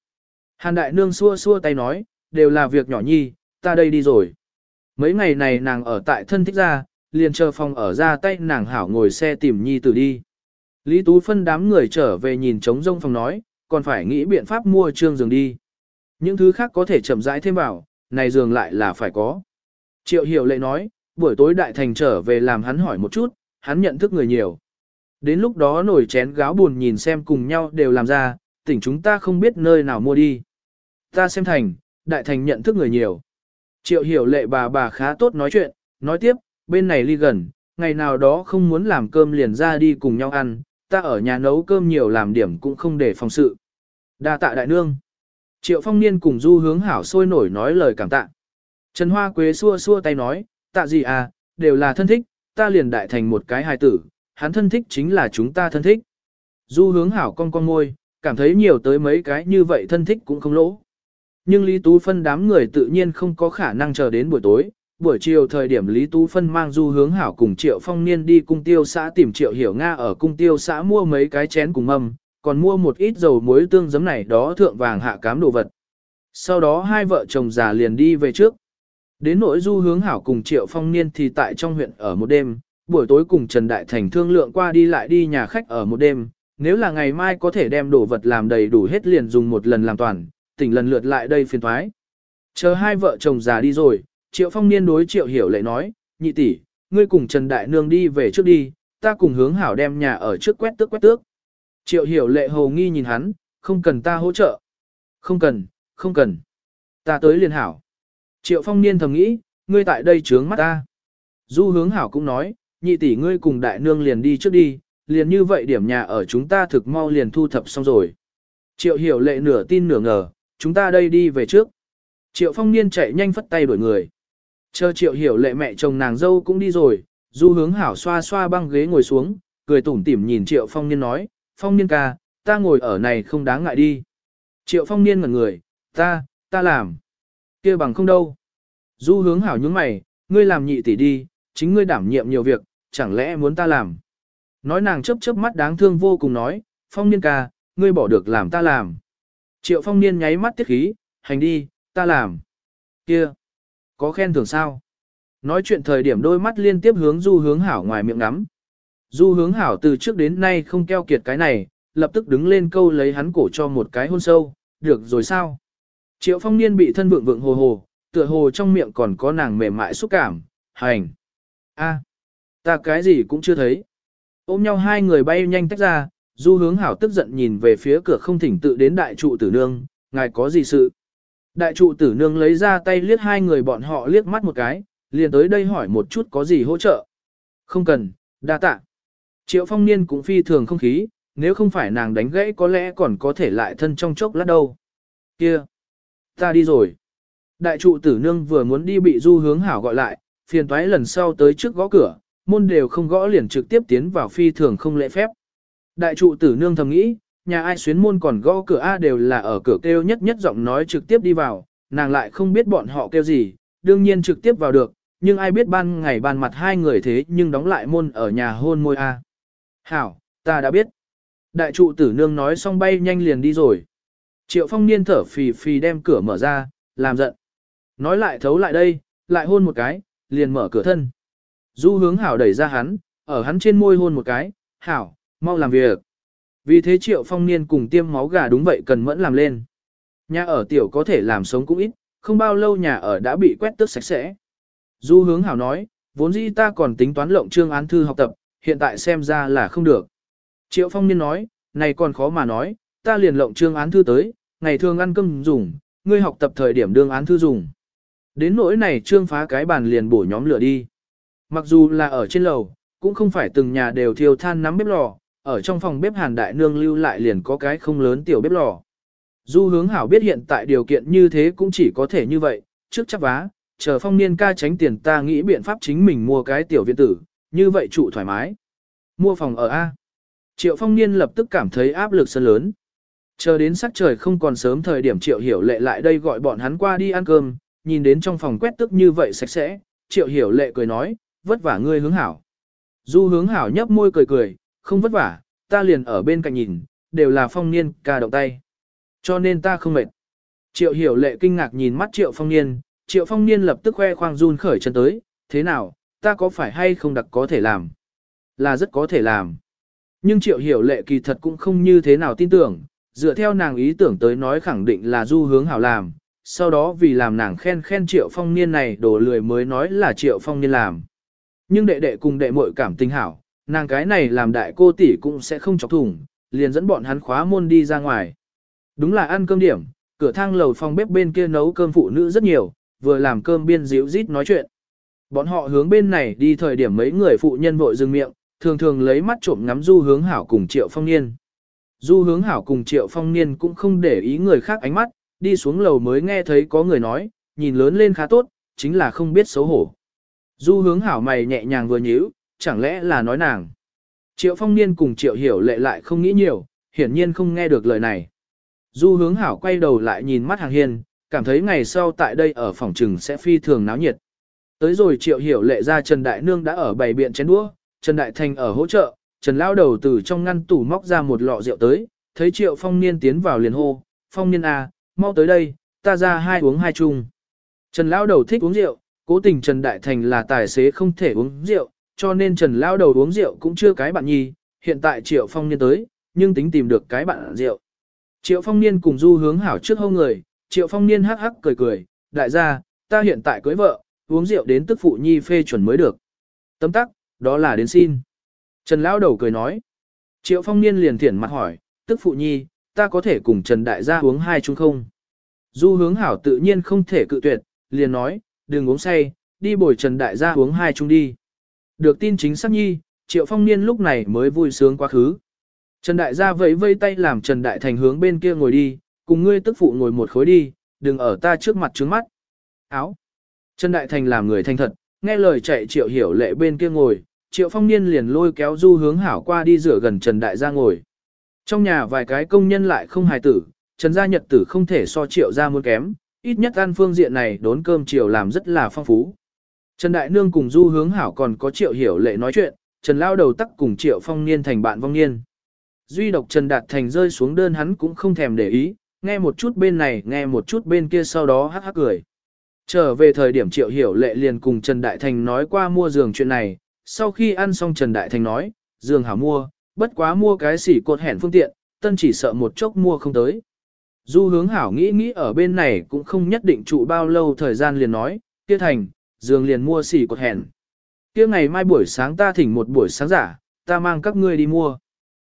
Hàn đại nương xua xua tay nói, đều là việc nhỏ nhi, ta đây đi rồi. Mấy ngày này nàng ở tại thân thích ra, liền chờ phòng ở ra tay nàng hảo ngồi xe tìm nhi tử đi. Lý Tú phân đám người trở về nhìn trống rông phòng nói, còn phải nghĩ biện pháp mua trương giường đi. Những thứ khác có thể chậm rãi thêm vào, này giường lại là phải có. Triệu hiểu lệ nói, buổi tối đại thành trở về làm hắn hỏi một chút, hắn nhận thức người nhiều. Đến lúc đó nổi chén gáo buồn nhìn xem cùng nhau đều làm ra, tỉnh chúng ta không biết nơi nào mua đi. Ta xem thành, đại thành nhận thức người nhiều. Triệu hiểu lệ bà bà khá tốt nói chuyện, nói tiếp, bên này ly gần, ngày nào đó không muốn làm cơm liền ra đi cùng nhau ăn, ta ở nhà nấu cơm nhiều làm điểm cũng không để phòng sự. đa tạ đại nương. Triệu phong niên cùng du hướng hảo sôi nổi nói lời cảm tạ. Trần Hoa Quế xua xua tay nói, tạ gì à, đều là thân thích, ta liền đại thành một cái hài tử, hắn thân thích chính là chúng ta thân thích. Du hướng hảo con con môi, cảm thấy nhiều tới mấy cái như vậy thân thích cũng không lỗ. Nhưng Lý Tú Phân đám người tự nhiên không có khả năng chờ đến buổi tối. Buổi chiều thời điểm Lý Tú Phân mang du hướng hảo cùng Triệu Phong Niên đi cung tiêu xã tìm Triệu Hiểu Nga ở cung tiêu xã mua mấy cái chén cùng mâm, còn mua một ít dầu muối tương giấm này đó thượng vàng hạ cám đồ vật. Sau đó hai vợ chồng già liền đi về trước. Đến nỗi du hướng hảo cùng Triệu Phong Niên thì tại trong huyện ở một đêm, buổi tối cùng Trần Đại Thành thương lượng qua đi lại đi nhà khách ở một đêm, nếu là ngày mai có thể đem đồ vật làm đầy đủ hết liền dùng một lần làm toàn, tỉnh lần lượt lại đây phiền thoái. Chờ hai vợ chồng già đi rồi, Triệu Phong Niên đối Triệu Hiểu Lệ nói, nhị tỷ, ngươi cùng Trần Đại Nương đi về trước đi, ta cùng hướng hảo đem nhà ở trước quét tước quét tước. Triệu Hiểu Lệ hồ nghi nhìn hắn, không cần ta hỗ trợ. Không cần, không cần. Ta tới liền hảo. Triệu Phong Niên thầm nghĩ, ngươi tại đây trướng mắt ta. Du hướng hảo cũng nói, nhị tỷ ngươi cùng đại nương liền đi trước đi, liền như vậy điểm nhà ở chúng ta thực mau liền thu thập xong rồi. Triệu hiểu lệ nửa tin nửa ngờ, chúng ta đây đi về trước. Triệu phong niên chạy nhanh phất tay đuổi người. Chờ triệu hiểu lệ mẹ chồng nàng dâu cũng đi rồi, du hướng hảo xoa xoa băng ghế ngồi xuống, cười tủm tỉm nhìn triệu phong niên nói, phong niên ca, ta ngồi ở này không đáng ngại đi. Triệu phong niên ngẩn người, ta, ta làm. kia bằng không đâu. Du hướng hảo nhướng mày, ngươi làm nhị tỷ đi, chính ngươi đảm nhiệm nhiều việc, chẳng lẽ muốn ta làm. Nói nàng chớp chớp mắt đáng thương vô cùng nói, phong niên ca, ngươi bỏ được làm ta làm. Triệu phong niên nháy mắt tiết khí, hành đi, ta làm. Kia, có khen thưởng sao? Nói chuyện thời điểm đôi mắt liên tiếp hướng du hướng hảo ngoài miệng ngắm. Du hướng hảo từ trước đến nay không keo kiệt cái này, lập tức đứng lên câu lấy hắn cổ cho một cái hôn sâu, được rồi sao? Triệu phong niên bị thân vượng vượng hồ hồ, tựa hồ trong miệng còn có nàng mềm mại xúc cảm, hành. a ta cái gì cũng chưa thấy. Ôm nhau hai người bay nhanh tách ra, Du hướng hảo tức giận nhìn về phía cửa không thỉnh tự đến đại trụ tử nương, ngài có gì sự? Đại trụ tử nương lấy ra tay liếc hai người bọn họ liếc mắt một cái, liền tới đây hỏi một chút có gì hỗ trợ. Không cần, đa tạ. Triệu phong niên cũng phi thường không khí, nếu không phải nàng đánh gãy có lẽ còn có thể lại thân trong chốc lát đâu. Kia, ta đi rồi. Đại trụ tử nương vừa muốn đi bị du hướng hảo gọi lại, phiền toái lần sau tới trước gõ cửa, môn đều không gõ liền trực tiếp tiến vào phi thường không lễ phép. Đại trụ tử nương thầm nghĩ, nhà ai xuyến môn còn gõ cửa A đều là ở cửa kêu nhất nhất giọng nói trực tiếp đi vào, nàng lại không biết bọn họ kêu gì, đương nhiên trực tiếp vào được, nhưng ai biết ban ngày ban mặt hai người thế nhưng đóng lại môn ở nhà hôn môi A. Hảo, ta đã biết. Đại trụ tử nương nói xong bay nhanh liền đi rồi. Triệu phong niên thở phì phì đem cửa mở ra, làm giận. Nói lại thấu lại đây, lại hôn một cái, liền mở cửa thân. Du hướng hảo đẩy ra hắn, ở hắn trên môi hôn một cái, hảo, mau làm việc. Vì thế triệu phong niên cùng tiêm máu gà đúng vậy cần mẫn làm lên. Nhà ở tiểu có thể làm sống cũng ít, không bao lâu nhà ở đã bị quét tước sạch sẽ. Du hướng hảo nói, vốn dĩ ta còn tính toán lộng trương án thư học tập, hiện tại xem ra là không được. Triệu phong niên nói, này còn khó mà nói, ta liền lộng trương án thư tới, ngày thường ăn cơm dùng, ngươi học tập thời điểm đương án thư dùng. Đến nỗi này trương phá cái bàn liền bổ nhóm lửa đi. Mặc dù là ở trên lầu, cũng không phải từng nhà đều thiêu than nắm bếp lò, ở trong phòng bếp hàn đại nương lưu lại liền có cái không lớn tiểu bếp lò. Du hướng hảo biết hiện tại điều kiện như thế cũng chỉ có thể như vậy, trước chắc vá, chờ phong niên ca tránh tiền ta nghĩ biện pháp chính mình mua cái tiểu viện tử, như vậy trụ thoải mái. Mua phòng ở A. Triệu phong niên lập tức cảm thấy áp lực sân lớn. Chờ đến sắc trời không còn sớm thời điểm triệu hiểu lệ lại đây gọi bọn hắn qua đi ăn cơm, nhìn đến trong phòng quét tức như vậy sạch sẽ, triệu hiểu lệ cười nói, vất vả ngươi hướng hảo. Du hướng hảo nhấp môi cười cười, không vất vả, ta liền ở bên cạnh nhìn, đều là phong niên ca động tay. Cho nên ta không mệt. Triệu hiểu lệ kinh ngạc nhìn mắt triệu phong niên, triệu phong niên lập tức khoe khoang run khởi chân tới, thế nào, ta có phải hay không đặc có thể làm? Là rất có thể làm. Nhưng triệu hiểu lệ kỳ thật cũng không như thế nào tin tưởng, dựa theo nàng ý tưởng tới nói khẳng định là du hướng hảo làm, sau đó vì làm nàng khen khen triệu phong niên này đổ lười mới nói là triệu phong niên làm. Nhưng đệ đệ cùng đệ muội cảm tình hảo, nàng cái này làm đại cô tỷ cũng sẽ không chọc thủng, liền dẫn bọn hắn khóa môn đi ra ngoài. Đúng là ăn cơm điểm, cửa thang lầu phòng bếp bên kia nấu cơm phụ nữ rất nhiều, vừa làm cơm biên díu rít nói chuyện. Bọn họ hướng bên này đi thời điểm mấy người phụ nhân vội dừng miệng, thường thường lấy mắt trộm ngắm du hướng hảo cùng triệu phong niên. Du hướng hảo cùng triệu phong niên cũng không để ý người khác ánh mắt, đi xuống lầu mới nghe thấy có người nói, nhìn lớn lên khá tốt, chính là không biết xấu hổ. Du hướng hảo mày nhẹ nhàng vừa nhíu, chẳng lẽ là nói nàng. Triệu phong niên cùng triệu hiểu lệ lại không nghĩ nhiều, hiển nhiên không nghe được lời này. Du hướng hảo quay đầu lại nhìn mắt hàng hiên, cảm thấy ngày sau tại đây ở phòng trừng sẽ phi thường náo nhiệt. Tới rồi triệu hiểu lệ ra Trần Đại Nương đã ở bày biện chén đũa, Trần Đại Thành ở hỗ trợ, Trần Lao đầu từ trong ngăn tủ móc ra một lọ rượu tới, thấy triệu phong niên tiến vào liền hô, phong niên à, mau tới đây, ta ra hai uống hai chung. Trần Lao đầu thích uống rượu, cố tình Trần Đại Thành là tài xế không thể uống rượu, cho nên Trần Lao đầu uống rượu cũng chưa cái bạn nhi, hiện tại triệu phong niên tới, nhưng tính tìm được cái bạn rượu. Triệu phong niên cùng du hướng hảo trước hông người, triệu phong niên hắc hắc cười cười, đại gia, ta hiện tại cưới vợ, uống rượu đến tức phụ nhi phê chuẩn mới được. Tấm tắc, đó là đến xin. Trần Lão đầu cười nói. Triệu phong niên liền thiển mặt hỏi, tức phụ nhi, ta có thể cùng Trần Đại gia uống hai chung không? Du hướng hảo tự nhiên không thể cự tuyệt, liền nói, đừng uống say, đi bồi Trần Đại gia uống hai chung đi. Được tin chính xác nhi, Triệu phong niên lúc này mới vui sướng quá khứ. Trần Đại gia vẫy vây tay làm Trần Đại Thành hướng bên kia ngồi đi, cùng ngươi tức phụ ngồi một khối đi, đừng ở ta trước mặt trướng mắt. Áo. Trần Đại Thành làm người thành thật, nghe lời chạy Triệu Hiểu Lệ bên kia ngồi, Triệu Phong Niên liền lôi kéo Du Hướng Hảo qua đi rửa gần Trần Đại gia ngồi. Trong nhà vài cái công nhân lại không hài tử, Trần gia nhật tử không thể so Triệu gia muốn kém, ít nhất ăn phương diện này đốn cơm chiều làm rất là phong phú. Trần Đại Nương cùng Du Hướng Hảo còn có Triệu Hiểu Lệ nói chuyện, Trần Lao đầu tắc cùng Triệu Phong Niên thành bạn vong niên. Duy độc Trần Đạt Thành rơi xuống đơn hắn cũng không thèm để ý, nghe một chút bên này nghe một chút bên kia sau đó hắc hắc cười. Trở về thời điểm Triệu Hiểu Lệ liền cùng Trần Đại Thành nói qua mua giường chuyện này, sau khi ăn xong Trần Đại Thành nói, giường hảo mua, bất quá mua cái xỉ cột hẹn phương tiện, tân chỉ sợ một chốc mua không tới. Du hướng hảo nghĩ nghĩ ở bên này cũng không nhất định trụ bao lâu thời gian liền nói, kia thành, giường liền mua xỉ cột hẹn. Kia ngày mai buổi sáng ta thỉnh một buổi sáng giả, ta mang các ngươi đi mua.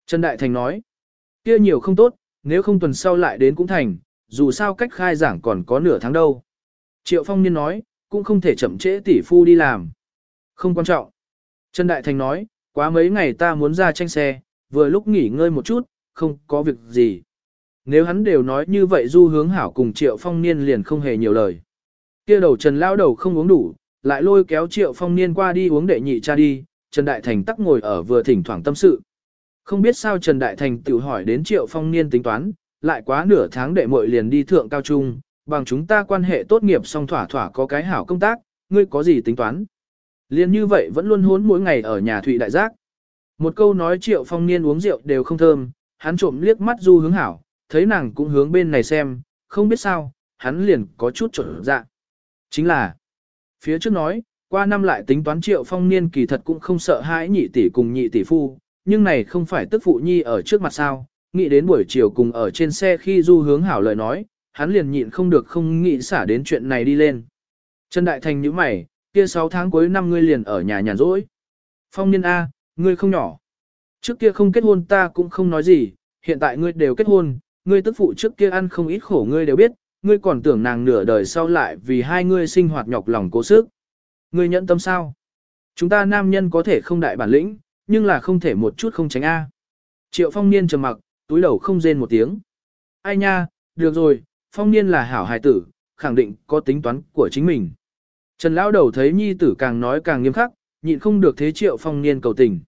Trần Đại Thành nói, kia nhiều không tốt, nếu không tuần sau lại đến cũng thành, dù sao cách khai giảng còn có nửa tháng đâu. Triệu Phong Niên nói, cũng không thể chậm trễ tỷ phu đi làm. Không quan trọng. Trần Đại Thành nói, quá mấy ngày ta muốn ra tranh xe, vừa lúc nghỉ ngơi một chút, không có việc gì. Nếu hắn đều nói như vậy du hướng hảo cùng Triệu Phong Niên liền không hề nhiều lời. kia đầu Trần lao đầu không uống đủ, lại lôi kéo Triệu Phong Niên qua đi uống đệ nhị cha đi, Trần Đại Thành tắc ngồi ở vừa thỉnh thoảng tâm sự. Không biết sao Trần Đại Thành tự hỏi đến Triệu Phong Niên tính toán, lại quá nửa tháng đệ muội liền đi thượng cao trung, bằng chúng ta quan hệ tốt nghiệp song thỏa thỏa có cái hảo công tác, ngươi có gì tính toán. Liên như vậy vẫn luôn hốn mỗi ngày ở nhà Thụy Đại Giác. Một câu nói Triệu Phong Niên uống rượu đều không thơm, hắn trộm liếc mắt Du hướng hảo, thấy nàng cũng hướng bên này xem, không biết sao, hắn liền có chút trộn dạ. Chính là, phía trước nói, qua năm lại tính toán Triệu Phong Niên kỳ thật cũng không sợ hãi nhị tỷ cùng nhị tỷ phu, nhưng này không phải tức phụ nhi ở trước mặt sao, nghĩ đến buổi chiều cùng ở trên xe khi du hướng hảo lời nói, hắn liền nhịn không được không nghĩ xả đến chuyện này đi lên. Trần Đại Thành nhíu mày, kia 6 tháng cuối năm ngươi liền ở nhà nhàn rỗi. Phong niên A, ngươi không nhỏ. Trước kia không kết hôn ta cũng không nói gì, hiện tại ngươi đều kết hôn, ngươi tức phụ trước kia ăn không ít khổ ngươi đều biết, ngươi còn tưởng nàng nửa đời sau lại vì hai ngươi sinh hoạt nhọc lòng cố sức. Ngươi nhận tâm sao? Chúng ta nam nhân có thể không đại bản lĩnh, nhưng là không thể một chút không tránh A. Triệu phong niên trầm mặc, túi đầu không rên một tiếng. Ai nha, được rồi, phong niên là hảo hài tử, khẳng định có tính toán của chính mình. Trần lão đầu thấy nhi tử càng nói càng nghiêm khắc, nhịn không được thế triệu phong niên cầu tình.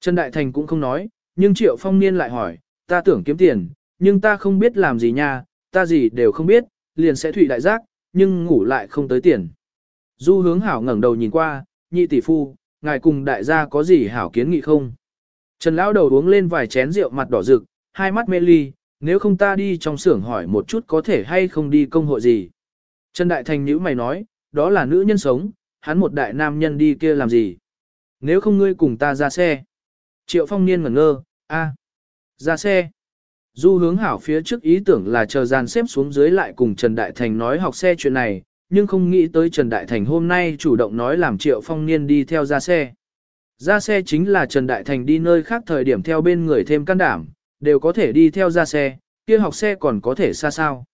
Trần Đại Thành cũng không nói, nhưng triệu phong niên lại hỏi, ta tưởng kiếm tiền, nhưng ta không biết làm gì nha, ta gì đều không biết, liền sẽ thủy đại giác, nhưng ngủ lại không tới tiền. Du hướng hảo ngẩng đầu nhìn qua, nhị tỷ phu, ngài cùng đại gia có gì hảo kiến nghị không? Trần lão đầu uống lên vài chén rượu mặt đỏ rực, hai mắt mê ly, nếu không ta đi trong xưởng hỏi một chút có thể hay không đi công hội gì. Trần Đại Thành nhữ mày nói, đó là nữ nhân sống, hắn một đại nam nhân đi kia làm gì? Nếu không ngươi cùng ta ra xe. Triệu phong niên ngẩn ngơ, a, ra xe. Du hướng hảo phía trước ý tưởng là chờ gian xếp xuống dưới lại cùng Trần Đại Thành nói học xe chuyện này, nhưng không nghĩ tới Trần Đại Thành hôm nay chủ động nói làm Triệu Phong Niên đi theo ra xe. Ra xe chính là Trần Đại Thành đi nơi khác thời điểm theo bên người thêm can đảm, đều có thể đi theo ra xe, kia học xe còn có thể xa sao.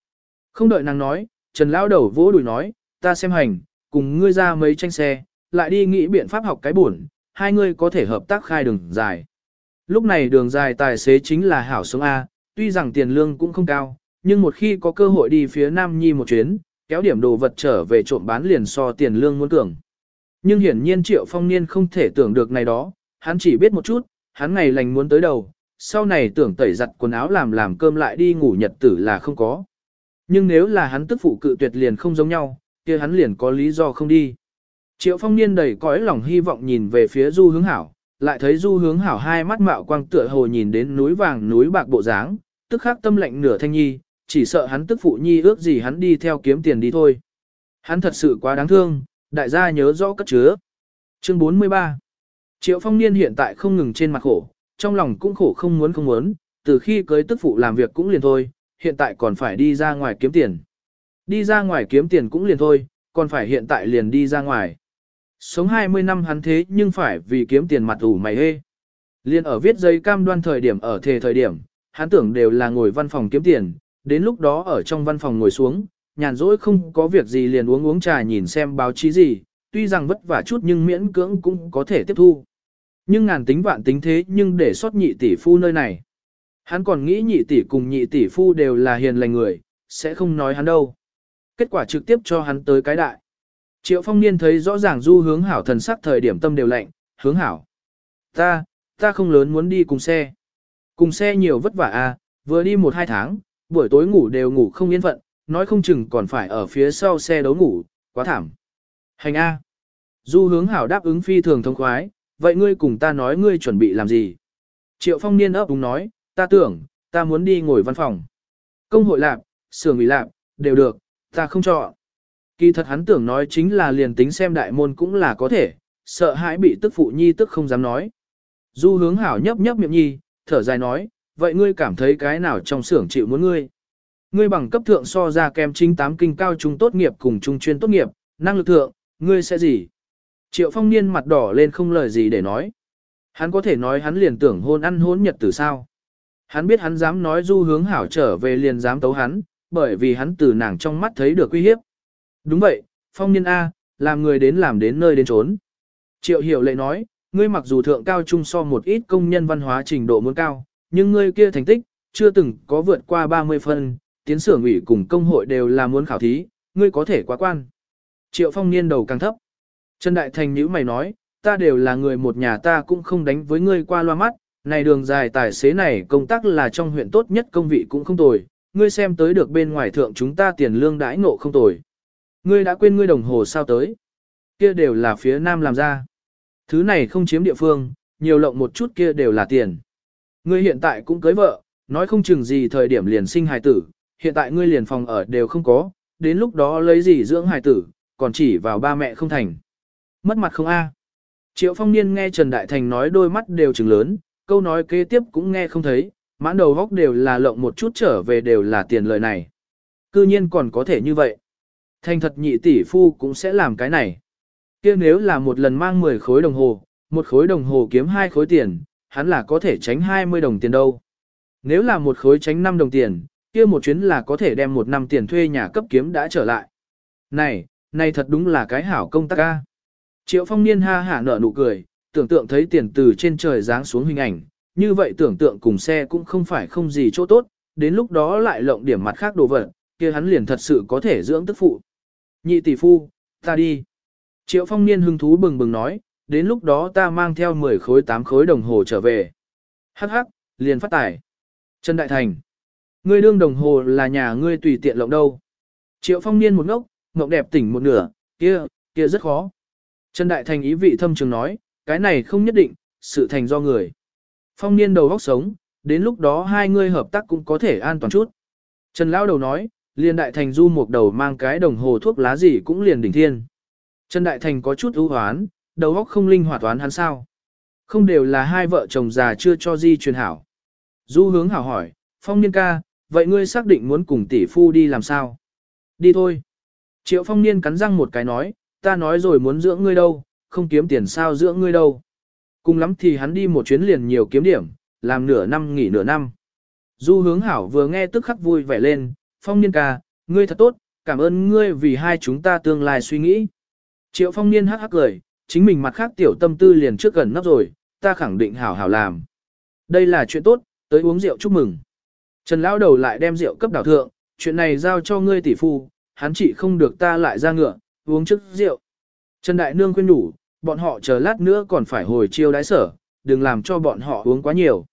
Không đợi nàng nói, Trần Lão đầu vỗ đùi nói, ta xem hành, cùng ngươi ra mấy tranh xe, lại đi nghĩ biện pháp học cái buồn, hai ngươi có thể hợp tác khai đường dài. Lúc này đường dài tài xế chính là hảo sống A, tuy rằng tiền lương cũng không cao, nhưng một khi có cơ hội đi phía Nam Nhi một chuyến, kéo điểm đồ vật trở về trộm bán liền so tiền lương muốn cường. Nhưng hiển nhiên Triệu Phong Niên không thể tưởng được này đó, hắn chỉ biết một chút, hắn ngày lành muốn tới đầu, sau này tưởng tẩy giặt quần áo làm làm cơm lại đi ngủ nhật tử là không có. Nhưng nếu là hắn tức phụ cự tuyệt liền không giống nhau, kia hắn liền có lý do không đi. Triệu Phong Niên đầy cõi lòng hy vọng nhìn về phía Du Hướng Hảo, lại thấy Du Hướng Hảo hai mắt mạo quang tựa hồ nhìn đến núi vàng núi bạc bộ dáng, tức khắc tâm lệnh nửa thanh nhi, chỉ sợ hắn tức phụ nhi ước gì hắn đi theo kiếm tiền đi thôi. Hắn thật sự quá đáng thương, đại gia nhớ rõ cất chứa. Chương 43 Triệu phong niên hiện tại không ngừng trên mặt khổ, trong lòng cũng khổ không muốn không muốn, từ khi cưới tức phụ làm việc cũng liền thôi, hiện tại còn phải đi ra ngoài kiếm tiền. Đi ra ngoài kiếm tiền cũng liền thôi, còn phải hiện tại liền đi ra ngoài. Sống 20 năm hắn thế nhưng phải vì kiếm tiền mặt ủ mày hê. Liên ở viết giấy cam đoan thời điểm ở thề thời điểm, hắn tưởng đều là ngồi văn phòng kiếm tiền, đến lúc đó ở trong văn phòng ngồi xuống, nhàn rỗi không có việc gì liền uống uống trà nhìn xem báo chí gì, tuy rằng vất vả chút nhưng miễn cưỡng cũng có thể tiếp thu. Nhưng ngàn tính vạn tính thế nhưng để sót nhị tỷ phu nơi này. Hắn còn nghĩ nhị tỷ cùng nhị tỷ phu đều là hiền lành người, sẽ không nói hắn đâu. Kết quả trực tiếp cho hắn tới cái đại. Triệu phong niên thấy rõ ràng du hướng hảo thần sắc thời điểm tâm đều lạnh, hướng hảo. Ta, ta không lớn muốn đi cùng xe. Cùng xe nhiều vất vả à, vừa đi một hai tháng, buổi tối ngủ đều ngủ không yên phận, nói không chừng còn phải ở phía sau xe đấu ngủ, quá thảm. Hành A. Du hướng hảo đáp ứng phi thường thông khoái, vậy ngươi cùng ta nói ngươi chuẩn bị làm gì? Triệu phong niên ấp úng nói, ta tưởng, ta muốn đi ngồi văn phòng. Công hội lạp, sưởng ủy lạp, đều được, ta không chọn. Kỳ thật hắn tưởng nói chính là liền tính xem đại môn cũng là có thể, sợ hãi bị tức phụ nhi tức không dám nói. Du hướng hảo nhấp nhấp miệng nhi, thở dài nói, vậy ngươi cảm thấy cái nào trong xưởng chịu muốn ngươi? Ngươi bằng cấp thượng so ra kem chính tám kinh cao trung tốt nghiệp cùng trung chuyên tốt nghiệp, năng lực thượng, ngươi sẽ gì? Triệu phong niên mặt đỏ lên không lời gì để nói. Hắn có thể nói hắn liền tưởng hôn ăn hôn nhật từ sao. Hắn biết hắn dám nói du hướng hảo trở về liền dám tấu hắn, bởi vì hắn từ nàng trong mắt thấy được uy hiếp. Đúng vậy, phong niên A, làm người đến làm đến nơi đến trốn. Triệu hiểu lệ nói, ngươi mặc dù thượng cao trung so một ít công nhân văn hóa trình độ muốn cao, nhưng ngươi kia thành tích, chưa từng có vượt qua 30 phân, tiến sưởng ủy cùng công hội đều là muốn khảo thí, ngươi có thể quá quan. Triệu phong niên đầu càng thấp. Trần Đại Thành nhữ mày nói, ta đều là người một nhà ta cũng không đánh với ngươi qua loa mắt, này đường dài tài xế này công tác là trong huyện tốt nhất công vị cũng không tồi, ngươi xem tới được bên ngoài thượng chúng ta tiền lương đãi ngộ không tồi. Ngươi đã quên ngươi đồng hồ sao tới. Kia đều là phía nam làm ra. Thứ này không chiếm địa phương, nhiều lộng một chút kia đều là tiền. Ngươi hiện tại cũng cưới vợ, nói không chừng gì thời điểm liền sinh hài tử, hiện tại ngươi liền phòng ở đều không có, đến lúc đó lấy gì dưỡng hài tử, còn chỉ vào ba mẹ không thành. Mất mặt không a? Triệu phong niên nghe Trần Đại Thành nói đôi mắt đều trừng lớn, câu nói kế tiếp cũng nghe không thấy, mãn đầu góc đều là lộng một chút trở về đều là tiền lời này. Cư nhiên còn có thể như vậy. Thành thật nhị tỷ phu cũng sẽ làm cái này. kia nếu là một lần mang 10 khối đồng hồ, Một khối đồng hồ kiếm hai khối tiền, hắn là có thể tránh 20 đồng tiền đâu. Nếu là một khối tránh 5 đồng tiền, kia một chuyến là có thể đem một năm tiền thuê nhà cấp kiếm đã trở lại. Này, này thật đúng là cái hảo công tác ca. Triệu phong niên ha hả nở nụ cười, tưởng tượng thấy tiền từ trên trời giáng xuống hình ảnh, như vậy tưởng tượng cùng xe cũng không phải không gì chỗ tốt, đến lúc đó lại lộng điểm mặt khác đồ vật, kia hắn liền thật sự có thể dưỡng tức phụ. Nhị tỷ phu, ta đi. Triệu phong niên hưng thú bừng bừng nói, đến lúc đó ta mang theo 10 khối 8 khối đồng hồ trở về. Hắc hắc, liền phát tải. Trần Đại Thành. Ngươi đương đồng hồ là nhà ngươi tùy tiện lộng đâu. Triệu phong niên một ngốc, ngộng đẹp tỉnh một nửa, kia, kia rất khó. Trần Đại Thành ý vị thâm trường nói, cái này không nhất định, sự thành do người. Phong niên đầu góc sống, đến lúc đó hai người hợp tác cũng có thể an toàn chút. Trần Lão đầu nói, liền Đại Thành du một đầu mang cái đồng hồ thuốc lá gì cũng liền đỉnh thiên. Trần Đại Thành có chút ưu hoán, đầu óc không linh hoạt toán hắn sao. Không đều là hai vợ chồng già chưa cho di truyền hảo. Du hướng hảo hỏi, Phong niên ca, vậy ngươi xác định muốn cùng tỷ phu đi làm sao? Đi thôi. Triệu phong niên cắn răng một cái nói, ta nói rồi muốn dưỡng ngươi đâu, không kiếm tiền sao dưỡng ngươi đâu. Cùng lắm thì hắn đi một chuyến liền nhiều kiếm điểm, làm nửa năm nghỉ nửa năm. Du hướng hảo vừa nghe tức khắc vui vẻ lên, phong niên ca, ngươi thật tốt, cảm ơn ngươi vì hai chúng ta tương lai suy nghĩ. Triệu phong niên hắc hắc cười, chính mình mặt khác tiểu tâm tư liền trước gần nắp rồi, ta khẳng định hảo hảo làm. Đây là chuyện tốt, tới uống rượu chúc mừng. Trần lão đầu lại đem rượu cấp đảo thượng, chuyện này giao cho ngươi tỷ phu, hắn chỉ không được ta lại ra ngựa, uống trước rượu. Trần Đại Nương khuyên đủ, bọn họ chờ lát nữa còn phải hồi chiêu đái sở, đừng làm cho bọn họ uống quá nhiều.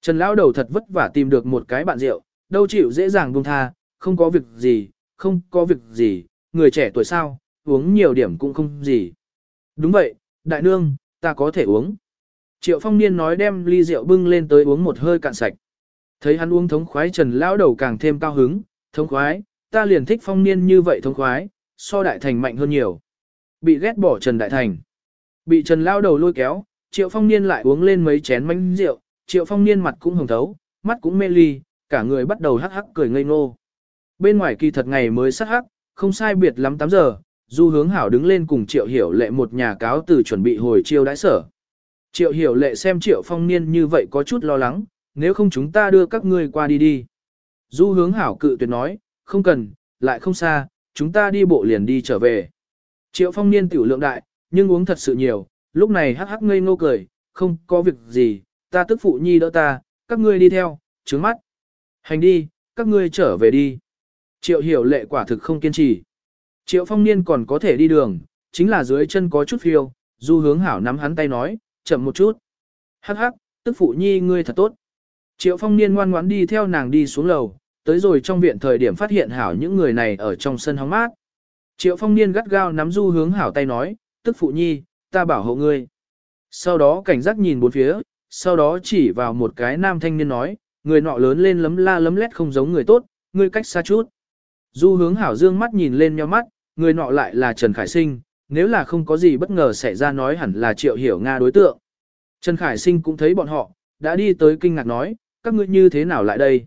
Trần Lão đầu thật vất vả tìm được một cái bạn rượu, đâu chịu dễ dàng buông tha, không có việc gì, không có việc gì, người trẻ tuổi sao, uống nhiều điểm cũng không gì. Đúng vậy, Đại Nương, ta có thể uống. Triệu Phong Niên nói đem ly rượu bưng lên tới uống một hơi cạn sạch. Thấy hắn uống thống khoái Trần Lão đầu càng thêm cao hứng, thống khoái, ta liền thích phong niên như vậy thống khoái, so đại thành mạnh hơn nhiều. Bị ghét bỏ Trần Đại Thành. Bị Trần lao đầu lôi kéo, Triệu Phong Niên lại uống lên mấy chén mánh rượu, Triệu Phong Niên mặt cũng hồng thấu, mắt cũng mê ly, cả người bắt đầu hắc hắc cười ngây ngô. Bên ngoài kỳ thật ngày mới sát hắc, không sai biệt lắm 8 giờ, Du Hướng Hảo đứng lên cùng Triệu Hiểu Lệ một nhà cáo từ chuẩn bị hồi chiêu đãi sở. Triệu Hiểu Lệ xem Triệu Phong Niên như vậy có chút lo lắng, nếu không chúng ta đưa các ngươi qua đi đi. Du Hướng Hảo cự tuyệt nói, không cần, lại không xa, chúng ta đi bộ liền đi trở về. Triệu phong niên tiểu lượng đại, nhưng uống thật sự nhiều, lúc này hắc hắc ngây ngô cười, không có việc gì, ta tức phụ nhi đỡ ta, các ngươi đi theo, trướng mắt. Hành đi, các ngươi trở về đi. Triệu hiểu lệ quả thực không kiên trì. Triệu phong niên còn có thể đi đường, chính là dưới chân có chút phiêu, du hướng hảo nắm hắn tay nói, chậm một chút. Hắc hắc, tức phụ nhi ngươi thật tốt. Triệu phong niên ngoan ngoãn đi theo nàng đi xuống lầu, tới rồi trong viện thời điểm phát hiện hảo những người này ở trong sân hóng mát. Triệu phong niên gắt gao nắm du hướng hảo tay nói, tức phụ nhi, ta bảo hộ ngươi. Sau đó cảnh giác nhìn bốn phía, sau đó chỉ vào một cái nam thanh niên nói, người nọ lớn lên lấm la lấm lét không giống người tốt, ngươi cách xa chút. Du hướng hảo dương mắt nhìn lên nhau mắt, người nọ lại là Trần Khải Sinh, nếu là không có gì bất ngờ xảy ra nói hẳn là triệu hiểu Nga đối tượng. Trần Khải Sinh cũng thấy bọn họ, đã đi tới kinh ngạc nói, các ngươi như thế nào lại đây?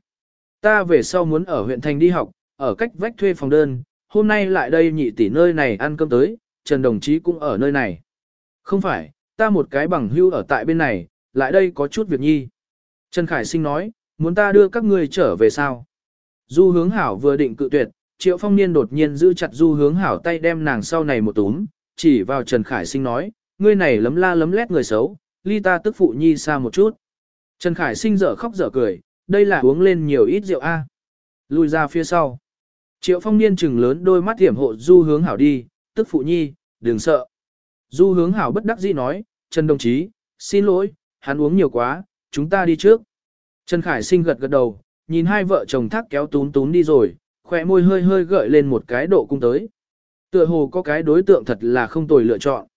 Ta về sau muốn ở huyện thành đi học, ở cách vách thuê phòng đơn, hôm nay lại đây nhị tỷ nơi này ăn cơm tới, Trần đồng chí cũng ở nơi này. Không phải, ta một cái bằng hưu ở tại bên này, lại đây có chút việc nhi. Trần Khải Sinh nói, muốn ta đưa các ngươi trở về sao? Du hướng hảo vừa định cự tuyệt, Triệu Phong Niên đột nhiên giữ chặt Du hướng hảo tay đem nàng sau này một túm, chỉ vào Trần Khải Sinh nói, ngươi này lấm la lấm lét người xấu, ly ta tức phụ nhi xa một chút. Trần Khải Sinh dở khóc dở cười, đây là uống lên nhiều ít rượu a. À. Lùi ra phía sau. Triệu phong niên chừng lớn đôi mắt hiểm hộ du hướng hảo đi, tức phụ nhi, đừng sợ. Du hướng hảo bất đắc dĩ nói, Trần đồng chí, xin lỗi, hắn uống nhiều quá, chúng ta đi trước. Trần Khải sinh gật gật đầu, nhìn hai vợ chồng thác kéo tún tún đi rồi, khỏe môi hơi hơi gợi lên một cái độ cung tới. Tựa hồ có cái đối tượng thật là không tồi lựa chọn.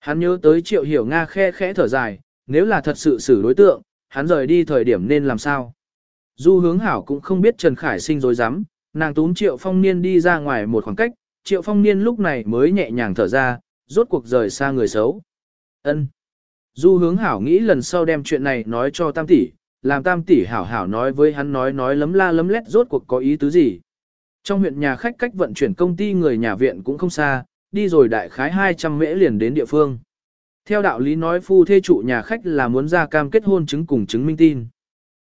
Hắn nhớ tới triệu hiểu Nga khe khẽ thở dài, nếu là thật sự xử đối tượng, hắn rời đi thời điểm nên làm sao. Du hướng hảo cũng không biết Trần Khải sinh dối rắm nàng túm triệu phong niên đi ra ngoài một khoảng cách, triệu phong niên lúc này mới nhẹ nhàng thở ra, rốt cuộc rời xa người xấu. ân Du hướng hảo nghĩ lần sau đem chuyện này nói cho tam tỷ, làm tam tỷ hảo hảo nói với hắn nói nói lấm la lấm lét rốt cuộc có ý tứ gì. Trong huyện nhà khách cách vận chuyển công ty người nhà viện cũng không xa, đi rồi đại khái 200 mễ liền đến địa phương. Theo đạo lý nói phu thê chủ nhà khách là muốn ra cam kết hôn chứng cùng chứng minh tin.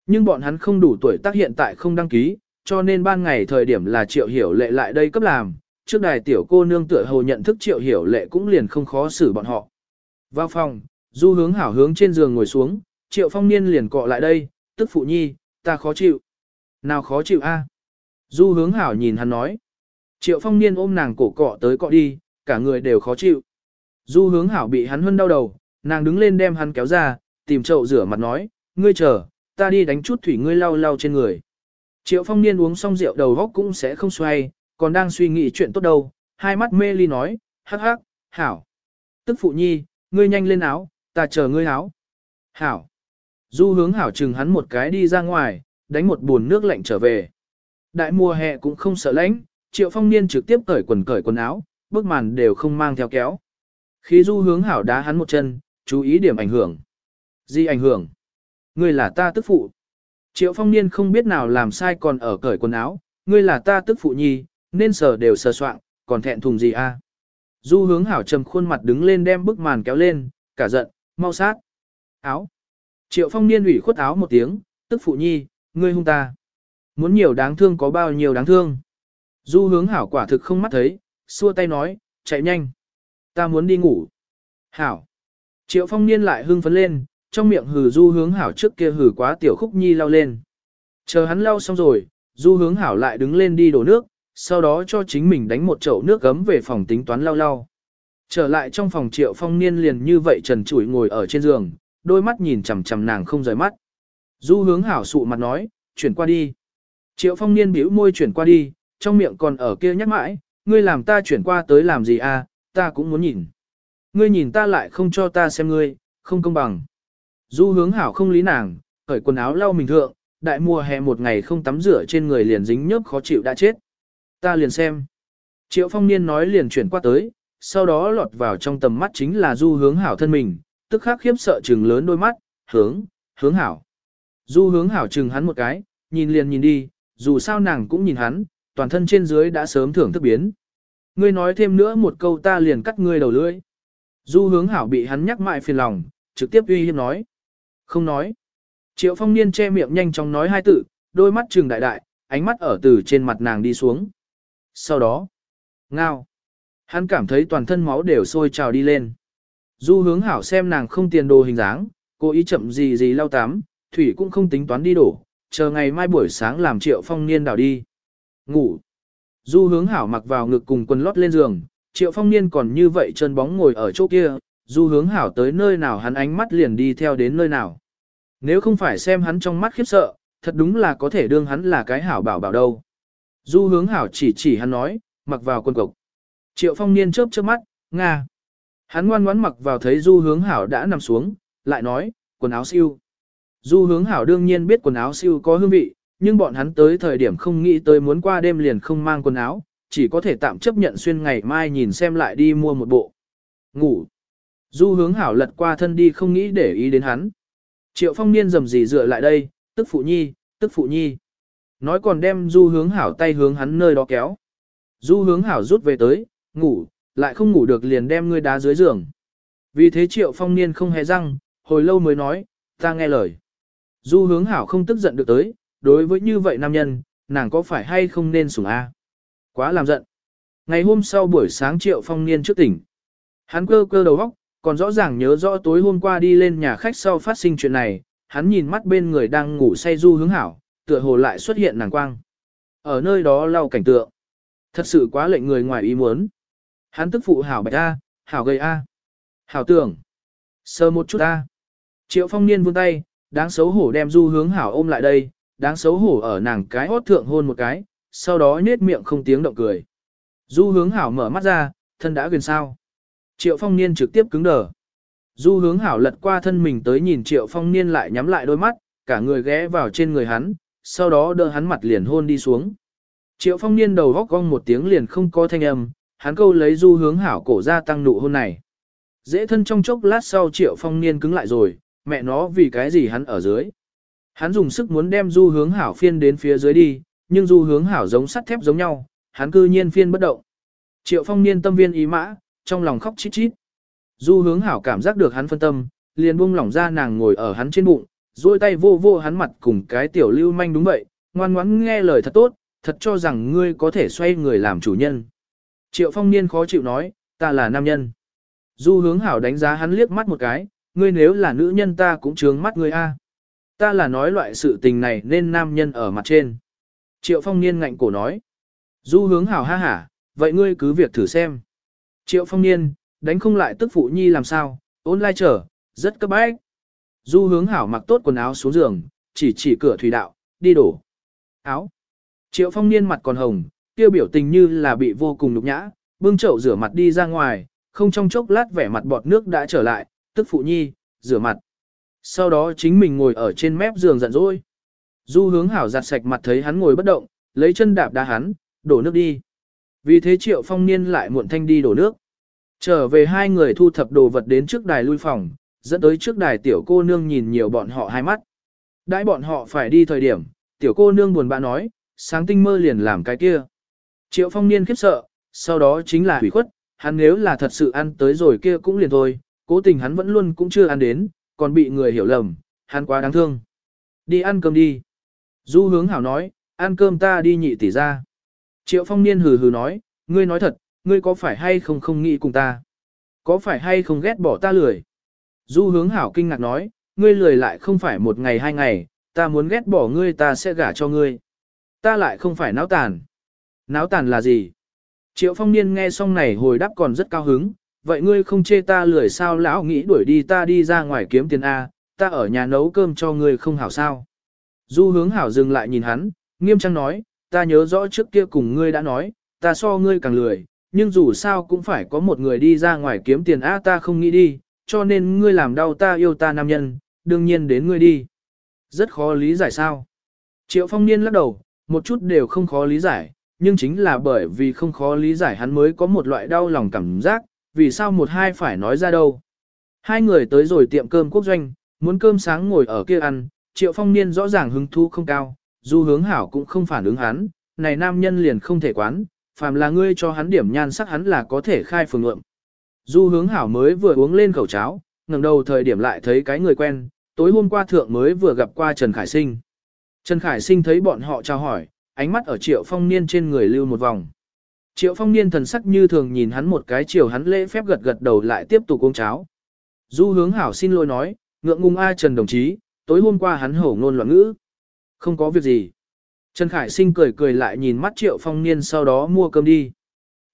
Nhưng bọn hắn không đủ tuổi tác hiện tại không đăng ký, cho nên ban ngày thời điểm là triệu hiểu lệ lại đây cấp làm, trước đài tiểu cô nương tựa hồ nhận thức triệu hiểu lệ cũng liền không khó xử bọn họ. Vào phòng, du hướng hảo hướng trên giường ngồi xuống, triệu phong niên liền cọ lại đây, tức phụ nhi, ta khó chịu. Nào khó chịu a? Du hướng hảo nhìn hắn nói. Triệu phong niên ôm nàng cổ cọ tới cọ đi, cả người đều khó chịu. Du hướng hảo bị hắn hân đau đầu, nàng đứng lên đem hắn kéo ra, tìm chậu rửa mặt nói, ngươi chờ, ta đi đánh chút thủy ngươi lau lau trên người. Triệu phong niên uống xong rượu đầu góc cũng sẽ không xoay, còn đang suy nghĩ chuyện tốt đâu, hai mắt mê ly nói, hắc hắc, hảo. Tức phụ nhi, ngươi nhanh lên áo, ta chờ ngươi áo. Hảo. Du hướng hảo chừng hắn một cái đi ra ngoài, đánh một buồn nước lạnh trở về. Đại mùa hè cũng không sợ lạnh, triệu phong niên trực tiếp cởi quần cởi quần áo, bước màn đều không mang theo kéo. Khi du hướng hảo đá hắn một chân, chú ý điểm ảnh hưởng. Gì ảnh hưởng? Ngươi là ta tức phụ. Triệu phong niên không biết nào làm sai còn ở cởi quần áo, ngươi là ta tức phụ nhi, nên sờ đều sờ soạn, còn thẹn thùng gì a? Du hướng hảo trầm khuôn mặt đứng lên đem bức màn kéo lên, cả giận, mau sát. Áo. Triệu phong niên ủy khuất áo một tiếng, tức phụ nhi, ngươi hung ta. Muốn nhiều đáng thương có bao nhiêu đáng thương. Du hướng hảo quả thực không mắt thấy, xua tay nói, chạy nhanh. Ta muốn đi ngủ. Hảo. Triệu phong niên lại hưng phấn lên, trong miệng hừ du hướng hảo trước kia hừ quá tiểu khúc nhi lao lên. Chờ hắn lao xong rồi, du hướng hảo lại đứng lên đi đổ nước, sau đó cho chính mình đánh một chậu nước gấm về phòng tính toán lao lao Trở lại trong phòng triệu phong niên liền như vậy trần trụi ngồi ở trên giường, đôi mắt nhìn chằm chằm nàng không rời mắt. Du hướng hảo sụ mặt nói, chuyển qua đi. Triệu phong niên bĩu môi chuyển qua đi, trong miệng còn ở kia nhắc mãi, ngươi làm ta chuyển qua tới làm gì à, ta cũng muốn nhìn. Ngươi nhìn ta lại không cho ta xem ngươi, không công bằng. Du hướng hảo không lý nàng, cởi quần áo lau mình thượng, đại mùa hè một ngày không tắm rửa trên người liền dính nhớp khó chịu đã chết. Ta liền xem. Triệu phong niên nói liền chuyển qua tới, sau đó lọt vào trong tầm mắt chính là du hướng hảo thân mình, tức khắc khiếp sợ trừng lớn đôi mắt, hướng, hướng hảo. Du hướng hảo trừng hắn một cái, nhìn liền nhìn đi, dù sao nàng cũng nhìn hắn, toàn thân trên dưới đã sớm thưởng thức biến. Ngươi nói thêm nữa một câu ta liền cắt ngươi đầu lưỡi. Du hướng hảo bị hắn nhắc mại phiền lòng, trực tiếp uy hiếp nói. Không nói. Triệu phong niên che miệng nhanh chóng nói hai tự, đôi mắt trừng đại đại, ánh mắt ở từ trên mặt nàng đi xuống. Sau đó, ngao. Hắn cảm thấy toàn thân máu đều sôi trào đi lên. Du hướng hảo xem nàng không tiền đồ hình dáng, cố ý chậm gì gì lau tắm, thủy cũng không tính toán đi đổ, chờ ngày mai buổi sáng làm triệu phong niên đảo đi. Ngủ. Du hướng hảo mặc vào ngực cùng quần lót lên giường, triệu phong niên còn như vậy chân bóng ngồi ở chỗ kia, du hướng hảo tới nơi nào hắn ánh mắt liền đi theo đến nơi nào. Nếu không phải xem hắn trong mắt khiếp sợ, thật đúng là có thể đương hắn là cái hảo bảo bảo đâu. Du hướng hảo chỉ chỉ hắn nói, mặc vào quần cộc. Triệu phong niên chớp chớp mắt, Nga. Hắn ngoan ngoãn mặc vào thấy du hướng hảo đã nằm xuống, lại nói, quần áo siêu. Du hướng hảo đương nhiên biết quần áo siêu có hương vị, nhưng bọn hắn tới thời điểm không nghĩ tới muốn qua đêm liền không mang quần áo, chỉ có thể tạm chấp nhận xuyên ngày mai nhìn xem lại đi mua một bộ. Ngủ. Du hướng hảo lật qua thân đi không nghĩ để ý đến hắn. Triệu phong niên rầm gì dựa lại đây, tức phụ nhi, tức phụ nhi. Nói còn đem du hướng hảo tay hướng hắn nơi đó kéo. Du hướng hảo rút về tới, ngủ, lại không ngủ được liền đem ngươi đá dưới giường. Vì thế triệu phong niên không hề răng, hồi lâu mới nói, ta nghe lời. Du hướng hảo không tức giận được tới, đối với như vậy nam nhân, nàng có phải hay không nên sủng A. Quá làm giận. Ngày hôm sau buổi sáng triệu phong niên trước tỉnh. Hắn cơ cơ đầu óc, còn rõ ràng nhớ rõ tối hôm qua đi lên nhà khách sau phát sinh chuyện này, hắn nhìn mắt bên người đang ngủ say du hướng hảo, tựa hồ lại xuất hiện nàng quang. Ở nơi đó lau cảnh tượng. Thật sự quá lệnh người ngoài ý muốn. Hắn tức phụ hảo bạch A, hảo gây A. Hảo tưởng. Sơ một chút A. Triệu phong niên vươn tay, đáng xấu hổ đem du hướng hảo ôm lại đây, đáng xấu hổ ở nàng cái hót thượng hôn một cái, sau đó nết miệng không tiếng động cười. Du hướng hảo mở mắt ra, thân đã gần sao. Triệu phong niên trực tiếp cứng đờ. Du hướng hảo lật qua thân mình tới nhìn triệu phong niên lại nhắm lại đôi mắt, cả người ghé vào trên người hắn, sau đó đỡ hắn mặt liền hôn đi xuống. Triệu phong niên đầu góc cong một tiếng liền không có thanh âm, hắn câu lấy du hướng hảo cổ ra tăng nụ hôn này. Dễ thân trong chốc lát sau triệu phong niên cứng lại rồi, mẹ nó vì cái gì hắn ở dưới. Hắn dùng sức muốn đem du hướng hảo phiên đến phía dưới đi, nhưng du hướng hảo giống sắt thép giống nhau, hắn cư nhiên phiên bất động. Triệu phong niên tâm viên ý mã, trong lòng khóc chít chít. Du hướng hảo cảm giác được hắn phân tâm, liền buông lỏng ra nàng ngồi ở hắn trên bụng, duỗi tay vô vô hắn mặt cùng cái tiểu lưu manh đúng vậy, ngoan ngoãn nghe lời thật tốt, thật cho rằng ngươi có thể xoay người làm chủ nhân. Triệu phong niên khó chịu nói, ta là nam nhân. Du hướng hảo đánh giá hắn liếc mắt một cái, ngươi nếu là nữ nhân ta cũng trướng mắt ngươi a. Ta là nói loại sự tình này nên nam nhân ở mặt trên. Triệu phong niên ngạnh cổ nói. Du hướng hảo ha hả, vậy ngươi cứ việc thử xem. Triệu phong niên, đánh không lại tức phụ nhi làm sao, ôn lai trở, rất cấp bách. Du hướng hảo mặc tốt quần áo xuống giường, chỉ chỉ cửa thủy đạo, đi đổ. Áo. Triệu phong niên mặt còn hồng, tiêu biểu tình như là bị vô cùng nhục nhã, bưng chậu rửa mặt đi ra ngoài, không trong chốc lát vẻ mặt bọt nước đã trở lại, tức phụ nhi, rửa mặt. Sau đó chính mình ngồi ở trên mép giường giận dỗi. Du hướng hảo giặt sạch mặt thấy hắn ngồi bất động, lấy chân đạp đá hắn, đổ nước đi. Vì thế triệu phong niên lại muộn thanh đi đổ nước. Trở về hai người thu thập đồ vật đến trước đài lui phòng, dẫn tới trước đài tiểu cô nương nhìn nhiều bọn họ hai mắt. Đãi bọn họ phải đi thời điểm, tiểu cô nương buồn bã nói, sáng tinh mơ liền làm cái kia. Triệu phong niên khiếp sợ, sau đó chính là hủy khuất, hắn nếu là thật sự ăn tới rồi kia cũng liền thôi, cố tình hắn vẫn luôn cũng chưa ăn đến, còn bị người hiểu lầm, hắn quá đáng thương. Đi ăn cơm đi. Du hướng hảo nói, ăn cơm ta đi nhị tỷ ra. Triệu phong niên hừ hừ nói, ngươi nói thật, ngươi có phải hay không không nghĩ cùng ta? Có phải hay không ghét bỏ ta lười? Du hướng hảo kinh ngạc nói, ngươi lười lại không phải một ngày hai ngày, ta muốn ghét bỏ ngươi ta sẽ gả cho ngươi. Ta lại không phải náo tàn. Náo tàn là gì? Triệu phong niên nghe xong này hồi đáp còn rất cao hứng, vậy ngươi không chê ta lười sao lão nghĩ đuổi đi ta đi ra ngoài kiếm tiền A, ta ở nhà nấu cơm cho ngươi không hảo sao. Du hướng hảo dừng lại nhìn hắn, nghiêm trang nói, ta nhớ rõ trước kia cùng ngươi đã nói, ta so ngươi càng lười, nhưng dù sao cũng phải có một người đi ra ngoài kiếm tiền A ta không nghĩ đi, cho nên ngươi làm đau ta yêu ta nam nhân, đương nhiên đến ngươi đi. Rất khó lý giải sao. Triệu phong niên lắc đầu, một chút đều không khó lý giải, nhưng chính là bởi vì không khó lý giải hắn mới có một loại đau lòng cảm giác, vì sao một hai phải nói ra đâu. Hai người tới rồi tiệm cơm quốc doanh, muốn cơm sáng ngồi ở kia ăn, triệu phong niên rõ ràng hứng thú không cao, dù hướng hảo cũng không phản ứng hắn, này nam nhân liền không thể quán, phàm là ngươi cho hắn điểm nhan sắc hắn là có thể khai phường lượng. Du hướng hảo mới vừa uống lên khẩu cháo, ngẩng đầu thời điểm lại thấy cái người quen, tối hôm qua thượng mới vừa gặp qua Trần Khải Sinh. Trần Khải Sinh thấy bọn họ chào hỏi, ánh mắt ở triệu phong niên trên người lưu một vòng. Triệu phong niên thần sắc như thường nhìn hắn một cái chiều hắn lễ phép gật gật đầu lại tiếp tục uống cháo. Du hướng hảo xin lỗi nói, ngượng ngùng A Trần đồng chí, tối hôm qua hắn hổ ngôn loạn ngữ. Không có việc gì. Trần Khải Sinh cười cười lại nhìn mắt Triệu Phong Niên sau đó mua cơm đi.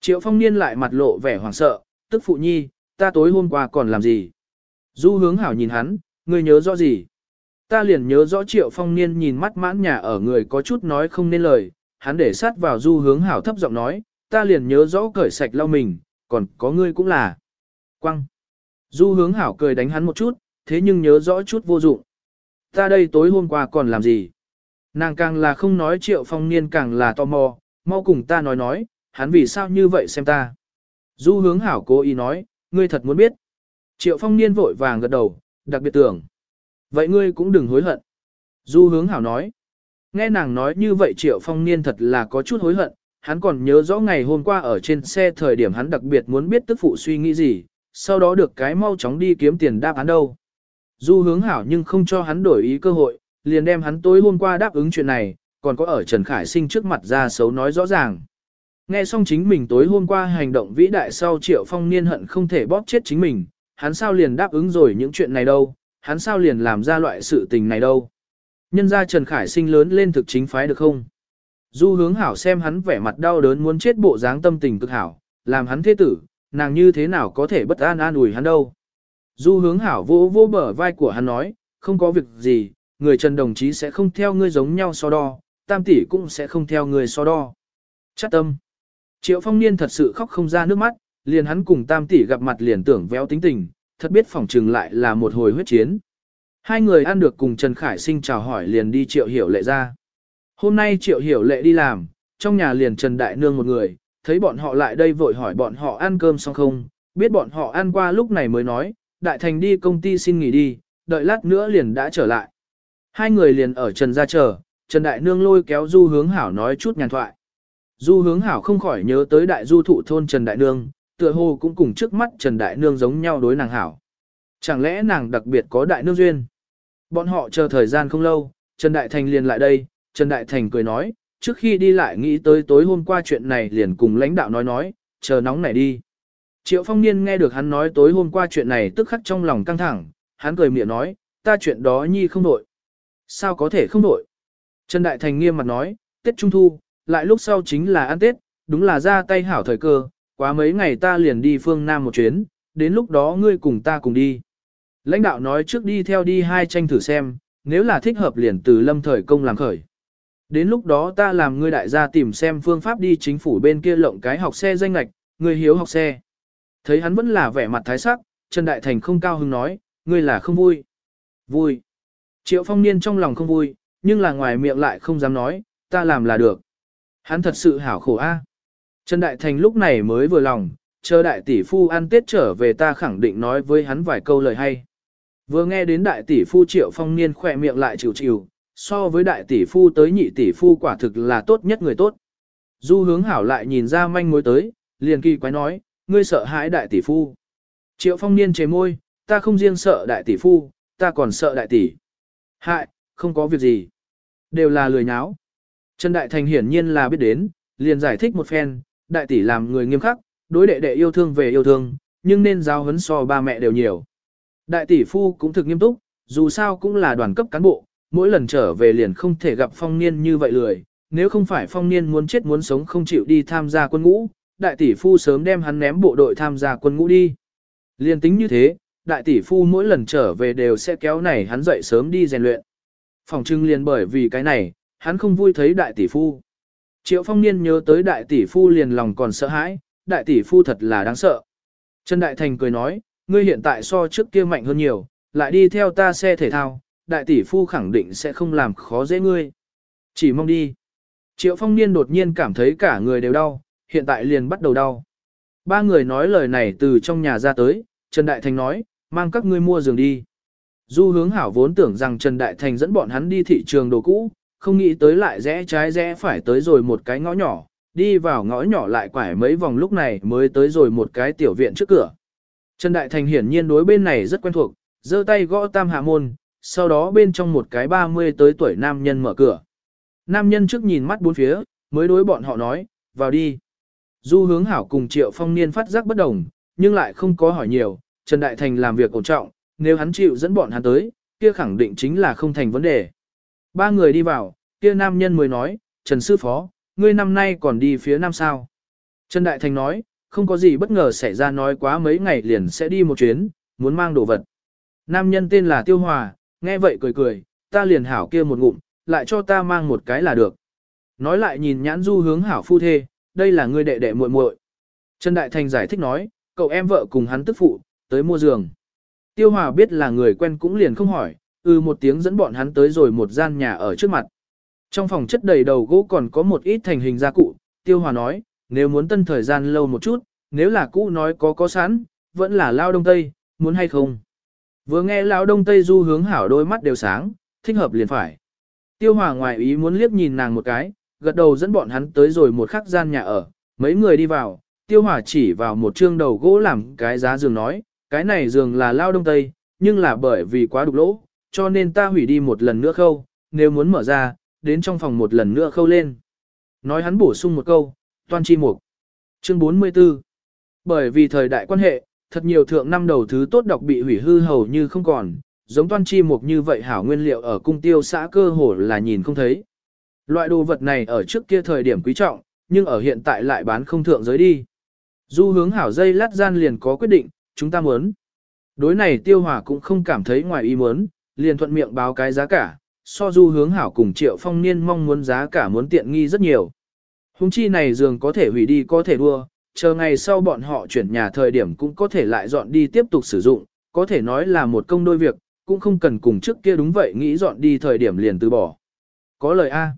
Triệu Phong Niên lại mặt lộ vẻ hoảng sợ, tức phụ nhi, ta tối hôm qua còn làm gì? Du hướng hảo nhìn hắn, ngươi nhớ rõ gì? Ta liền nhớ rõ Triệu Phong Niên nhìn mắt mãn nhà ở người có chút nói không nên lời, hắn để sát vào du hướng hảo thấp giọng nói, ta liền nhớ rõ cởi sạch lau mình, còn có ngươi cũng là. Quăng. Du hướng hảo cười đánh hắn một chút, thế nhưng nhớ rõ chút vô dụng. Ta đây tối hôm qua còn làm gì? Nàng càng là không nói triệu phong niên càng là tò mò, mau cùng ta nói nói, hắn vì sao như vậy xem ta. Du hướng hảo cố ý nói, ngươi thật muốn biết. Triệu phong niên vội vàng gật đầu, đặc biệt tưởng. Vậy ngươi cũng đừng hối hận. Du hướng hảo nói. Nghe nàng nói như vậy triệu phong niên thật là có chút hối hận, hắn còn nhớ rõ ngày hôm qua ở trên xe thời điểm hắn đặc biệt muốn biết tức phụ suy nghĩ gì, sau đó được cái mau chóng đi kiếm tiền đáp án đâu. Du hướng hảo nhưng không cho hắn đổi ý cơ hội, liền đem hắn tối hôm qua đáp ứng chuyện này, còn có ở Trần Khải Sinh trước mặt ra xấu nói rõ ràng. Nghe xong chính mình tối hôm qua hành động vĩ đại sau Triệu Phong niên hận không thể bóp chết chính mình, hắn sao liền đáp ứng rồi những chuyện này đâu, hắn sao liền làm ra loại sự tình này đâu. Nhân ra Trần Khải Sinh lớn lên thực chính phái được không? Du hướng hảo xem hắn vẻ mặt đau đớn muốn chết bộ dáng tâm tình cực hảo, làm hắn thế tử, nàng như thế nào có thể bất an an ủi hắn đâu. Du hướng hảo vô vô bờ vai của hắn nói, không có việc gì, người Trần đồng chí sẽ không theo ngươi giống nhau so đo, tam tỷ cũng sẽ không theo ngươi so đo. Chắc tâm. Triệu phong niên thật sự khóc không ra nước mắt, liền hắn cùng tam tỷ gặp mặt liền tưởng véo tính tình, thật biết phỏng trừng lại là một hồi huyết chiến. Hai người ăn được cùng Trần Khải Sinh chào hỏi liền đi triệu hiểu lệ ra. Hôm nay triệu hiểu lệ đi làm, trong nhà liền Trần Đại Nương một người, thấy bọn họ lại đây vội hỏi bọn họ ăn cơm xong không, biết bọn họ ăn qua lúc này mới nói, Đại Thành đi công ty xin nghỉ đi, đợi lát nữa liền đã trở lại. Hai người liền ở Trần ra chờ, Trần Đại Nương lôi kéo Du Hướng Hảo nói chút nhàn thoại. Du Hướng Hảo không khỏi nhớ tới đại du thụ thôn Trần Đại Nương, tựa hồ cũng cùng trước mắt Trần Đại Nương giống nhau đối nàng hảo. Chẳng lẽ nàng đặc biệt có Đại Nương duyên? Bọn họ chờ thời gian không lâu, Trần Đại Thành liền lại đây, Trần Đại Thành cười nói, trước khi đi lại nghĩ tới tối hôm qua chuyện này liền cùng lãnh đạo nói nói, chờ nóng này đi. Triệu phong niên nghe được hắn nói tối hôm qua chuyện này tức khắc trong lòng căng thẳng, hắn cười miệng nói, ta chuyện đó nhi không đổi. Sao có thể không đổi? Trần Đại Thành nghiêm mặt nói, Tết Trung Thu, lại lúc sau chính là ăn Tết, đúng là ra tay hảo thời cơ, quá mấy ngày ta liền đi phương Nam một chuyến, đến lúc đó ngươi cùng ta cùng đi. Lãnh đạo nói trước đi theo đi hai tranh thử xem, nếu là thích hợp liền từ lâm thời công làm khởi. Đến lúc đó ta làm ngươi đại gia tìm xem phương pháp đi chính phủ bên kia lộng cái học xe danh lạch, ngươi hiếu học xe. Thấy hắn vẫn là vẻ mặt thái sắc, Trần Đại Thành không cao hứng nói, ngươi là không vui. Vui. Triệu phong niên trong lòng không vui, nhưng là ngoài miệng lại không dám nói, ta làm là được. Hắn thật sự hảo khổ a. Trần Đại Thành lúc này mới vừa lòng, chờ đại tỷ phu ăn tết trở về ta khẳng định nói với hắn vài câu lời hay. Vừa nghe đến đại tỷ phu triệu phong niên khỏe miệng lại chịu chịu, so với đại tỷ phu tới nhị tỷ phu quả thực là tốt nhất người tốt. Du hướng hảo lại nhìn ra manh mối tới, liền kỳ quái nói, ngươi sợ hãi đại tỷ phu. Triệu phong niên chế môi, ta không riêng sợ đại tỷ phu, ta còn sợ đại tỷ. Hại, không có việc gì. Đều là lười nháo. Trần Đại Thành hiển nhiên là biết đến, liền giải thích một phen, đại tỷ làm người nghiêm khắc, đối đệ đệ yêu thương về yêu thương, nhưng nên giáo huấn so ba mẹ đều nhiều. Đại tỷ phu cũng thực nghiêm túc, dù sao cũng là đoàn cấp cán bộ, mỗi lần trở về liền không thể gặp phong niên như vậy lười, nếu không phải phong niên muốn chết muốn sống không chịu đi tham gia quân ngũ, đại tỷ phu sớm đem hắn ném bộ đội tham gia quân ngũ đi. Liên tính như thế, đại tỷ phu mỗi lần trở về đều sẽ kéo này hắn dậy sớm đi rèn luyện. Phòng trưng liền bởi vì cái này, hắn không vui thấy đại tỷ phu. Triệu phong niên nhớ tới đại tỷ phu liền lòng còn sợ hãi, đại tỷ phu thật là đáng sợ. Trần Đại Thành cười nói, ngươi hiện tại so trước kia mạnh hơn nhiều, lại đi theo ta xe thể thao, đại tỷ phu khẳng định sẽ không làm khó dễ ngươi. Chỉ mong đi. Triệu phong niên đột nhiên cảm thấy cả người đều đau, hiện tại liền bắt đầu đau. Ba người nói lời này từ trong nhà ra tới, Trần Đại Thành nói, mang các ngươi mua giường đi. Du hướng hảo vốn tưởng rằng Trần Đại Thành dẫn bọn hắn đi thị trường đồ cũ, không nghĩ tới lại rẽ trái rẽ phải tới rồi một cái ngõ nhỏ, đi vào ngõ nhỏ lại quải mấy vòng lúc này mới tới rồi một cái tiểu viện trước cửa. Trần Đại Thành hiển nhiên đối bên này rất quen thuộc, giơ tay gõ tam hạ môn, sau đó bên trong một cái 30 tới tuổi nam nhân mở cửa. Nam nhân trước nhìn mắt bốn phía, mới đối bọn họ nói, vào đi. Du hướng hảo cùng triệu phong niên phát giác bất đồng, nhưng lại không có hỏi nhiều, Trần Đại Thành làm việc ổn trọng, nếu hắn chịu dẫn bọn hắn tới, kia khẳng định chính là không thành vấn đề. Ba người đi vào, kia nam nhân mới nói, Trần Sư Phó, ngươi năm nay còn đi phía nam sao. Trần Đại Thành nói, không có gì bất ngờ xảy ra nói quá mấy ngày liền sẽ đi một chuyến, muốn mang đồ vật. Nam nhân tên là Tiêu Hòa, nghe vậy cười cười, ta liền hảo kia một ngụm, lại cho ta mang một cái là được. Nói lại nhìn nhãn du hướng hảo phu thê, đây là ngươi đệ đệ muội muội. Trần Đại Thành giải thích nói, cậu em vợ cùng hắn tức phụ, tới mua giường. Tiêu Hòa biết là người quen cũng liền không hỏi, ư ừ một tiếng dẫn bọn hắn tới rồi một gian nhà ở trước mặt. Trong phòng chất đầy đầu gỗ còn có một ít thành hình gia cụ, Tiêu Hòa nói, nếu muốn tân thời gian lâu một chút, nếu là cũ nói có có sẵn, vẫn là lao đông tây, muốn hay không. Vừa nghe lao đông tây du hướng hảo đôi mắt đều sáng, thích hợp liền phải. Tiêu Hòa ngoài ý muốn liếc nhìn nàng một cái, gật đầu dẫn bọn hắn tới rồi một khắc gian nhà ở, mấy người đi vào, Tiêu Hòa chỉ vào một trương đầu gỗ làm cái giá giường nói, cái này giường là lao đông tây, nhưng là bởi vì quá đục lỗ, cho nên ta hủy đi một lần nữa khâu, nếu muốn mở ra, đến trong phòng một lần nữa khâu lên. Nói hắn bổ sung một câu, toan chi mục. Chương 44 Bởi vì thời đại quan hệ, thật nhiều thượng năm đầu thứ tốt đọc bị hủy hư hầu như không còn, giống toan chi mục như vậy hảo nguyên liệu ở cung tiêu xã cơ hồ là nhìn không thấy. Loại đồ vật này ở trước kia thời điểm quý trọng, nhưng ở hiện tại lại bán không thượng giới đi. Du hướng hảo dây lát gian liền có quyết định, chúng ta muốn. Đối này tiêu hòa cũng không cảm thấy ngoài ý muốn, liền thuận miệng báo cái giá cả, so du hướng hảo cùng triệu phong niên mong muốn giá cả muốn tiện nghi rất nhiều. Hùng chi này giường có thể hủy đi có thể đua, chờ ngày sau bọn họ chuyển nhà thời điểm cũng có thể lại dọn đi tiếp tục sử dụng, có thể nói là một công đôi việc, cũng không cần cùng trước kia đúng vậy nghĩ dọn đi thời điểm liền từ bỏ. Có lời A.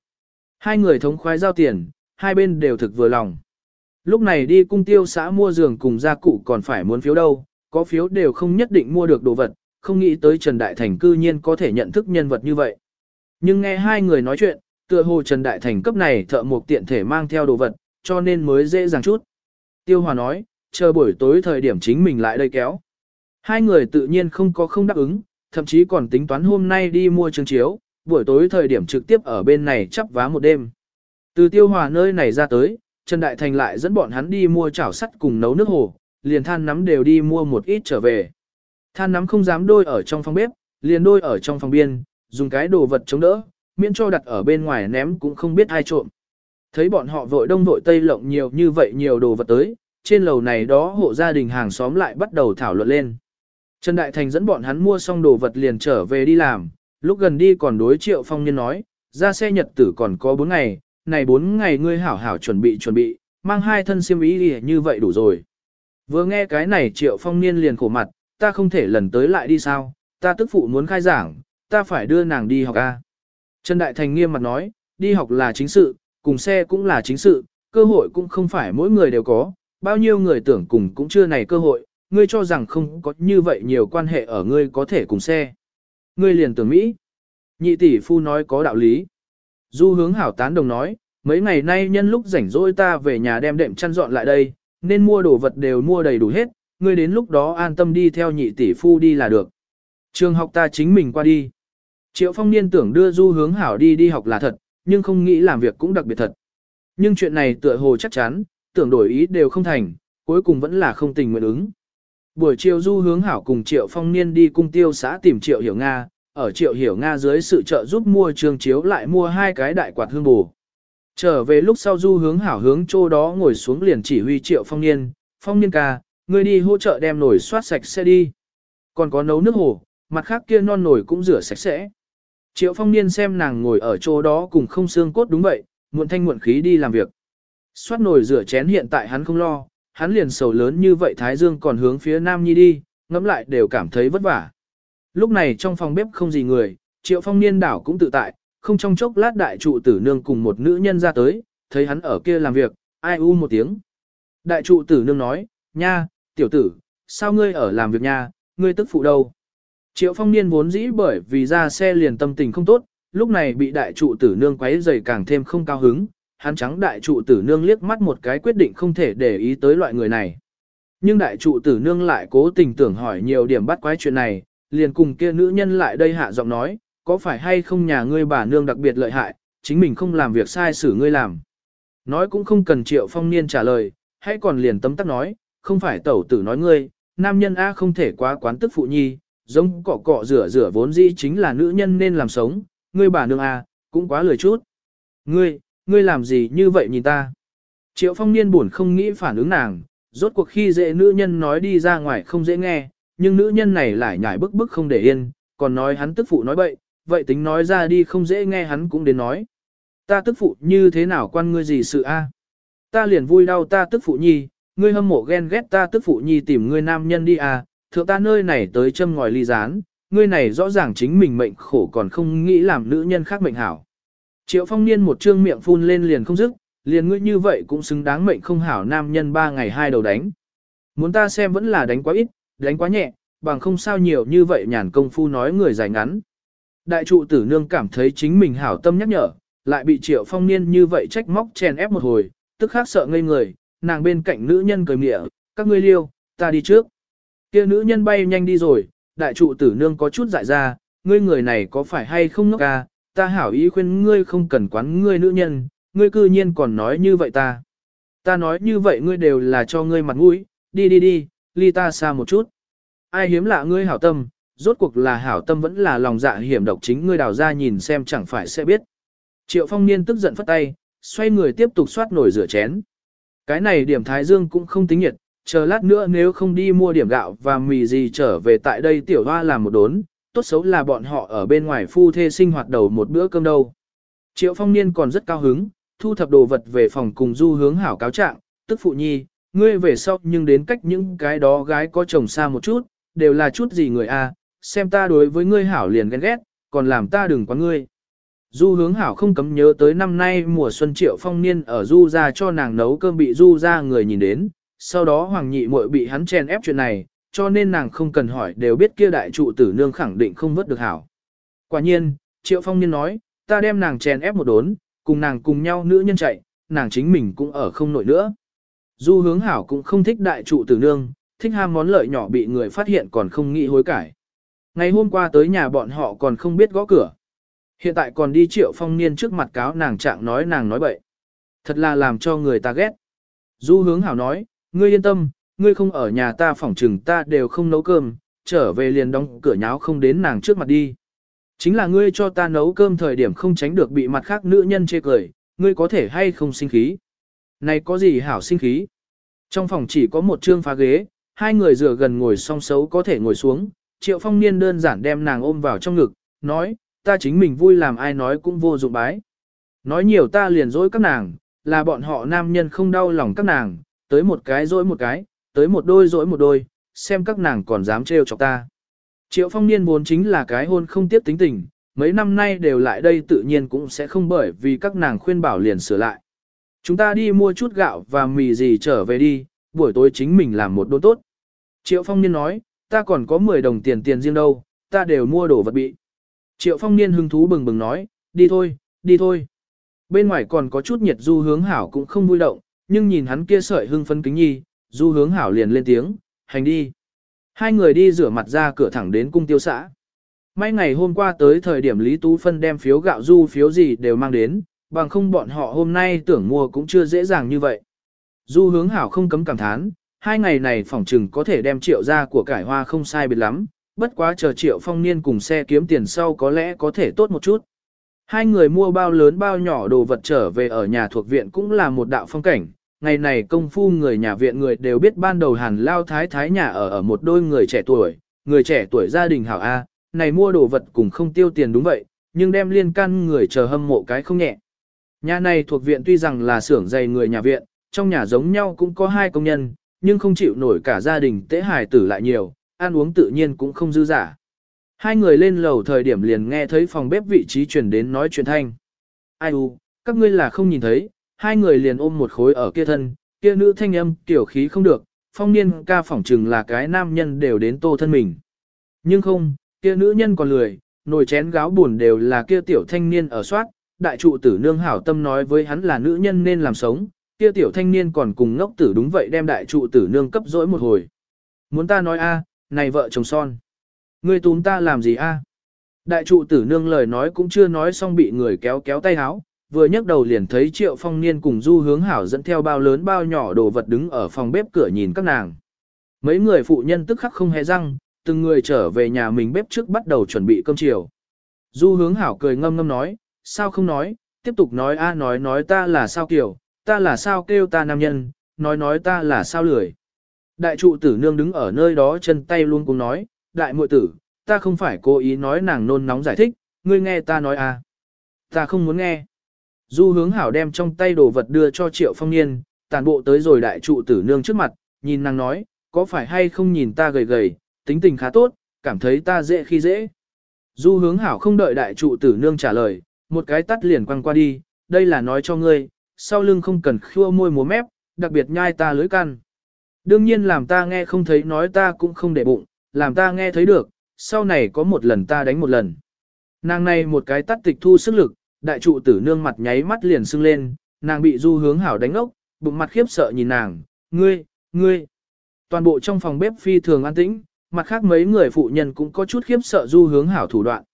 Hai người thống khoái giao tiền, hai bên đều thực vừa lòng. Lúc này đi cung tiêu xã mua giường cùng gia cụ còn phải muốn phiếu đâu, có phiếu đều không nhất định mua được đồ vật, không nghĩ tới Trần Đại Thành cư nhiên có thể nhận thức nhân vật như vậy. Nhưng nghe hai người nói chuyện, tựa hồ Trần Đại Thành cấp này thợ một tiện thể mang theo đồ vật, cho nên mới dễ dàng chút. Tiêu Hòa nói, chờ buổi tối thời điểm chính mình lại đây kéo. Hai người tự nhiên không có không đáp ứng, thậm chí còn tính toán hôm nay đi mua chương chiếu, buổi tối thời điểm trực tiếp ở bên này chắp vá một đêm. Từ tiêu hòa nơi này ra tới, Trần Đại Thành lại dẫn bọn hắn đi mua chảo sắt cùng nấu nước hồ, liền than nắm đều đi mua một ít trở về. Than nắm không dám đôi ở trong phòng bếp, liền đôi ở trong phòng biên, dùng cái đồ vật chống đỡ, miễn cho đặt ở bên ngoài ném cũng không biết ai trộm. Thấy bọn họ vội đông vội tây lộng nhiều như vậy nhiều đồ vật tới, trên lầu này đó hộ gia đình hàng xóm lại bắt đầu thảo luận lên. Trần Đại Thành dẫn bọn hắn mua xong đồ vật liền trở về đi làm, lúc gần đi còn đối triệu phong nhân nói, ra xe nhật tử còn có 4 ngày, này bốn ngày ngươi hảo hảo chuẩn bị chuẩn bị, mang hai thân xiêm ý đi như vậy đủ rồi. Vừa nghe cái này triệu phong niên liền khổ mặt, ta không thể lần tới lại đi sao, ta tức phụ muốn khai giảng, ta phải đưa nàng đi học A. Trần Đại Thành nghiêm mặt nói, đi học là chính sự, cùng xe cũng là chính sự, cơ hội cũng không phải mỗi người đều có, bao nhiêu người tưởng cùng cũng chưa này cơ hội, ngươi cho rằng không có như vậy nhiều quan hệ ở ngươi có thể cùng xe. Ngươi liền tưởng Mỹ. Nhị tỷ phu nói có đạo lý. Du hướng hảo tán đồng nói, mấy ngày nay nhân lúc rảnh rỗi ta về nhà đem đệm chăn dọn lại đây, nên mua đồ vật đều mua đầy đủ hết, ngươi đến lúc đó an tâm đi theo nhị tỷ phu đi là được. Trường học ta chính mình qua đi. Triệu phong niên tưởng đưa du hướng hảo đi đi học là thật, nhưng không nghĩ làm việc cũng đặc biệt thật. Nhưng chuyện này tựa hồ chắc chắn, tưởng đổi ý đều không thành, cuối cùng vẫn là không tình nguyện ứng. Buổi chiều du hướng hảo cùng Triệu Phong Niên đi cung tiêu xã tìm Triệu Hiểu Nga, ở Triệu Hiểu Nga dưới sự trợ giúp mua trường chiếu lại mua hai cái đại quạt hương bù. Trở về lúc sau du hướng hảo hướng chỗ đó ngồi xuống liền chỉ huy Triệu Phong Niên, Phong Niên ca, người đi hỗ trợ đem nồi soát sạch sẽ đi. Còn có nấu nước hồ, mặt khác kia non nồi cũng rửa sạch sẽ. Triệu Phong Niên xem nàng ngồi ở chỗ đó cùng không xương cốt đúng vậy, muộn thanh muộn khí đi làm việc. Xoát nồi rửa chén hiện tại hắn không lo, hắn liền sầu lớn như vậy Thái Dương còn hướng phía Nam Nhi đi, ngẫm lại đều cảm thấy vất vả. Lúc này trong phòng bếp không gì người, Triệu Phong Niên đảo cũng tự tại, không trong chốc lát đại trụ tử nương cùng một nữ nhân ra tới, thấy hắn ở kia làm việc, ai u một tiếng. Đại trụ tử nương nói, nha, tiểu tử, sao ngươi ở làm việc nha, ngươi tức phụ đâu? Triệu Phong Niên vốn dĩ bởi vì ra xe liền tâm tình không tốt, lúc này bị đại trụ tử nương quấy rầy càng thêm không cao hứng, hắn trắng đại trụ tử nương liếc mắt một cái quyết định không thể để ý tới loại người này. Nhưng đại trụ tử nương lại cố tình tưởng hỏi nhiều điểm bắt quái chuyện này, liền cùng kia nữ nhân lại đây hạ giọng nói, có phải hay không nhà ngươi bà nương đặc biệt lợi hại, chính mình không làm việc sai xử ngươi làm. Nói cũng không cần triệu phong niên trả lời, hãy còn liền tấm tắc nói, không phải tẩu tử nói ngươi, nam nhân A không thể quá quán tức phụ nhi, giống cọ cọ rửa rửa vốn dĩ chính là nữ nhân nên làm sống, ngươi bà nương A, cũng quá lười chút. Ngươi, ngươi làm gì như vậy nhìn ta? Triệu phong niên buồn không nghĩ phản ứng nàng, rốt cuộc khi dễ nữ nhân nói đi ra ngoài không dễ nghe, nhưng nữ nhân này lại nhảy bức bức không để yên, còn nói hắn tức phụ nói bậy, vậy tính nói ra đi không dễ nghe hắn cũng đến nói. Ta tức phụ như thế nào quan ngươi gì sự a? À? Ta liền vui đau ta tức phụ nhi, ngươi hâm mộ ghen ghét ta tức phụ nhi tìm ngươi nam nhân đi à, thượng ta nơi này tới châm ngòi ly gián ngươi này rõ ràng chính mình mệnh khổ còn không nghĩ làm nữ nhân khác mệnh hảo. Triệu phong niên một trương miệng phun lên liền không dứt, liền ngươi như vậy cũng xứng đáng mệnh không hảo nam nhân ba ngày hai đầu đánh. Muốn ta xem vẫn là đánh quá ít, đánh quá nhẹ, bằng không sao nhiều như vậy nhàn công phu nói người dài ngắn. Đại trụ tử nương cảm thấy chính mình hảo tâm nhắc nhở, lại bị triệu phong niên như vậy trách móc chèn ép một hồi, tức khác sợ ngây người, nàng bên cạnh nữ nhân cười mịa, các ngươi liêu, ta đi trước. kia nữ nhân bay nhanh đi rồi, đại trụ tử nương có chút dại ra, ngươi người này có phải hay không ngốc ca, ta hảo ý khuyên ngươi không cần quán ngươi nữ nhân, ngươi cư nhiên còn nói như vậy ta. Ta nói như vậy ngươi đều là cho ngươi mặt mũi, đi đi đi, ly ta xa một chút. Ai hiếm lạ ngươi hảo tâm, rốt cuộc là hảo tâm vẫn là lòng dạ hiểm độc chính ngươi đào ra nhìn xem chẳng phải sẽ biết. Triệu phong niên tức giận phất tay, xoay người tiếp tục xoát nổi rửa chén. Cái này điểm thái dương cũng không tính nhiệt, chờ lát nữa nếu không đi mua điểm gạo và mì gì trở về tại đây tiểu hoa làm một đốn, tốt xấu là bọn họ ở bên ngoài phu thê sinh hoạt đầu một bữa cơm đâu. Triệu phong niên còn rất cao hứng, thu thập đồ vật về phòng cùng du hướng hảo cáo trạng, tức phụ nhi, ngươi về sau nhưng đến cách những cái đó gái có chồng xa một chút, đều là chút gì người a, xem ta đối với ngươi hảo liền ghen ghét, còn làm ta đừng quá ngươi. Du hướng hảo không cấm nhớ tới năm nay mùa xuân triệu phong niên ở du ra cho nàng nấu cơm bị du ra người nhìn đến, sau đó hoàng nhị muội bị hắn chèn ép chuyện này, cho nên nàng không cần hỏi đều biết kia đại trụ tử nương khẳng định không vớt được hảo. Quả nhiên, triệu phong niên nói, ta đem nàng chèn ép một đốn, cùng nàng cùng nhau nữ nhân chạy, nàng chính mình cũng ở không nổi nữa. Du hướng hảo cũng không thích đại trụ tử nương, thích ham món lợi nhỏ bị người phát hiện còn không nghĩ hối cải. Ngày hôm qua tới nhà bọn họ còn không biết gõ cửa. Hiện tại còn đi triệu phong niên trước mặt cáo nàng trạng nói nàng nói bậy. Thật là làm cho người ta ghét. Du hướng hảo nói, ngươi yên tâm, ngươi không ở nhà ta phỏng trừng ta đều không nấu cơm, trở về liền đóng cửa nháo không đến nàng trước mặt đi. Chính là ngươi cho ta nấu cơm thời điểm không tránh được bị mặt khác nữ nhân chê cười, ngươi có thể hay không sinh khí. Này có gì hảo sinh khí? Trong phòng chỉ có một trương phá ghế, hai người dựa gần ngồi song xấu có thể ngồi xuống, triệu phong niên đơn giản đem nàng ôm vào trong ngực, nói, ta chính mình vui làm ai nói cũng vô dụng bái. Nói nhiều ta liền dối các nàng, là bọn họ nam nhân không đau lòng các nàng, tới một cái dối một cái, tới một đôi dối một đôi, xem các nàng còn dám trêu chọc ta. Triệu phong niên vốn chính là cái hôn không tiếp tính tình, mấy năm nay đều lại đây tự nhiên cũng sẽ không bởi vì các nàng khuyên bảo liền sửa lại. Chúng ta đi mua chút gạo và mì gì trở về đi, buổi tối chính mình làm một đốn tốt. Triệu phong niên nói, ta còn có 10 đồng tiền tiền riêng đâu, ta đều mua đồ vật bị. Triệu phong niên hứng thú bừng bừng nói, đi thôi, đi thôi. Bên ngoài còn có chút nhiệt du hướng hảo cũng không vui động, nhưng nhìn hắn kia sợi hưng phấn kính nhi, du hướng hảo liền lên tiếng, hành đi. Hai người đi rửa mặt ra cửa thẳng đến cung tiêu xã. May ngày hôm qua tới thời điểm Lý Tú Phân đem phiếu gạo du phiếu gì đều mang đến, bằng không bọn họ hôm nay tưởng mua cũng chưa dễ dàng như vậy. Du hướng hảo không cấm cảm thán, hai ngày này phỏng trừng có thể đem triệu ra của cải hoa không sai biệt lắm, bất quá chờ triệu phong niên cùng xe kiếm tiền sau có lẽ có thể tốt một chút. Hai người mua bao lớn bao nhỏ đồ vật trở về ở nhà thuộc viện cũng là một đạo phong cảnh. Ngày này công phu người nhà viện người đều biết ban đầu hàn lao thái thái nhà ở ở một đôi người trẻ tuổi, người trẻ tuổi gia đình hảo A, này mua đồ vật cũng không tiêu tiền đúng vậy, nhưng đem liên căn người chờ hâm mộ cái không nhẹ. Nhà này thuộc viện tuy rằng là xưởng dày người nhà viện, trong nhà giống nhau cũng có hai công nhân, nhưng không chịu nổi cả gia đình tế hài tử lại nhiều, ăn uống tự nhiên cũng không dư giả. Hai người lên lầu thời điểm liền nghe thấy phòng bếp vị trí truyền đến nói chuyện thanh. Ai u, các ngươi là không nhìn thấy, hai người liền ôm một khối ở kia thân, kia nữ thanh âm tiểu khí không được, phong niên ca phỏng chừng là cái nam nhân đều đến tô thân mình. Nhưng không, kia nữ nhân còn lười, nồi chén gáo buồn đều là kia tiểu thanh niên ở soát, đại trụ tử nương hảo tâm nói với hắn là nữ nhân nên làm sống, kia tiểu thanh niên còn cùng ngốc tử đúng vậy đem đại trụ tử nương cấp dỗi một hồi. Muốn ta nói a, này vợ chồng son. Ngươi túm ta làm gì a? Đại trụ tử nương lời nói cũng chưa nói xong bị người kéo kéo tay háo, vừa nhấc đầu liền thấy triệu phong niên cùng du hướng hảo dẫn theo bao lớn bao nhỏ đồ vật đứng ở phòng bếp cửa nhìn các nàng. Mấy người phụ nhân tức khắc không hề răng, từng người trở về nhà mình bếp trước bắt đầu chuẩn bị cơm chiều. Du hướng hảo cười ngâm ngâm nói, sao không nói, tiếp tục nói a nói nói ta là sao kiểu, ta là sao kêu ta nam nhân, nói nói ta là sao lười. Đại trụ tử nương đứng ở nơi đó chân tay luôn cũng nói, đại muội tử, ta không phải cố ý nói nàng nôn nóng giải thích, ngươi nghe ta nói à. Ta không muốn nghe. Du hướng hảo đem trong tay đồ vật đưa cho triệu phong niên, tàn bộ tới rồi đại trụ tử nương trước mặt, nhìn nàng nói, có phải hay không nhìn ta gầy gầy, tính tình khá tốt, cảm thấy ta dễ khi dễ. Du hướng hảo không đợi đại trụ tử nương trả lời, một cái tắt liền quăng qua đi, đây là nói cho ngươi, sau lưng không cần khua môi múa mép, đặc biệt nhai ta lưới căn. Đương nhiên làm ta nghe không thấy nói ta cũng không để bụng, làm ta nghe thấy được, sau này có một lần ta đánh một lần. Nàng này một cái tắt tịch thu sức lực, đại trụ tử nương mặt nháy mắt liền sưng lên, nàng bị du hướng hảo đánh ốc, bụng mặt khiếp sợ nhìn nàng, ngươi, ngươi. Toàn bộ trong phòng bếp phi thường an tĩnh, mặt khác mấy người phụ nhân cũng có chút khiếp sợ du hướng hảo thủ đoạn.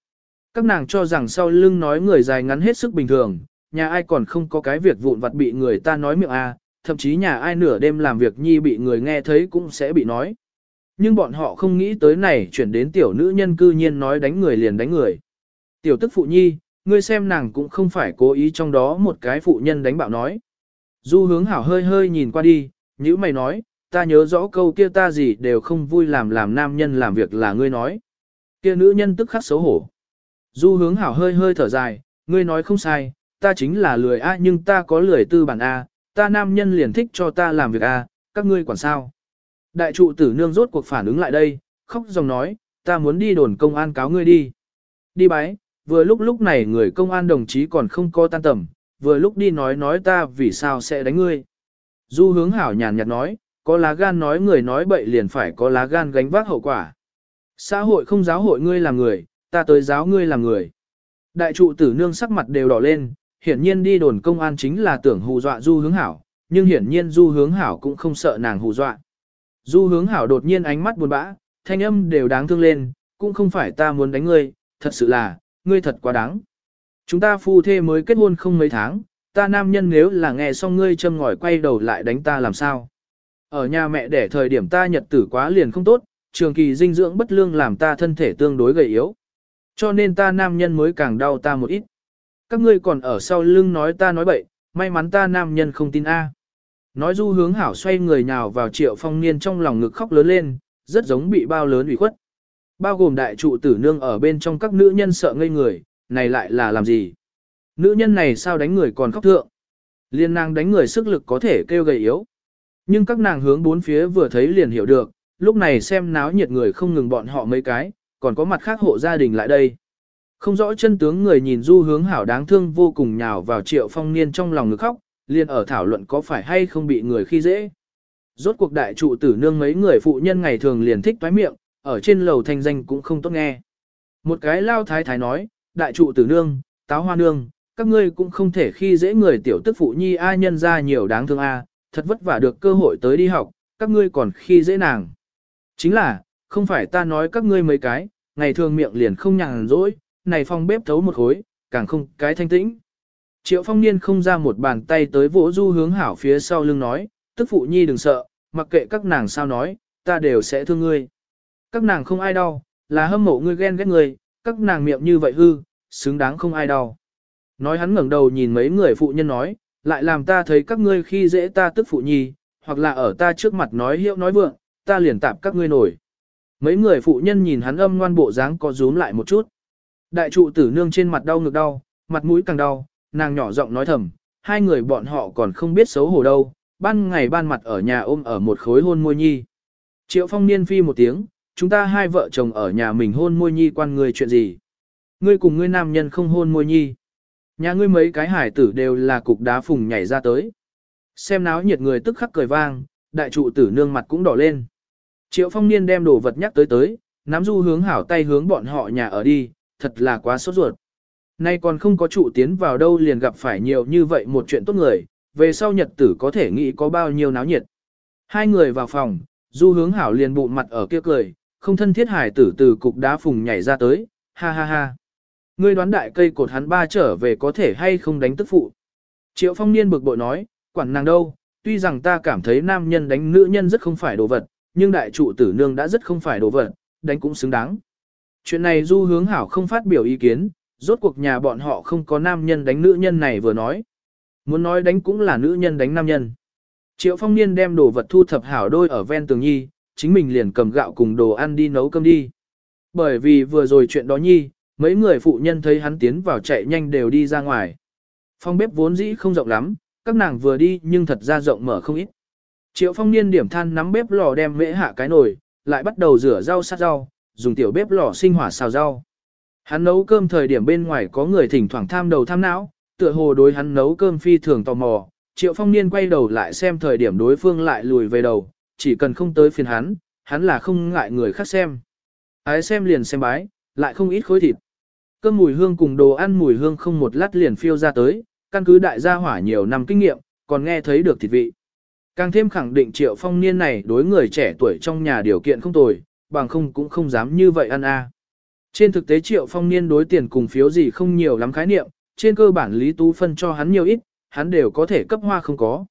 Các nàng cho rằng sau lưng nói người dài ngắn hết sức bình thường, nhà ai còn không có cái việc vụn vặt bị người ta nói miệng à, thậm chí nhà ai nửa đêm làm việc nhi bị người nghe thấy cũng sẽ bị nói. Nhưng bọn họ không nghĩ tới này chuyển đến tiểu nữ nhân cư nhiên nói đánh người liền đánh người. Tiểu tức phụ nhi, ngươi xem nàng cũng không phải cố ý trong đó một cái phụ nhân đánh bạo nói. Du hướng hảo hơi hơi nhìn qua đi, như mày nói, ta nhớ rõ câu kia ta gì đều không vui làm làm nam nhân làm việc là ngươi nói. Kia nữ nhân tức khắc xấu hổ. Du hướng hảo hơi hơi thở dài, ngươi nói không sai, ta chính là lười a nhưng ta có lười tư bản a, ta nam nhân liền thích cho ta làm việc a, các ngươi quản sao. Đại trụ tử nương rốt cuộc phản ứng lại đây, khóc dòng nói, ta muốn đi đồn công an cáo ngươi đi. Đi bái, vừa lúc lúc này người công an đồng chí còn không có tan tầm, vừa lúc đi nói nói ta vì sao sẽ đánh ngươi. Du hướng hảo nhàn nhạt nói, có lá gan nói người nói bậy liền phải có lá gan gánh vác hậu quả. Xã hội không giáo hội ngươi làm người, ta tới giáo ngươi làm người. Đại trụ tử nương sắc mặt đều đỏ lên, hiển nhiên đi đồn công an chính là tưởng hù dọa du hướng hảo, nhưng hiển nhiên du hướng hảo cũng không sợ nàng hù dọa. Du hướng hảo đột nhiên ánh mắt buồn bã, thanh âm đều đáng thương lên, cũng không phải ta muốn đánh ngươi, thật sự là, ngươi thật quá đáng. Chúng ta phu thê mới kết hôn không mấy tháng, ta nam nhân nếu là nghe xong ngươi châm ngòi quay đầu lại đánh ta làm sao. Ở nhà mẹ để thời điểm ta nhật tử quá liền không tốt, trường kỳ dinh dưỡng bất lương làm ta thân thể tương đối gầy yếu. Cho nên ta nam nhân mới càng đau ta một ít. Các ngươi còn ở sau lưng nói ta nói bậy, may mắn ta nam nhân không tin A. Nói du hướng hảo xoay người nào vào triệu phong niên trong lòng ngực khóc lớn lên, rất giống bị bao lớn ủy khuất. Bao gồm đại trụ tử nương ở bên trong các nữ nhân sợ ngây người, này lại là làm gì? Nữ nhân này sao đánh người còn khóc thượng? Liên nàng đánh người sức lực có thể kêu gầy yếu. Nhưng các nàng hướng bốn phía vừa thấy liền hiểu được, lúc này xem náo nhiệt người không ngừng bọn họ mấy cái, còn có mặt khác hộ gia đình lại đây. Không rõ chân tướng người nhìn du hướng hảo đáng thương vô cùng nhào vào triệu phong niên trong lòng ngực khóc, liền ở thảo luận có phải hay không bị người khi dễ. Rốt cuộc đại trụ tử nương mấy người phụ nhân ngày thường liền thích toái miệng, ở trên lầu thanh danh cũng không tốt nghe. Một cái lao thái thái nói, đại trụ tử nương, táo hoa nương, các ngươi cũng không thể khi dễ người tiểu tức phụ nhi ai nhân ra nhiều đáng thương a, thật vất vả được cơ hội tới đi học, các ngươi còn khi dễ nàng. Chính là, không phải ta nói các ngươi mấy cái, ngày thường miệng liền không nhàn rỗi, này phong bếp thấu một khối, càng không cái thanh tĩnh. Triệu phong niên không ra một bàn tay tới vỗ du hướng hảo phía sau lưng nói, tức phụ nhi đừng sợ, mặc kệ các nàng sao nói, ta đều sẽ thương ngươi. Các nàng không ai đau, là hâm mộ ngươi ghen ghét ngươi, các nàng miệng như vậy hư, xứng đáng không ai đau. Nói hắn ngẩng đầu nhìn mấy người phụ nhân nói, lại làm ta thấy các ngươi khi dễ ta tức phụ nhi, hoặc là ở ta trước mặt nói hiệu nói vượng, ta liền tạp các ngươi nổi. Mấy người phụ nhân nhìn hắn âm ngoan bộ dáng có rúm lại một chút. Đại trụ tử nương trên mặt đau ngực đau, mặt mũi càng đau, nàng nhỏ giọng nói thầm, hai người bọn họ còn không biết xấu hổ đâu, ban ngày ban mặt ở nhà ôm ở một khối hôn môi nhi. Triệu phong niên phi một tiếng, chúng ta hai vợ chồng ở nhà mình hôn môi nhi quan người chuyện gì. Ngươi cùng ngươi nam nhân không hôn môi nhi. Nhà ngươi mấy cái hải tử đều là cục đá phùng nhảy ra tới. Xem náo nhiệt người tức khắc cười vang, đại trụ tử nương mặt cũng đỏ lên. Triệu phong niên đem đồ vật nhắc tới tới, nắm du hướng hảo tay hướng bọn họ nhà ở đi, thật là quá sốt ruột. Nay còn không có trụ tiến vào đâu liền gặp phải nhiều như vậy một chuyện tốt người, về sau nhật tử có thể nghĩ có bao nhiêu náo nhiệt. Hai người vào phòng, du hướng hảo liền bụng mặt ở kia cười, không thân thiết hải tử từ cục đá phùng nhảy ra tới, ha ha ha. Ngươi đoán đại cây cột hắn ba trở về có thể hay không đánh tức phụ. Triệu phong niên bực bội nói, quản nàng đâu, tuy rằng ta cảm thấy nam nhân đánh nữ nhân rất không phải đồ vật, nhưng đại trụ tử nương đã rất không phải đồ vật, đánh cũng xứng đáng. Chuyện này du hướng hảo không phát biểu ý kiến, rốt cuộc nhà bọn họ không có nam nhân đánh nữ nhân này vừa nói. Muốn nói đánh cũng là nữ nhân đánh nam nhân. Triệu phong niên đem đồ vật thu thập hảo đôi ở ven tường nhi, chính mình liền cầm gạo cùng đồ ăn đi nấu cơm đi. Bởi vì vừa rồi chuyện đó nhi, mấy người phụ nhân thấy hắn tiến vào chạy nhanh đều đi ra ngoài. Phong bếp vốn dĩ không rộng lắm, các nàng vừa đi nhưng thật ra rộng mở không ít. Triệu phong niên điểm than nắm bếp lò đem mễ hạ cái nồi, lại bắt đầu rửa rau sát rau, dùng tiểu bếp lò sinh hỏa xào rau. Hắn nấu cơm thời điểm bên ngoài có người thỉnh thoảng tham đầu tham não, tựa hồ đối hắn nấu cơm phi thường tò mò. Triệu phong niên quay đầu lại xem thời điểm đối phương lại lùi về đầu, chỉ cần không tới phiền hắn, hắn là không ngại người khác xem. Ái xem liền xem bái, lại không ít khối thịt. Cơm mùi hương cùng đồ ăn mùi hương không một lát liền phiêu ra tới, căn cứ đại gia hỏa nhiều năm kinh nghiệm, còn nghe thấy được thịt vị. Càng thêm khẳng định triệu phong niên này đối người trẻ tuổi trong nhà điều kiện không tồi, bằng không cũng không dám như vậy ăn a. Trên thực tế triệu phong niên đối tiền cùng phiếu gì không nhiều lắm khái niệm, trên cơ bản Lý Tú phân cho hắn nhiều ít, hắn đều có thể cấp hoa không có.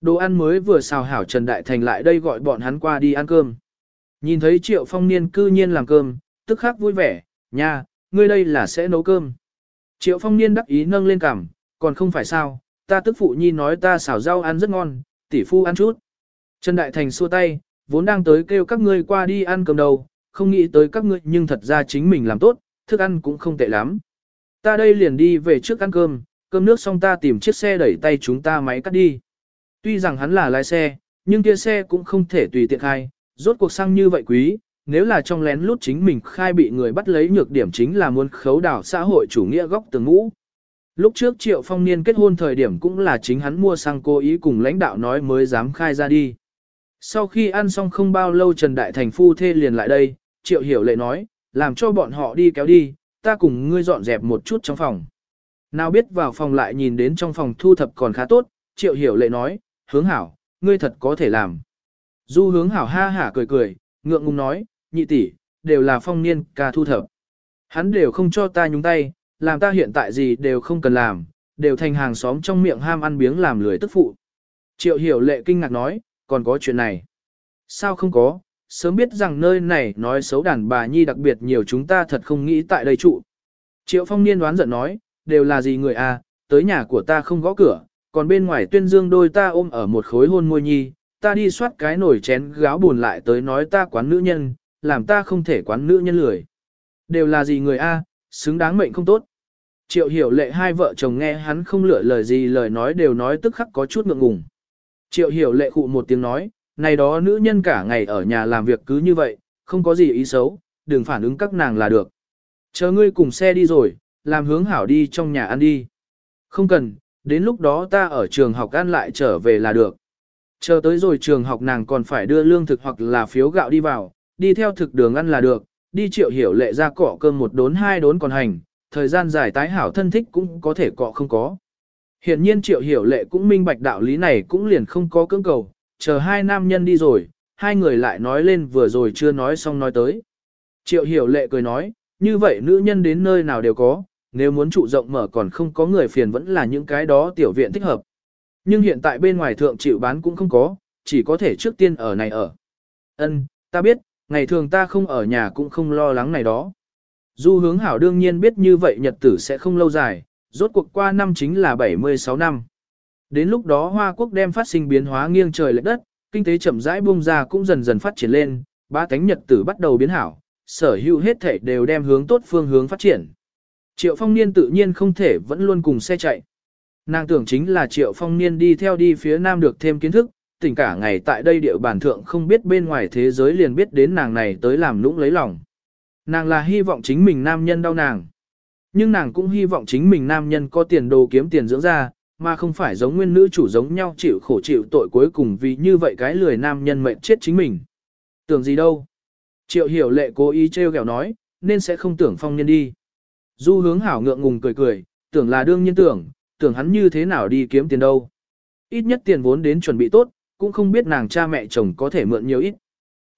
Đồ ăn mới vừa xào hảo Trần Đại Thành lại đây gọi bọn hắn qua đi ăn cơm. Nhìn thấy triệu phong niên cư nhiên làm cơm, tức khắc vui vẻ, nha, ngươi đây là sẽ nấu cơm. Triệu phong niên đắc ý nâng lên cằm, còn không phải sao, ta tức phụ nhi nói ta xào rau ăn rất ngon, tỷ phu ăn chút. Trần Đại Thành xua tay, vốn đang tới kêu các ngươi qua đi ăn cơm đầu, không nghĩ tới các ngươi nhưng thật ra chính mình làm tốt, thức ăn cũng không tệ lắm. Ta đây liền đi về trước ăn cơm, cơm nước xong ta tìm chiếc xe đẩy tay chúng ta máy cắt đi. Tuy rằng hắn là lái xe, nhưng kia xe cũng không thể tùy tiện khai, rốt cuộc xăng như vậy quý, nếu là trong lén lút chính mình khai bị người bắt lấy nhược điểm chính là muốn khấu đảo xã hội chủ nghĩa góc tường ngũ. Lúc trước Triệu Phong Niên kết hôn thời điểm cũng là chính hắn mua xăng cố ý cùng lãnh đạo nói mới dám khai ra đi. Sau khi ăn xong không bao lâu Trần Đại Thành phu thê liền lại đây, Triệu Hiểu Lệ nói, làm cho bọn họ đi kéo đi, ta cùng ngươi dọn dẹp một chút trong phòng. Nào biết vào phòng lại nhìn đến trong phòng thu thập còn khá tốt, Triệu Hiểu Lệ nói, hướng hảo, ngươi thật có thể làm. Du hướng hảo ha hả cười cười, ngượng ngùng nói, nhị tỷ, đều là phong niên ca thu thập. Hắn đều không cho ta nhúng tay, làm ta hiện tại gì đều không cần làm, đều thành hàng xóm trong miệng ham ăn biếng làm lười tức phụ. Triệu hiểu lệ kinh ngạc nói, còn có chuyện này. Sao không có, sớm biết rằng nơi này nói xấu đàn bà nhi đặc biệt nhiều chúng ta thật không nghĩ tại đây trụ. Triệu phong niên đoán giận nói, đều là gì người à, tới nhà của ta không gõ cửa, còn bên ngoài tuyên dương đôi ta ôm ở một khối hôn môi nhi, ta đi soát cái nổi chén gáo buồn lại tới nói ta quán nữ nhân, làm ta không thể quán nữ nhân lười. Đều là gì người a, xứng đáng mệnh không tốt. Triệu hiểu lệ hai vợ chồng nghe hắn không lựa lời gì lời nói đều nói tức khắc có chút ngượng ngùng. Triệu hiểu lệ khụ một tiếng nói, này đó nữ nhân cả ngày ở nhà làm việc cứ như vậy, không có gì ý xấu, đừng phản ứng các nàng là được. Chờ ngươi cùng xe đi rồi, làm hướng hảo đi trong nhà ăn đi. Không cần, đến lúc đó ta ở trường học ăn lại trở về là được. Chờ tới rồi trường học nàng còn phải đưa lương thực hoặc là phiếu gạo đi vào, đi theo thực đường ăn là được, đi triệu hiểu lệ ra cọ cơm một đốn hai đốn còn hành, thời gian dài tái hảo thân thích cũng có thể cọ không có. Hiện nhiên triệu hiểu lệ cũng minh bạch đạo lý này cũng liền không có cưỡng cầu, chờ hai nam nhân đi rồi, hai người lại nói lên vừa rồi chưa nói xong nói tới. Triệu hiểu lệ cười nói, như vậy nữ nhân đến nơi nào đều có, nếu muốn trụ rộng mở còn không có người phiền vẫn là những cái đó tiểu viện thích hợp. Nhưng hiện tại bên ngoài thượng chịu bán cũng không có, chỉ có thể trước tiên ở này ở. Ân, ta biết, ngày thường ta không ở nhà cũng không lo lắng này đó. Du hướng hảo đương nhiên biết như vậy nhật tử sẽ không lâu dài, rốt cuộc qua năm chính là 76 năm. Đến lúc đó Hoa Quốc đem phát sinh biến hóa nghiêng trời lệch đất, kinh tế chậm rãi bung ra cũng dần dần phát triển lên, ba cánh nhật tử bắt đầu biến hảo, sở hữu hết thể đều đem hướng tốt phương hướng phát triển. Triệu phong niên tự nhiên không thể vẫn luôn cùng xe chạy. Nàng tưởng chính là triệu phong niên đi theo đi phía nam được thêm kiến thức, tỉnh cả ngày tại đây địa bàn thượng không biết bên ngoài thế giới liền biết đến nàng này tới làm lũng lấy lòng. Nàng là hy vọng chính mình nam nhân đau nàng. Nhưng nàng cũng hy vọng chính mình nam nhân có tiền đồ kiếm tiền dưỡng ra, mà không phải giống nguyên nữ chủ giống nhau chịu khổ chịu tội cuối cùng vì như vậy cái lười nam nhân mệnh chết chính mình. Tưởng gì đâu. Triệu hiểu lệ cố ý treo ghẹo nói, nên sẽ không tưởng phong nhân đi. Du hướng hảo ngượng ngùng cười cười, tưởng là đương nhiên tưởng, tưởng hắn như thế nào đi kiếm tiền đâu. Ít nhất tiền vốn đến chuẩn bị tốt, cũng không biết nàng cha mẹ chồng có thể mượn nhiều ít.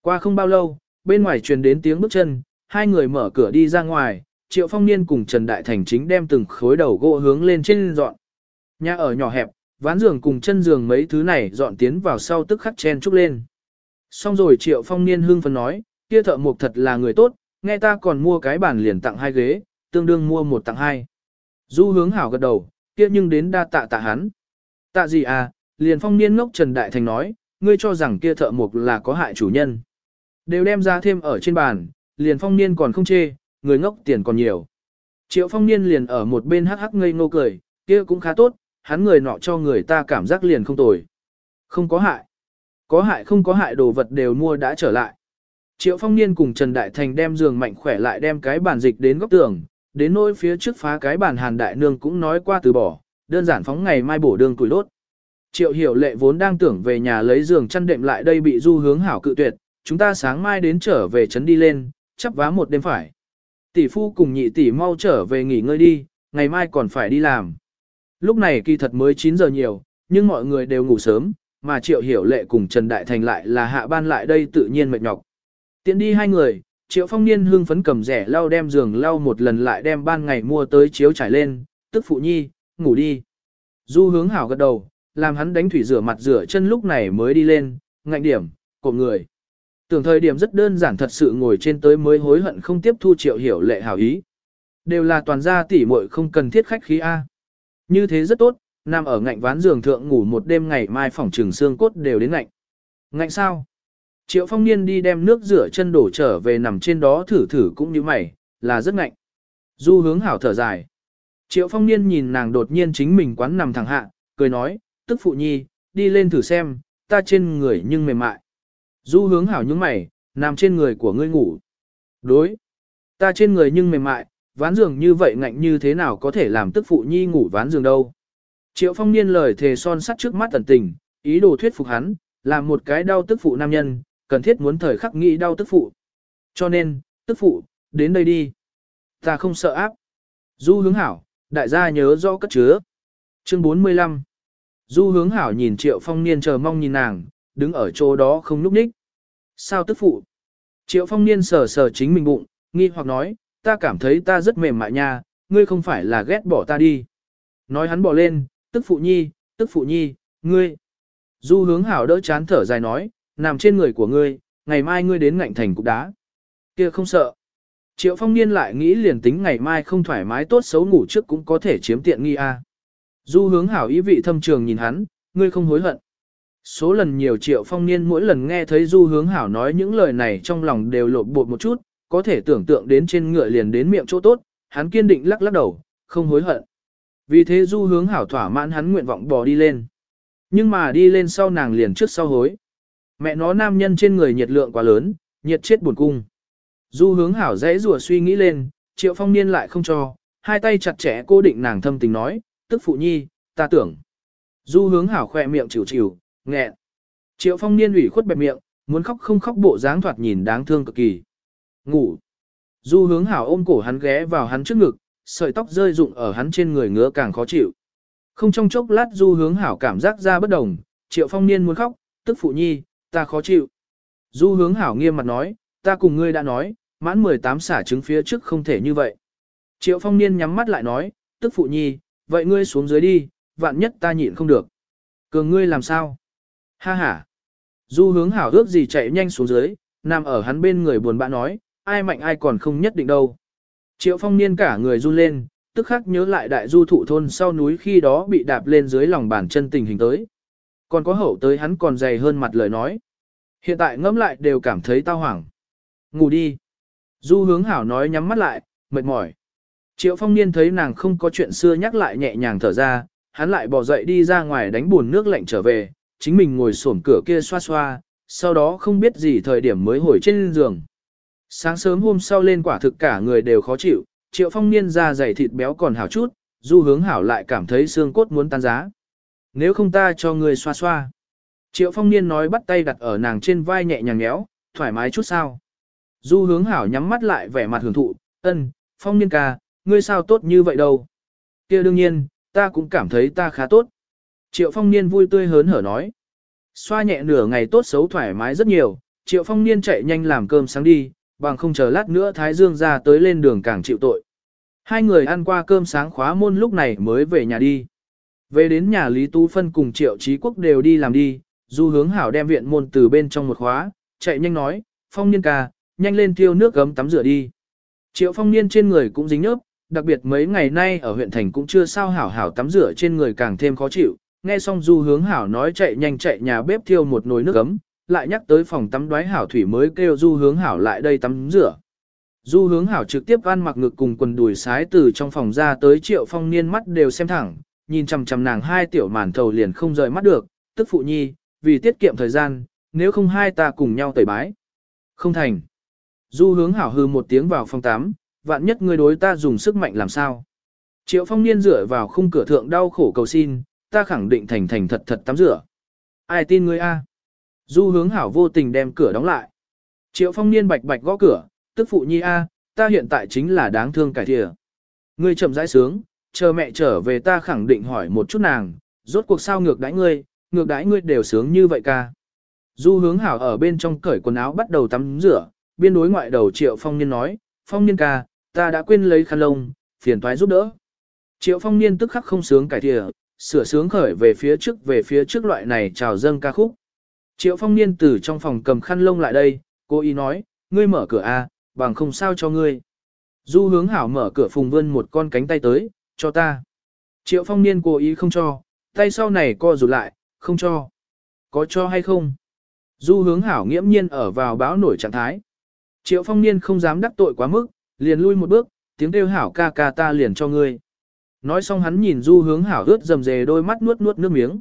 Qua không bao lâu, bên ngoài truyền đến tiếng bước chân, hai người mở cửa đi ra ngoài, Triệu Phong Niên cùng Trần Đại Thành chính đem từng khối đầu gỗ hướng lên trên dọn. Nhà ở nhỏ hẹp, ván giường cùng chân giường mấy thứ này dọn tiến vào sau tức khắc chen trúc lên. Xong rồi Triệu Phong Niên hưng phấn nói, kia thợ mộc thật là người tốt, nghe ta còn mua cái bàn liền tặng hai ghế, tương đương mua một tặng hai. Du hướng hảo gật đầu, kia nhưng đến đa tạ tạ hắn. Tạ gì à, liền phong niên ngốc Trần Đại Thành nói, ngươi cho rằng kia thợ mộc là có hại chủ nhân. Đều đem ra thêm ở trên bàn, liền phong niên còn không chê, người ngốc tiền còn nhiều. Triệu phong niên liền ở một bên hắc hắc ngây ngô cười, kia cũng khá tốt, hắn người nọ cho người ta cảm giác liền không tồi. Không có hại. Có hại không có hại đồ vật đều mua đã trở lại. Triệu phong niên cùng Trần Đại Thành đem giường mạnh khỏe lại đem cái bàn dịch đến góc tường, đến nỗi phía trước phá cái bàn hàn đại nương cũng nói qua từ bỏ, đơn giản phóng ngày mai bổ đường tuổi lốt. Triệu hiểu lệ vốn đang tưởng về nhà lấy giường chăn đệm lại đây bị du hướng hảo cự tuyệt, chúng ta sáng mai đến trở về trấn đi lên, chắp vá một đêm phải. Tỷ phu cùng nhị tỷ mau trở về nghỉ ngơi đi, ngày mai còn phải đi làm. Lúc này kỳ thật mới 9 giờ nhiều, nhưng mọi người đều ngủ sớm, mà Triệu Hiểu Lệ cùng Trần Đại Thành lại là hạ ban lại đây tự nhiên mệt nhọc. Tiến đi hai người, Triệu Phong Niên hưng phấn cầm rẻ lau đem giường lau một lần lại đem ban ngày mua tới chiếu trải lên, tức phụ nhi, ngủ đi. Du hướng hảo gật đầu, làm hắn đánh thủy rửa mặt rửa chân lúc này mới đi lên, ngạnh điểm, cộm người. Tưởng thời điểm rất đơn giản thật sự ngồi trên tới mới hối hận không tiếp thu triệu hiểu lệ hảo ý. Đều là toàn gia tỷ muội không cần thiết khách khí A. Như thế rất tốt, nằm ở ngạnh ván giường thượng ngủ một đêm ngày mai phòng trường xương cốt đều đến ngạnh. Ngạnh sao? Triệu phong niên đi đem nước rửa chân đổ trở về nằm trên đó thử thử cũng như mày, là rất ngạnh. Du hướng hảo thở dài. Triệu phong niên nhìn nàng đột nhiên chính mình quán nằm thẳng hạ, cười nói, tức phụ nhi, đi lên thử xem, ta trên người nhưng mềm mại. Du hướng hảo những mày, nằm trên người của ngươi ngủ. Đối. Ta trên người nhưng mềm mại, ván giường như vậy ngạnh như thế nào có thể làm tức phụ nhi ngủ ván giường đâu. Triệu phong niên lời thề son sắt trước mắt tần tình, ý đồ thuyết phục hắn, làm một cái đau tức phụ nam nhân, cần thiết muốn thời khắc nghĩ đau tức phụ. Cho nên, tức phụ, đến đây đi. Ta không sợ áp. Du hướng hảo, đại gia nhớ rõ cất chứa. Chương 45 Du hướng hảo nhìn triệu phong niên chờ mong nhìn nàng, đứng ở chỗ đó không núp ních. Sao tức phụ? Triệu phong niên sờ sờ chính mình bụng, nghi hoặc nói, ta cảm thấy ta rất mềm mại nha, ngươi không phải là ghét bỏ ta đi. Nói hắn bỏ lên, tức phụ nhi, tức phụ nhi, ngươi. Du hướng hảo đỡ chán thở dài nói, nằm trên người của ngươi, ngày mai ngươi đến ngạnh thành cục đá. kia không sợ. Triệu phong niên lại nghĩ liền tính ngày mai không thoải mái tốt xấu ngủ trước cũng có thể chiếm tiện nghi a. Du hướng hảo ý vị thâm trường nhìn hắn, ngươi không hối hận. Số lần nhiều triệu phong niên mỗi lần nghe thấy du hướng hảo nói những lời này trong lòng đều lộn bột một chút, có thể tưởng tượng đến trên ngựa liền đến miệng chỗ tốt, hắn kiên định lắc lắc đầu, không hối hận. Vì thế du hướng hảo thỏa mãn hắn nguyện vọng bò đi lên. Nhưng mà đi lên sau nàng liền trước sau hối. Mẹ nó nam nhân trên người nhiệt lượng quá lớn, nhiệt chết buồn cung. Du hướng hảo dễ rùa suy nghĩ lên, triệu phong niên lại không cho, hai tay chặt chẽ cố định nàng thâm tình nói, tức phụ nhi, ta tưởng. Du hướng hảo khỏe miệng chịu chịu, nghẹn. Triệu phong niên ủy khuất bẹp miệng, muốn khóc không khóc bộ dáng thoạt nhìn đáng thương cực kỳ. Ngủ. Du hướng hảo ôm cổ hắn ghé vào hắn trước ngực, sợi tóc rơi rụng ở hắn trên người ngứa càng khó chịu. Không trong chốc lát du hướng hảo cảm giác ra bất đồng, triệu phong niên muốn khóc, tức phụ nhi, ta khó chịu. Du hướng hảo nghiêm mặt nói, ta cùng ngươi đã nói, mãn 18 xả trứng phía trước không thể như vậy. Triệu phong niên nhắm mắt lại nói, tức phụ nhi, vậy ngươi xuống dưới đi, vạn nhất ta nhịn không được. Cường ngươi làm sao? Ha ha. Du hướng hảo ước gì chạy nhanh xuống dưới, nằm ở hắn bên người buồn bã nói, ai mạnh ai còn không nhất định đâu. Triệu phong niên cả người run lên, tức khắc nhớ lại đại du thụ thôn sau núi khi đó bị đạp lên dưới lòng bàn chân tình hình tới. Còn có hậu tới hắn còn dày hơn mặt lời nói. Hiện tại ngẫm lại đều cảm thấy tao hoảng. Ngủ đi. Du hướng hảo nói nhắm mắt lại, mệt mỏi. Triệu phong niên thấy nàng không có chuyện xưa nhắc lại nhẹ nhàng thở ra, hắn lại bỏ dậy đi ra ngoài đánh buồn nước lạnh trở về, chính mình ngồi xổm cửa kia xoa xoa, sau đó không biết gì thời điểm mới hồi trên giường. Sáng sớm hôm sau lên quả thực cả người đều khó chịu, triệu phong niên ra dày thịt béo còn hảo chút, du hướng hảo lại cảm thấy xương cốt muốn tan giá. Nếu không ta cho người xoa xoa. Triệu phong niên nói bắt tay đặt ở nàng trên vai nhẹ nhàng nhéo, thoải mái chút sao. Du hướng hảo nhắm mắt lại vẻ mặt hưởng thụ, ân, phong niên ca, ngươi sao tốt như vậy đâu. kia đương nhiên, ta cũng cảm thấy ta khá tốt. Triệu phong niên vui tươi hớn hở nói. Xoa nhẹ nửa ngày tốt xấu thoải mái rất nhiều, triệu phong niên chạy nhanh làm cơm sáng đi, bằng không chờ lát nữa Thái Dương ra tới lên đường càng chịu tội. Hai người ăn qua cơm sáng khóa môn lúc này mới về nhà đi. Về đến nhà Lý Tú Phân cùng Triệu Trí Quốc đều đi làm đi, du hướng hảo đem viện môn từ bên trong một khóa, chạy nhanh nói, phong niên ca, nhanh lên tiêu nước gấm tắm rửa đi. Triệu phong niên trên người cũng dính nhớp, đặc biệt mấy ngày nay ở huyện thành cũng chưa sao hảo hảo tắm rửa trên người càng thêm khó chịu, nghe xong du hướng hảo nói chạy nhanh chạy nhà bếp thiêu một nồi nước ấm lại nhắc tới phòng tắm đoái hảo thủy mới kêu du hướng hảo lại đây tắm rửa. Du hướng hảo trực tiếp ăn mặc ngực cùng quần đùi sái từ trong phòng ra tới triệu phong niên mắt đều xem thẳng, nhìn chằm chằm nàng hai tiểu màn thầu liền không rời mắt được, tức phụ nhi, vì tiết kiệm thời gian, nếu không hai ta cùng nhau tẩy bái. Không thành. Du hướng hảo hư một tiếng vào phòng tắm, vạn nhất ngươi đối ta dùng sức mạnh làm sao. Triệu phong niên rửa vào khung cửa thượng đau khổ cầu xin, ta khẳng định thành thành thật thật tắm rửa. Ai tin ngươi a? Du hướng hảo vô tình đem cửa đóng lại. Triệu phong niên bạch bạch gõ cửa, tức phụ nhi a, ta hiện tại chính là đáng thương cải thìa. Ngươi chậm rãi sướng, chờ mẹ trở về ta khẳng định hỏi một chút nàng, rốt cuộc sao ngược đãi ngươi, ngược đãi ngươi đều sướng như vậy ca. Du hướng hảo ở bên trong cởi quần áo bắt đầu tắm rửa, biên đối ngoại đầu triệu phong niên nói, phong niên ca, ta đã quên lấy khăn lông, phiền toái giúp đỡ. Triệu phong niên tức khắc không sướng cải thìa, sửa sướng khởi về phía trước về phía trước loại này chào dâng ca khúc. Triệu phong niên từ trong phòng cầm khăn lông lại đây, cô ý nói, ngươi mở cửa A, bằng không sao cho ngươi. Du hướng hảo mở cửa phùng vươn một con cánh tay tới, cho ta. Triệu phong niên cố ý không cho, tay sau này co rụt lại, không cho. Có cho hay không? Du hướng hảo nghiễm nhiên ở vào báo nổi trạng thái. Triệu phong niên không dám đắc tội quá mức, liền lui một bước, tiếng kêu hảo ca ca ta liền cho ngươi. Nói xong hắn nhìn du hướng hảo ướt dầm dề đôi mắt nuốt nuốt nước miếng.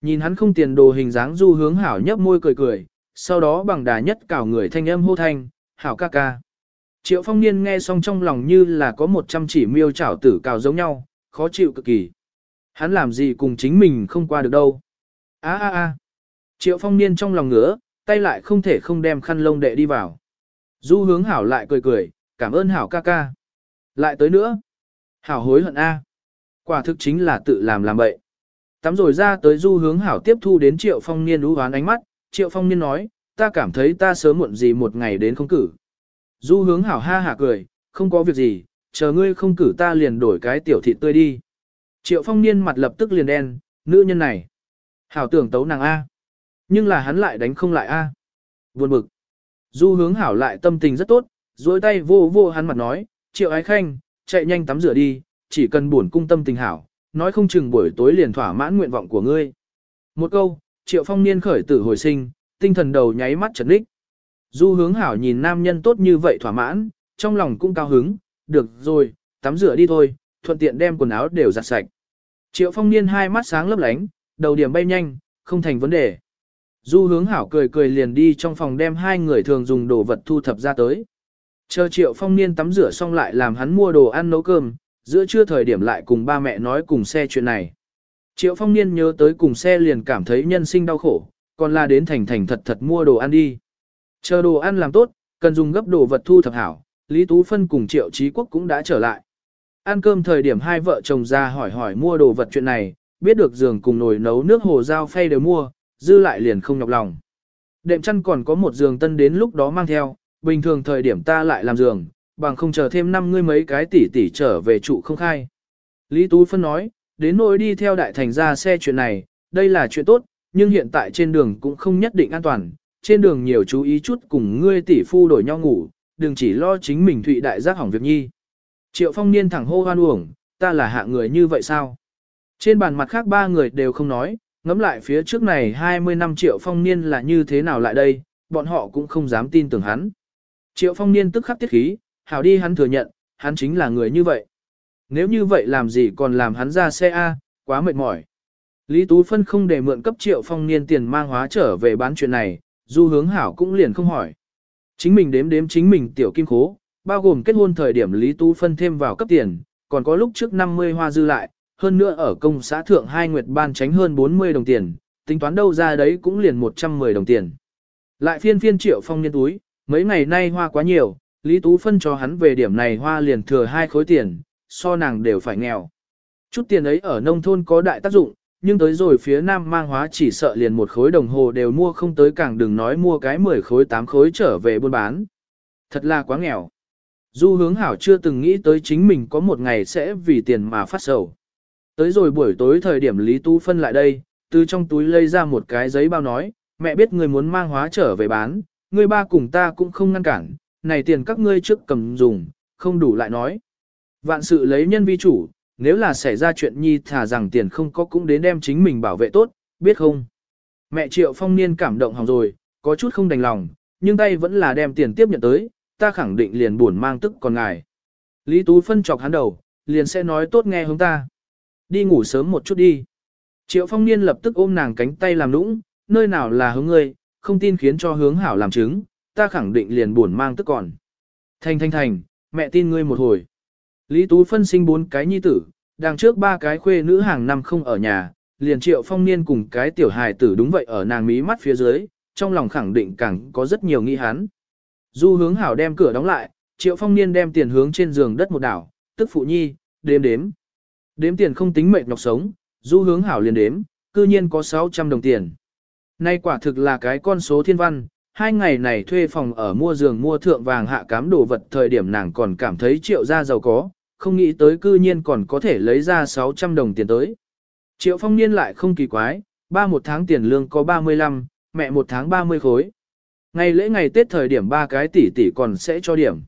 Nhìn hắn không tiền đồ hình dáng du hướng hảo nhấp môi cười cười, sau đó bằng đà nhất cảo người thanh âm hô thanh, hảo ca ca. Triệu phong niên nghe xong trong lòng như là có một trăm chỉ miêu chảo tử cào giống nhau, khó chịu cực kỳ. Hắn làm gì cùng chính mình không qua được đâu. Á á á. Triệu phong niên trong lòng ngứa, tay lại không thể không đem khăn lông đệ đi vào. Du hướng hảo lại cười cười, cảm ơn hảo ca ca. Lại tới nữa. Hảo hối hận A. Quả thực chính là tự làm làm bậy. Tắm rồi ra tới du hướng hảo tiếp thu đến triệu phong niên đú hoán ánh mắt, triệu phong niên nói, ta cảm thấy ta sớm muộn gì một ngày đến không cử. Du hướng hảo ha hả cười, không có việc gì, chờ ngươi không cử ta liền đổi cái tiểu thị tươi đi. Triệu phong niên mặt lập tức liền đen, nữ nhân này. Hảo tưởng tấu nàng A. Nhưng là hắn lại đánh không lại A. Buồn bực. Du hướng hảo lại tâm tình rất tốt, dối tay vô vô hắn mặt nói, triệu ái khanh, chạy nhanh tắm rửa đi, chỉ cần buồn cung tâm tình hảo, nói không chừng buổi tối liền thỏa mãn nguyện vọng của ngươi. Một câu, triệu phong niên khởi tử hồi sinh, tinh thần đầu nháy mắt chấn đích. Du hướng hảo nhìn nam nhân tốt như vậy thỏa mãn, trong lòng cũng cao hứng, được rồi, tắm rửa đi thôi, thuận tiện đem quần áo đều giặt sạch. Triệu phong niên hai mắt sáng lấp lánh, đầu điểm bay nhanh, không thành vấn đề. Du hướng hảo cười cười liền đi trong phòng đem hai người thường dùng đồ vật thu thập ra tới. Chờ triệu phong niên tắm rửa xong lại làm hắn mua đồ ăn nấu cơm, giữa trưa thời điểm lại cùng ba mẹ nói cùng xe chuyện này. Triệu phong niên nhớ tới cùng xe liền cảm thấy nhân sinh đau khổ, còn là đến thành thành thật thật mua đồ ăn đi. Chờ đồ ăn làm tốt, cần dùng gấp đồ vật thu thập hảo, Lý Tú Phân cùng Triệu Trí Quốc cũng đã trở lại. Ăn cơm thời điểm hai vợ chồng ra hỏi hỏi mua đồ vật chuyện này, biết được giường cùng nồi nấu nước hồ dao phay đều mua, dư lại liền không nhọc lòng. Đệm chăn còn có một giường tân đến lúc đó mang theo, bình thường thời điểm ta lại làm giường, bằng không chờ thêm năm ngươi mấy cái tỷ tỷ trở về trụ không khai. Lý Tú Phân nói, đến nỗi đi theo đại thành ra xe chuyện này, đây là chuyện tốt, nhưng hiện tại trên đường cũng không nhất định an toàn, trên đường nhiều chú ý chút cùng ngươi tỷ phu đổi nhau ngủ, đừng chỉ lo chính mình thụy đại giác hỏng việc nhi. Triệu phong niên thẳng hô hoan uổng, ta là hạ người như vậy sao? Trên bàn mặt khác ba người đều không nói, ngắm lại phía trước này 20 năm triệu phong niên là như thế nào lại đây, bọn họ cũng không dám tin tưởng hắn. Triệu phong niên tức khắc tiết khí, hảo đi hắn thừa nhận, hắn chính là người như vậy. Nếu như vậy làm gì còn làm hắn ra xe A, quá mệt mỏi. Lý Tú Phân không để mượn cấp triệu phong niên tiền mang hóa trở về bán chuyện này, du hướng hảo cũng liền không hỏi. Chính mình đếm đếm chính mình tiểu kim khố, bao gồm kết hôn thời điểm Lý Tú Phân thêm vào cấp tiền, còn có lúc trước 50 hoa dư lại, hơn nữa ở công xã thượng hai nguyệt ban tránh hơn 40 đồng tiền, tính toán đâu ra đấy cũng liền 110 đồng tiền. Lại phiên phiên triệu phong niên túi, mấy ngày nay hoa quá nhiều, Lý Tú phân cho hắn về điểm này hoa liền thừa hai khối tiền, so nàng đều phải nghèo. Chút tiền ấy ở nông thôn có đại tác dụng, nhưng tới rồi phía nam mang hóa chỉ sợ liền một khối đồng hồ đều mua không tới càng đừng nói mua cái 10 khối 8 khối trở về buôn bán. Thật là quá nghèo. Du hướng hảo chưa từng nghĩ tới chính mình có một ngày sẽ vì tiền mà phát sầu. Tới rồi buổi tối thời điểm Lý Tú phân lại đây, từ trong túi lấy ra một cái giấy bao nói, mẹ biết người muốn mang hóa trở về bán, người ba cùng ta cũng không ngăn cản, này tiền các ngươi trước cầm dùng, không đủ lại nói. Vạn sự lấy nhân vi chủ, nếu là xảy ra chuyện nhi thả rằng tiền không có cũng đến đem chính mình bảo vệ tốt, biết không? Mẹ Triệu Phong Niên cảm động hỏng rồi, có chút không đành lòng, nhưng tay vẫn là đem tiền tiếp nhận tới, ta khẳng định liền buồn mang tức còn ngài. Lý Tú phân chọc hắn đầu, liền sẽ nói tốt nghe hướng ta. Đi ngủ sớm một chút đi. Triệu Phong Niên lập tức ôm nàng cánh tay làm nũng, nơi nào là hướng ngươi, không tin khiến cho hướng hảo làm chứng, ta khẳng định liền buồn mang tức còn. Thành thành thành, mẹ tin ngươi một hồi. Lý Tú phân sinh bốn cái nhi tử, đằng trước ba cái khuê nữ hàng năm không ở nhà, liền triệu phong niên cùng cái tiểu hài tử đúng vậy ở nàng mí mắt phía dưới, trong lòng khẳng định càng có rất nhiều nghi hắn. Du hướng hảo đem cửa đóng lại, triệu phong niên đem tiền hướng trên giường đất một đảo, tức phụ nhi, đếm đếm. Đếm tiền không tính mệt nhọc sống, du hướng hảo liền đếm, cư nhiên có 600 đồng tiền. Nay quả thực là cái con số thiên văn, hai ngày này thuê phòng ở mua giường mua thượng vàng hạ cám đồ vật thời điểm nàng còn cảm thấy triệu gia giàu có, không nghĩ tới cư nhiên còn có thể lấy ra 600 đồng tiền tới. Triệu phong niên lại không kỳ quái, ba một tháng tiền lương có 35, mẹ một tháng 30 khối. Ngày lễ ngày Tết thời điểm ba cái tỷ tỷ còn sẽ cho điểm.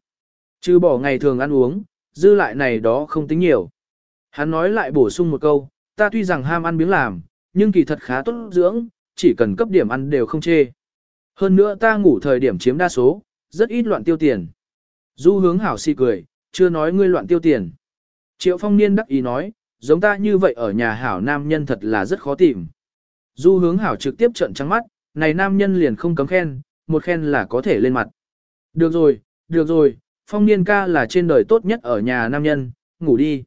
Chứ bỏ ngày thường ăn uống, dư lại này đó không tính nhiều. Hắn nói lại bổ sung một câu, ta tuy rằng ham ăn miếng làm, nhưng kỳ thật khá tốt dưỡng, chỉ cần cấp điểm ăn đều không chê. Hơn nữa ta ngủ thời điểm chiếm đa số, rất ít loạn tiêu tiền. Du hướng hảo si cười, chưa nói ngươi loạn tiêu tiền. Triệu phong niên đắc ý nói, giống ta như vậy ở nhà hảo nam nhân thật là rất khó tìm. Du hướng hảo trực tiếp trợn trắng mắt, này nam nhân liền không cấm khen, một khen là có thể lên mặt. Được rồi, được rồi, phong niên ca là trên đời tốt nhất ở nhà nam nhân, ngủ đi.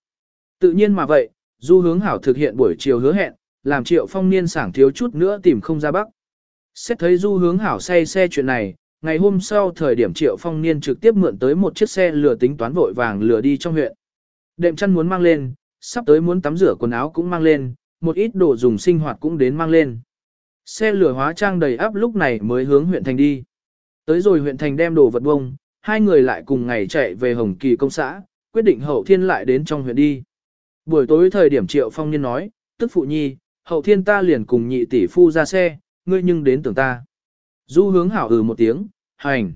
Tự nhiên mà vậy, du hướng hảo thực hiện buổi chiều hứa hẹn, làm triệu phong niên sảng thiếu chút nữa tìm không ra bắc. Xét thấy du hướng hảo say xe chuyện này, ngày hôm sau thời điểm triệu phong niên trực tiếp mượn tới một chiếc xe lừa tính toán vội vàng lừa đi trong huyện. Đệm chăn muốn mang lên, sắp tới muốn tắm rửa quần áo cũng mang lên, một ít đồ dùng sinh hoạt cũng đến mang lên. Xe lửa hóa trang đầy áp lúc này mới hướng huyện thành đi. Tới rồi huyện thành đem đồ vật bông, hai người lại cùng ngày chạy về Hồng Kỳ công xã, quyết định hậu thiên lại đến trong huyện đi. Buổi tối thời điểm Triệu Phong Niên nói, tức phụ nhi, hậu thiên ta liền cùng nhị tỷ phu ra xe, ngươi nhưng đến tưởng ta. Du hướng hảo ừ một tiếng, hành.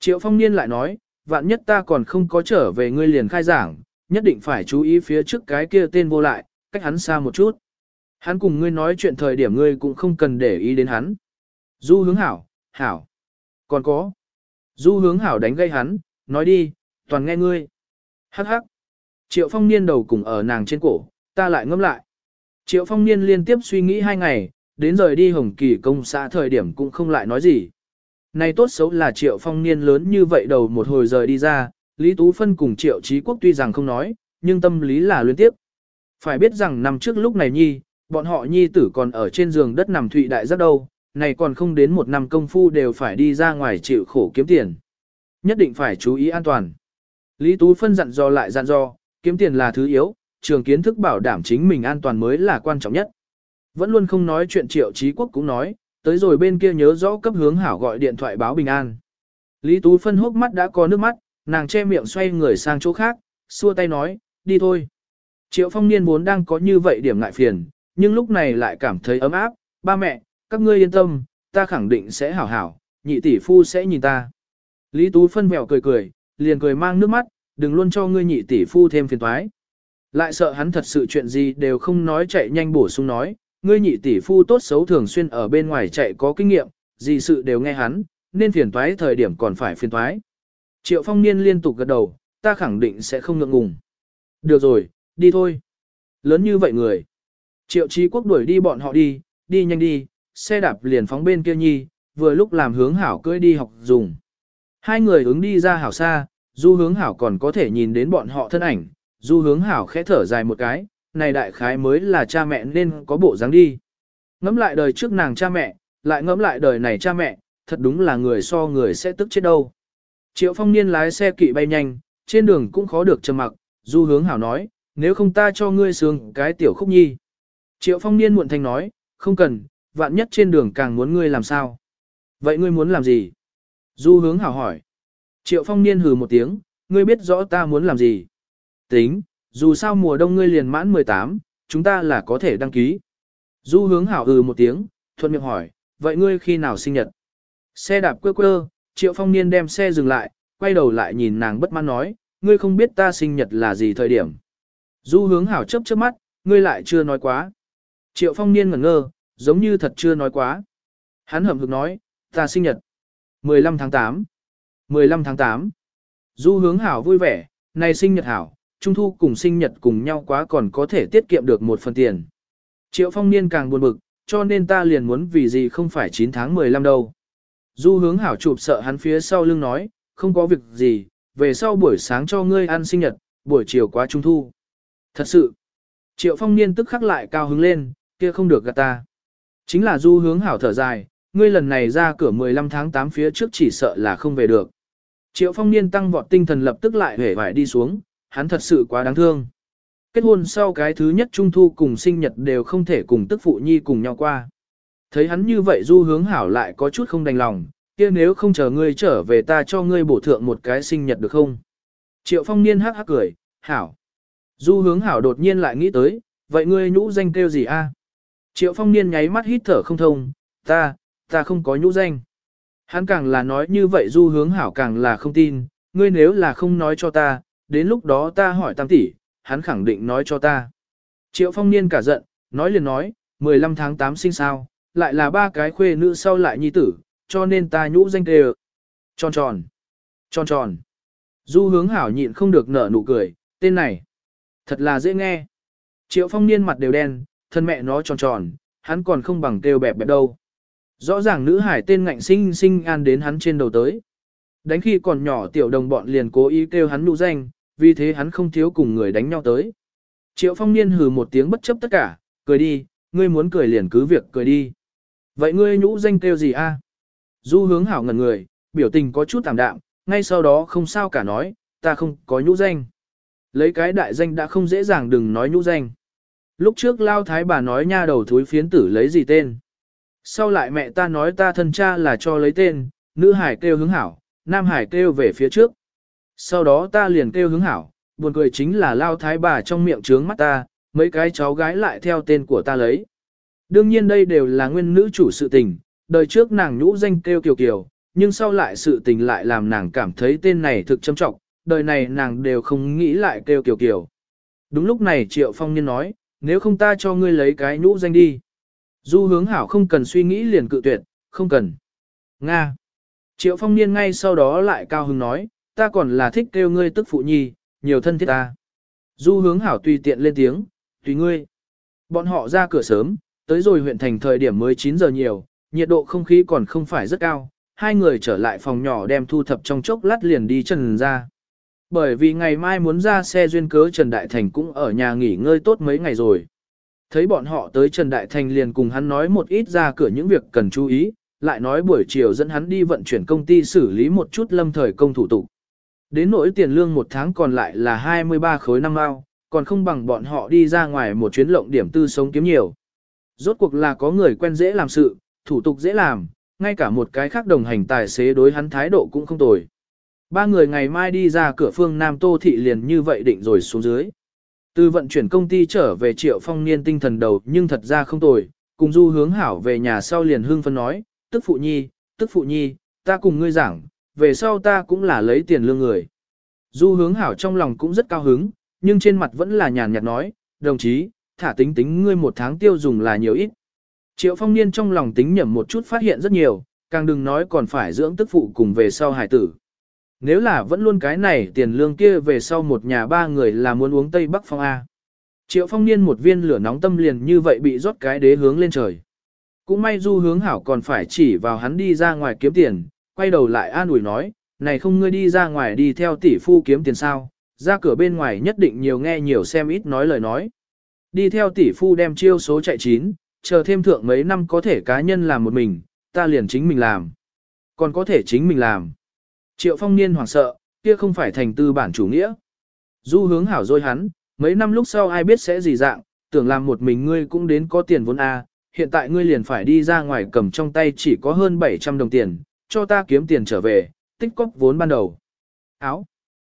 Triệu Phong Niên lại nói, vạn nhất ta còn không có trở về ngươi liền khai giảng, nhất định phải chú ý phía trước cái kia tên vô lại, cách hắn xa một chút. Hắn cùng ngươi nói chuyện thời điểm ngươi cũng không cần để ý đến hắn. Du hướng hảo, hảo. Còn có. Du hướng hảo đánh gây hắn, nói đi, toàn nghe ngươi. Hắc hắc. Triệu phong niên đầu cùng ở nàng trên cổ, ta lại ngâm lại. Triệu phong niên liên tiếp suy nghĩ hai ngày, đến rời đi hồng kỳ công xã thời điểm cũng không lại nói gì. Này tốt xấu là triệu phong niên lớn như vậy đầu một hồi rời đi ra, Lý Tú Phân cùng triệu trí quốc tuy rằng không nói, nhưng tâm lý là luyến tiếp. Phải biết rằng năm trước lúc này nhi, bọn họ nhi tử còn ở trên giường đất nằm thụy đại rất đâu, này còn không đến một năm công phu đều phải đi ra ngoài chịu khổ kiếm tiền. Nhất định phải chú ý an toàn. Lý Tú Phân dặn dò lại dặn dò, kiếm tiền là thứ yếu, trường kiến thức bảo đảm chính mình an toàn mới là quan trọng nhất. Vẫn luôn không nói chuyện triệu trí quốc cũng nói, tới rồi bên kia nhớ rõ cấp hướng hảo gọi điện thoại báo bình an. Lý Tú Phân hốc mắt đã có nước mắt, nàng che miệng xoay người sang chỗ khác, xua tay nói, đi thôi. Triệu phong niên vốn đang có như vậy điểm ngại phiền, nhưng lúc này lại cảm thấy ấm áp, ba mẹ, các ngươi yên tâm, ta khẳng định sẽ hảo hảo, nhị tỷ phu sẽ nhìn ta. Lý Tú phân vẹo cười cười, liền cười mang nước mắt, đừng luôn cho ngươi nhị tỷ phu thêm phiền toái. Lại sợ hắn thật sự chuyện gì đều không nói chạy nhanh bổ sung nói, ngươi nhị tỷ phu tốt xấu thường xuyên ở bên ngoài chạy có kinh nghiệm, gì sự đều nghe hắn, nên phiền toái thời điểm còn phải phiền toái. Triệu phong niên liên tục gật đầu, ta khẳng định sẽ không ngượng ngùng. Được rồi, đi thôi. Lớn như vậy người. Triệu trí quốc đuổi đi bọn họ đi, đi nhanh đi, xe đạp liền phóng bên kia nhi, vừa lúc làm hướng hảo cưỡi đi học dùng. Hai người ứng đi ra hảo xa, du hướng hảo còn có thể nhìn đến bọn họ thân ảnh, du hướng hảo khẽ thở dài một cái, này đại khái mới là cha mẹ nên có bộ dáng đi. ngẫm lại đời trước nàng cha mẹ, lại ngẫm lại đời này cha mẹ, thật đúng là người so người sẽ tức chết đâu. Triệu phong niên lái xe kỵ bay nhanh, trên đường cũng khó được trầm mặc, du hướng hảo nói, nếu không ta cho ngươi sướng cái tiểu khúc nhi. Triệu phong niên muộn thanh nói, không cần, vạn nhất trên đường càng muốn ngươi làm sao. Vậy ngươi muốn làm gì? Du hướng hảo hỏi. Triệu phong niên hừ một tiếng, ngươi biết rõ ta muốn làm gì. Tính, dù sao mùa đông ngươi liền mãn 18, chúng ta là có thể đăng ký. Du hướng hảo ừ một tiếng, thuận miệng hỏi, vậy ngươi khi nào sinh nhật? Xe đạp quơ quơ, triệu phong niên đem xe dừng lại, quay đầu lại nhìn nàng bất mãn nói, ngươi không biết ta sinh nhật là gì thời điểm. Du hướng hảo chớp chớp mắt, ngươi lại chưa nói quá. Triệu phong niên ngẩn ngơ, giống như thật chưa nói quá. Hắn hậm hực nói, ta sinh nhật. 15 tháng 8. 15 tháng 8. Du hướng hảo vui vẻ, này sinh nhật hảo, trung thu cùng sinh nhật cùng nhau quá còn có thể tiết kiệm được một phần tiền. Triệu phong niên càng buồn bực, cho nên ta liền muốn vì gì không phải 9 tháng 15 đâu. Du hướng hảo chụp sợ hắn phía sau lưng nói, không có việc gì, về sau buổi sáng cho ngươi ăn sinh nhật, buổi chiều quá trung thu. Thật sự, triệu phong niên tức khắc lại cao hứng lên, kia không được gạt ta. Chính là du hướng hảo thở dài, ngươi lần này ra cửa 15 tháng 8 phía trước chỉ sợ là không về được. Triệu phong niên tăng vọt tinh thần lập tức lại hể vải đi xuống, hắn thật sự quá đáng thương. Kết hôn sau cái thứ nhất trung thu cùng sinh nhật đều không thể cùng tức phụ nhi cùng nhau qua. Thấy hắn như vậy du hướng hảo lại có chút không đành lòng, kia nếu không chờ ngươi trở về ta cho ngươi bổ thượng một cái sinh nhật được không? Triệu phong niên hắc hắc cười, hảo. Du hướng hảo đột nhiên lại nghĩ tới, vậy ngươi nhũ danh kêu gì a? Triệu phong niên nháy mắt hít thở không thông, ta, ta không có nhũ danh. Hắn càng là nói như vậy du hướng hảo càng là không tin, ngươi nếu là không nói cho ta, đến lúc đó ta hỏi tam tỷ, hắn khẳng định nói cho ta. Triệu phong niên cả giận, nói liền nói, 15 tháng 8 sinh sao, lại là ba cái khuê nữ sau lại nhi tử, cho nên ta nhũ danh đều. Tròn tròn, tròn tròn. Du hướng hảo nhịn không được nở nụ cười, tên này. Thật là dễ nghe. Triệu phong niên mặt đều đen, thân mẹ nó tròn tròn, hắn còn không bằng kêu bẹp bẹp đâu. Rõ ràng nữ hải tên ngạnh sinh sinh an đến hắn trên đầu tới. Đánh khi còn nhỏ tiểu đồng bọn liền cố ý kêu hắn nụ danh, vì thế hắn không thiếu cùng người đánh nhau tới. Triệu phong niên hừ một tiếng bất chấp tất cả, cười đi, ngươi muốn cười liền cứ việc cười đi. Vậy ngươi nhũ danh kêu gì a? À? Du hướng hảo ngần người, biểu tình có chút tạm đạm, ngay sau đó không sao cả nói, ta không có nhũ danh. Lấy cái đại danh đã không dễ dàng đừng nói nhũ danh. lúc trước lao thái bà nói nha đầu thúi phiến tử lấy gì tên. Sau lại mẹ ta nói ta thân cha là cho lấy tên, nữ hải kêu hướng hảo, nam hải kêu về phía trước. Sau đó ta liền kêu hướng hảo, buồn cười chính là lao thái bà trong miệng trướng mắt ta, mấy cái cháu gái lại theo tên của ta lấy. Đương nhiên đây đều là nguyên nữ chủ sự tình, đời trước nàng nhũ danh kêu kiều kiều, nhưng sau lại sự tình lại làm nàng cảm thấy tên này thực châm trọng, đời này nàng đều không nghĩ lại kêu kiều kiều. Đúng lúc này Triệu Phong Nhân nói, nếu không ta cho ngươi lấy cái nhũ danh đi. Du hướng hảo không cần suy nghĩ liền cự tuyệt, không cần. Nga. Triệu Phong Niên ngay sau đó lại cao hứng nói, ta còn là thích kêu ngươi tức phụ nhi, nhiều thân thiết ta. Du hướng hảo tùy tiện lên tiếng, tùy ngươi. Bọn họ ra cửa sớm, tới rồi huyện thành thời điểm mới 9 giờ nhiều, nhiệt độ không khí còn không phải rất cao, hai người trở lại phòng nhỏ đem thu thập trong chốc lát liền đi trần ra. Bởi vì ngày mai muốn ra xe duyên cớ Trần Đại Thành cũng ở nhà nghỉ ngơi tốt mấy ngày rồi. Thấy bọn họ tới Trần Đại Thành liền cùng hắn nói một ít ra cửa những việc cần chú ý, lại nói buổi chiều dẫn hắn đi vận chuyển công ty xử lý một chút lâm thời công thủ tục. Đến nỗi tiền lương một tháng còn lại là 23 khối năm ao, còn không bằng bọn họ đi ra ngoài một chuyến lộng điểm tư sống kiếm nhiều. Rốt cuộc là có người quen dễ làm sự, thủ tục dễ làm, ngay cả một cái khác đồng hành tài xế đối hắn thái độ cũng không tồi. Ba người ngày mai đi ra cửa phương Nam Tô Thị liền như vậy định rồi xuống dưới. Từ vận chuyển công ty trở về triệu phong niên tinh thần đầu nhưng thật ra không tồi, cùng du hướng hảo về nhà sau liền hương phân nói, tức phụ nhi, tức phụ nhi, ta cùng ngươi giảng, về sau ta cũng là lấy tiền lương người. Du hướng hảo trong lòng cũng rất cao hứng, nhưng trên mặt vẫn là nhàn nhạt nói, đồng chí, thả tính tính ngươi một tháng tiêu dùng là nhiều ít. Triệu phong niên trong lòng tính nhẩm một chút phát hiện rất nhiều, càng đừng nói còn phải dưỡng tức phụ cùng về sau hải tử. Nếu là vẫn luôn cái này tiền lương kia về sau một nhà ba người là muốn uống Tây Bắc Phong A. Triệu phong niên một viên lửa nóng tâm liền như vậy bị rót cái đế hướng lên trời. Cũng may du hướng hảo còn phải chỉ vào hắn đi ra ngoài kiếm tiền, quay đầu lại an ủi nói, này không ngươi đi ra ngoài đi theo tỷ phu kiếm tiền sao, ra cửa bên ngoài nhất định nhiều nghe nhiều xem ít nói lời nói. Đi theo tỷ phu đem chiêu số chạy chín, chờ thêm thượng mấy năm có thể cá nhân làm một mình, ta liền chính mình làm. Còn có thể chính mình làm. Triệu phong niên hoảng sợ, kia không phải thành tư bản chủ nghĩa. Du hướng hảo dôi hắn, mấy năm lúc sau ai biết sẽ gì dạng, tưởng làm một mình ngươi cũng đến có tiền vốn A, hiện tại ngươi liền phải đi ra ngoài cầm trong tay chỉ có hơn 700 đồng tiền, cho ta kiếm tiền trở về, tích cóp vốn ban đầu. Áo.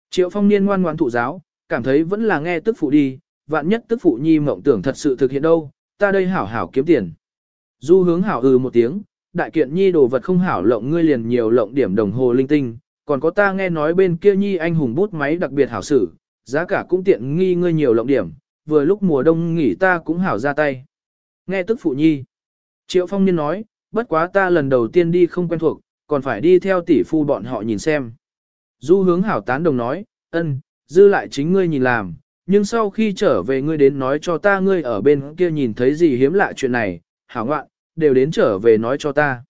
Triệu phong niên ngoan ngoãn thụ giáo, cảm thấy vẫn là nghe tức phụ đi, vạn nhất tức phụ nhi mộng tưởng thật sự thực hiện đâu, ta đây hảo hảo kiếm tiền. Du hướng hảo ừ một tiếng, đại kiện nhi đồ vật không hảo lộng ngươi liền nhiều lộng điểm đồng hồ linh tinh, còn có ta nghe nói bên kia nhi anh hùng bút máy đặc biệt hảo sử, giá cả cũng tiện nghi ngươi nhiều lộng điểm, vừa lúc mùa đông nghỉ ta cũng hảo ra tay. Nghe tức phụ nhi. Triệu phong niên nói, bất quá ta lần đầu tiên đi không quen thuộc, còn phải đi theo tỷ phu bọn họ nhìn xem. Du hướng hảo tán đồng nói, ân, dư lại chính ngươi nhìn làm, nhưng sau khi trở về ngươi đến nói cho ta ngươi ở bên kia nhìn thấy gì hiếm lạ chuyện này, hảo ngoạn, đều đến trở về nói cho ta.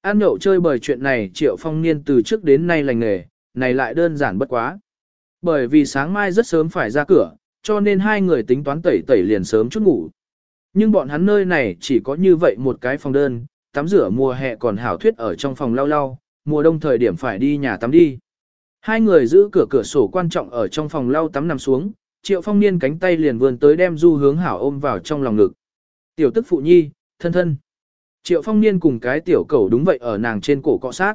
Ăn nhậu chơi bời chuyện này triệu phong niên từ trước đến nay lành nghề, này lại đơn giản bất quá. Bởi vì sáng mai rất sớm phải ra cửa, cho nên hai người tính toán tẩy tẩy liền sớm chút ngủ. Nhưng bọn hắn nơi này chỉ có như vậy một cái phòng đơn, tắm rửa mùa hè còn hảo thuyết ở trong phòng lau lau, mùa đông thời điểm phải đi nhà tắm đi. Hai người giữ cửa cửa sổ quan trọng ở trong phòng lau tắm nằm xuống, triệu phong niên cánh tay liền vươn tới đem du hướng hảo ôm vào trong lòng ngực. Tiểu tức phụ nhi, thân thân. Triệu phong niên cùng cái tiểu cầu đúng vậy ở nàng trên cổ cọ sát.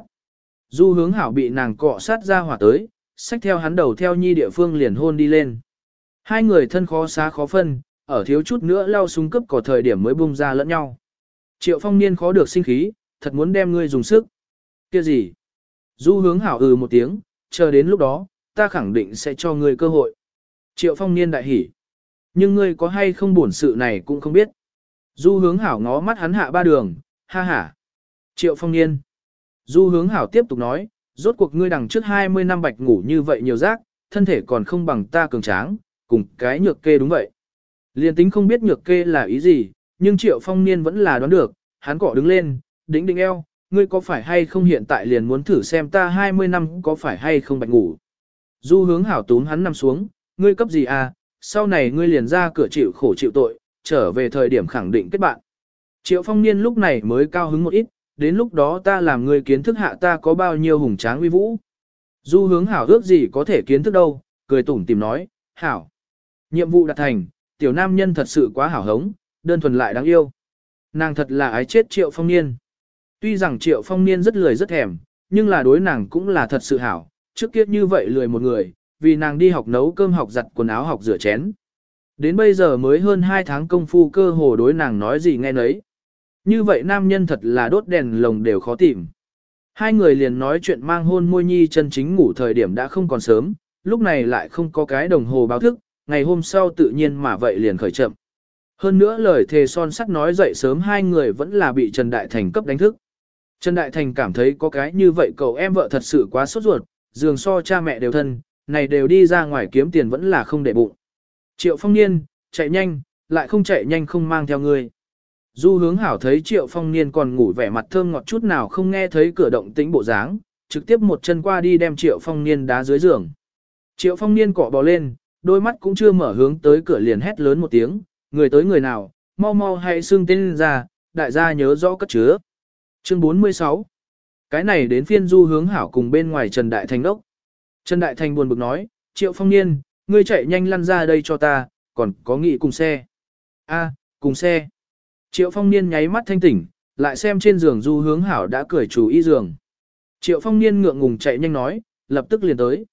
Du hướng hảo bị nàng cọ sát ra hỏa tới, sách theo hắn đầu theo nhi địa phương liền hôn đi lên. Hai người thân khó xá khó phân, ở thiếu chút nữa lao súng cấp có thời điểm mới bung ra lẫn nhau. Triệu phong niên khó được sinh khí, thật muốn đem ngươi dùng sức. kia gì? Du hướng hảo ừ một tiếng, chờ đến lúc đó, ta khẳng định sẽ cho ngươi cơ hội. Triệu phong niên đại hỉ. Nhưng ngươi có hay không buồn sự này cũng không biết. Du hướng hảo ngó mắt hắn hạ ba đường, ha ha. Triệu phong niên. Du hướng hảo tiếp tục nói, rốt cuộc ngươi đằng trước 20 năm bạch ngủ như vậy nhiều rác, thân thể còn không bằng ta cường tráng, cùng cái nhược kê đúng vậy. Liên tính không biết nhược kê là ý gì, nhưng triệu phong niên vẫn là đoán được, hắn cỏ đứng lên, đĩnh đĩnh eo, ngươi có phải hay không hiện tại liền muốn thử xem ta 20 năm có phải hay không bạch ngủ. Du hướng hảo túm hắn nằm xuống, ngươi cấp gì à, sau này ngươi liền ra cửa chịu khổ chịu tội, trở về thời điểm khẳng định kết bạn. Triệu phong niên lúc này mới cao hứng một ít, đến lúc đó ta làm ngươi kiến thức hạ ta có bao nhiêu hùng tráng uy vũ. Du hướng hảo ước gì có thể kiến thức đâu, cười tủm tìm nói, hảo. Nhiệm vụ đạt thành, tiểu nam nhân thật sự quá hảo hống, đơn thuần lại đáng yêu. Nàng thật là ái chết triệu phong niên. Tuy rằng triệu phong niên rất lười rất thèm, nhưng là đối nàng cũng là thật sự hảo, trước kia như vậy lười một người, vì nàng đi học nấu cơm học giặt quần áo học rửa chén. Đến bây giờ mới hơn 2 tháng công phu cơ hồ đối nàng nói gì nghe nấy. Như vậy nam nhân thật là đốt đèn lồng đều khó tìm. Hai người liền nói chuyện mang hôn môi nhi chân chính ngủ thời điểm đã không còn sớm, lúc này lại không có cái đồng hồ báo thức, ngày hôm sau tự nhiên mà vậy liền khởi chậm. Hơn nữa lời thề son sắt nói dậy sớm hai người vẫn là bị Trần Đại Thành cấp đánh thức. Trần Đại Thành cảm thấy có cái như vậy cậu em vợ thật sự quá sốt ruột, dường so cha mẹ đều thân, này đều đi ra ngoài kiếm tiền vẫn là không để bụng. Triệu phong niên, chạy nhanh, lại không chạy nhanh không mang theo người. Du hướng hảo thấy triệu phong niên còn ngủ vẻ mặt thơm ngọt chút nào không nghe thấy cửa động tĩnh bộ dáng, trực tiếp một chân qua đi đem triệu phong niên đá dưới giường. Triệu phong niên cọ bò lên, đôi mắt cũng chưa mở hướng tới cửa liền hét lớn một tiếng, người tới người nào, mau mau hãy xưng tên ra, đại gia nhớ rõ cất chứa. Chương 46 Cái này đến phiên du hướng hảo cùng bên ngoài Trần Đại Thành đốc. Trần Đại Thành buồn bực nói, Triệu Phong Niên, ngươi chạy nhanh lăn ra đây cho ta, còn có nghị cùng xe. A, cùng xe. Triệu Phong Niên nháy mắt thanh tỉnh, lại xem trên giường du hướng hảo đã cười chủ y giường. Triệu Phong Niên ngượng ngùng chạy nhanh nói, lập tức liền tới.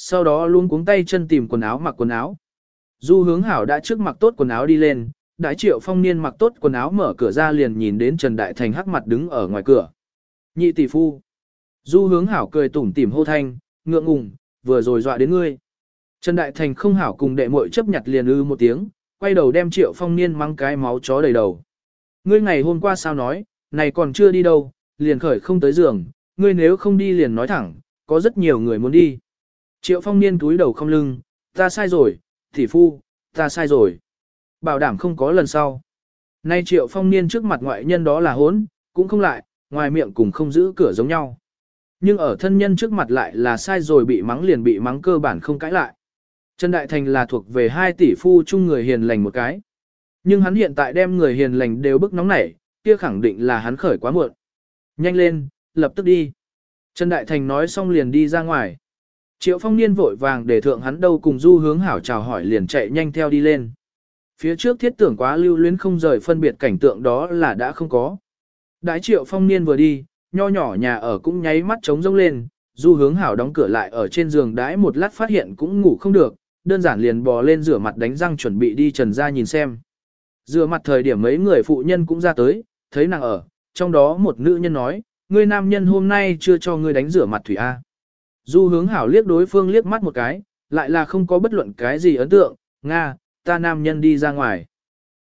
Sau đó luôn cuống tay chân tìm quần áo mặc quần áo. Du hướng hảo đã trước mặc tốt quần áo đi lên, đại triệu phong niên mặc tốt quần áo mở cửa ra liền nhìn đến Trần Đại Thành hắc mặt đứng ở ngoài cửa. Nhị tỷ phu. Du hướng hảo cười tủm tỉm hô thanh, ngượng ngùng, vừa rồi dọa đến ngươi. Trần Đại Thành không hảo cùng đệ muội chấp nhặt liền ư một tiếng, quay đầu đem triệu phong niên mang cái máu chó đầy đầu. Ngươi ngày hôm qua sao nói, này còn chưa đi đâu, liền khởi không tới giường, ngươi nếu không đi liền nói thẳng, có rất nhiều người muốn đi. Triệu phong niên túi đầu không lưng, ta sai rồi, tỷ phu, ta sai rồi. Bảo đảm không có lần sau. Nay triệu phong niên trước mặt ngoại nhân đó là hốn, cũng không lại, ngoài miệng cũng không giữ cửa giống nhau. Nhưng ở thân nhân trước mặt lại là sai rồi bị mắng liền bị mắng cơ bản không cãi lại. Trần Đại Thành là thuộc về hai tỷ phu chung người hiền lành một cái. Nhưng hắn hiện tại đem người hiền lành đều bức nóng nảy, kia khẳng định là hắn khởi quá muộn. Nhanh lên, lập tức đi. Trần Đại Thành nói xong liền đi ra ngoài. Triệu phong niên vội vàng để thượng hắn đâu cùng du hướng hảo chào hỏi liền chạy nhanh theo đi lên. Phía trước thiết tưởng quá lưu luyến không rời phân biệt cảnh tượng đó là đã không có. Đái triệu phong niên vừa đi, nho nhỏ nhà ở cũng nháy mắt trống rông lên, du hướng hảo đóng cửa lại ở trên giường đái một lát phát hiện cũng ngủ không được, đơn giản liền bò lên rửa mặt đánh răng chuẩn bị đi trần ra nhìn xem. Rửa mặt thời điểm mấy người phụ nhân cũng ra tới, thấy nàng ở, trong đó một nữ nhân nói, ngươi nam nhân hôm nay chưa cho ngươi đánh rửa mặt thủy A. Du hướng hảo liếc đối phương liếc mắt một cái, lại là không có bất luận cái gì ấn tượng, Nga, ta nam nhân đi ra ngoài.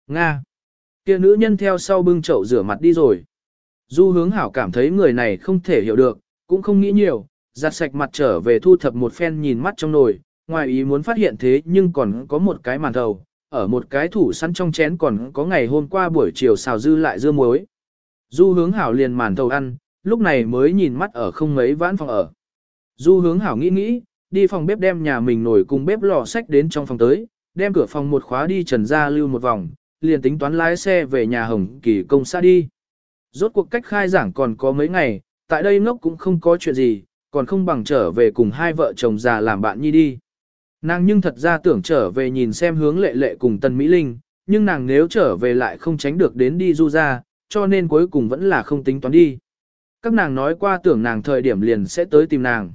Nga, kia nữ nhân theo sau bưng chậu rửa mặt đi rồi. Du hướng hảo cảm thấy người này không thể hiểu được, cũng không nghĩ nhiều, giặt sạch mặt trở về thu thập một phen nhìn mắt trong nồi, ngoài ý muốn phát hiện thế nhưng còn có một cái màn thầu, ở một cái thủ săn trong chén còn có ngày hôm qua buổi chiều xào dư lại dưa muối. Du hướng hảo liền màn thầu ăn, lúc này mới nhìn mắt ở không mấy vãn phòng ở. Du hướng hảo nghĩ nghĩ, đi phòng bếp đem nhà mình nổi cùng bếp lò sách đến trong phòng tới, đem cửa phòng một khóa đi trần ra lưu một vòng, liền tính toán lái xe về nhà Hồng Kỳ công xa đi. Rốt cuộc cách khai giảng còn có mấy ngày, tại đây ngốc cũng không có chuyện gì, còn không bằng trở về cùng hai vợ chồng già làm bạn nhi đi. Nàng nhưng thật ra tưởng trở về nhìn xem hướng lệ lệ cùng Tân Mỹ Linh, nhưng nàng nếu trở về lại không tránh được đến đi du ra, cho nên cuối cùng vẫn là không tính toán đi. Các nàng nói qua tưởng nàng thời điểm liền sẽ tới tìm nàng.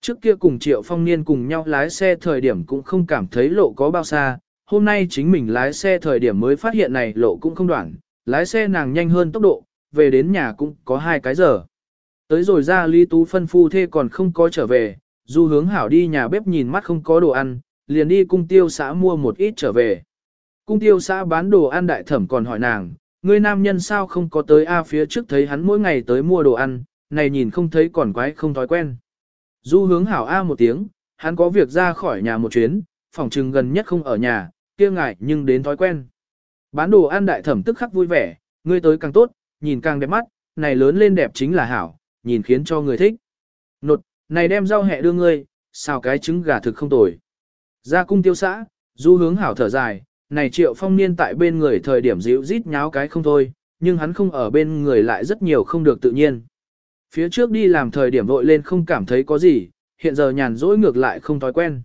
Trước kia cùng Triệu Phong Niên cùng nhau lái xe thời điểm cũng không cảm thấy lộ có bao xa, hôm nay chính mình lái xe thời điểm mới phát hiện này lộ cũng không đoạn, lái xe nàng nhanh hơn tốc độ, về đến nhà cũng có hai cái giờ. Tới rồi ra Lý Tú phân phu thê còn không có trở về, du hướng hảo đi nhà bếp nhìn mắt không có đồ ăn, liền đi cung tiêu xã mua một ít trở về. Cung tiêu xã bán đồ ăn đại thẩm còn hỏi nàng, người nam nhân sao không có tới A phía trước thấy hắn mỗi ngày tới mua đồ ăn, này nhìn không thấy còn quái không thói quen. Du hướng hảo A một tiếng, hắn có việc ra khỏi nhà một chuyến, phòng trừng gần nhất không ở nhà, kia ngại nhưng đến thói quen. Bán đồ ăn đại thẩm tức khắc vui vẻ, ngươi tới càng tốt, nhìn càng đẹp mắt, này lớn lên đẹp chính là hảo, nhìn khiến cho người thích. Nột, này đem rau hẹ đưa ngươi, xào cái trứng gà thực không tồi. Ra cung tiêu xã, du hướng hảo thở dài, này triệu phong niên tại bên người thời điểm dịu rít nháo cái không thôi, nhưng hắn không ở bên người lại rất nhiều không được tự nhiên. Phía trước đi làm thời điểm vội lên không cảm thấy có gì, hiện giờ nhàn rỗi ngược lại không thói quen.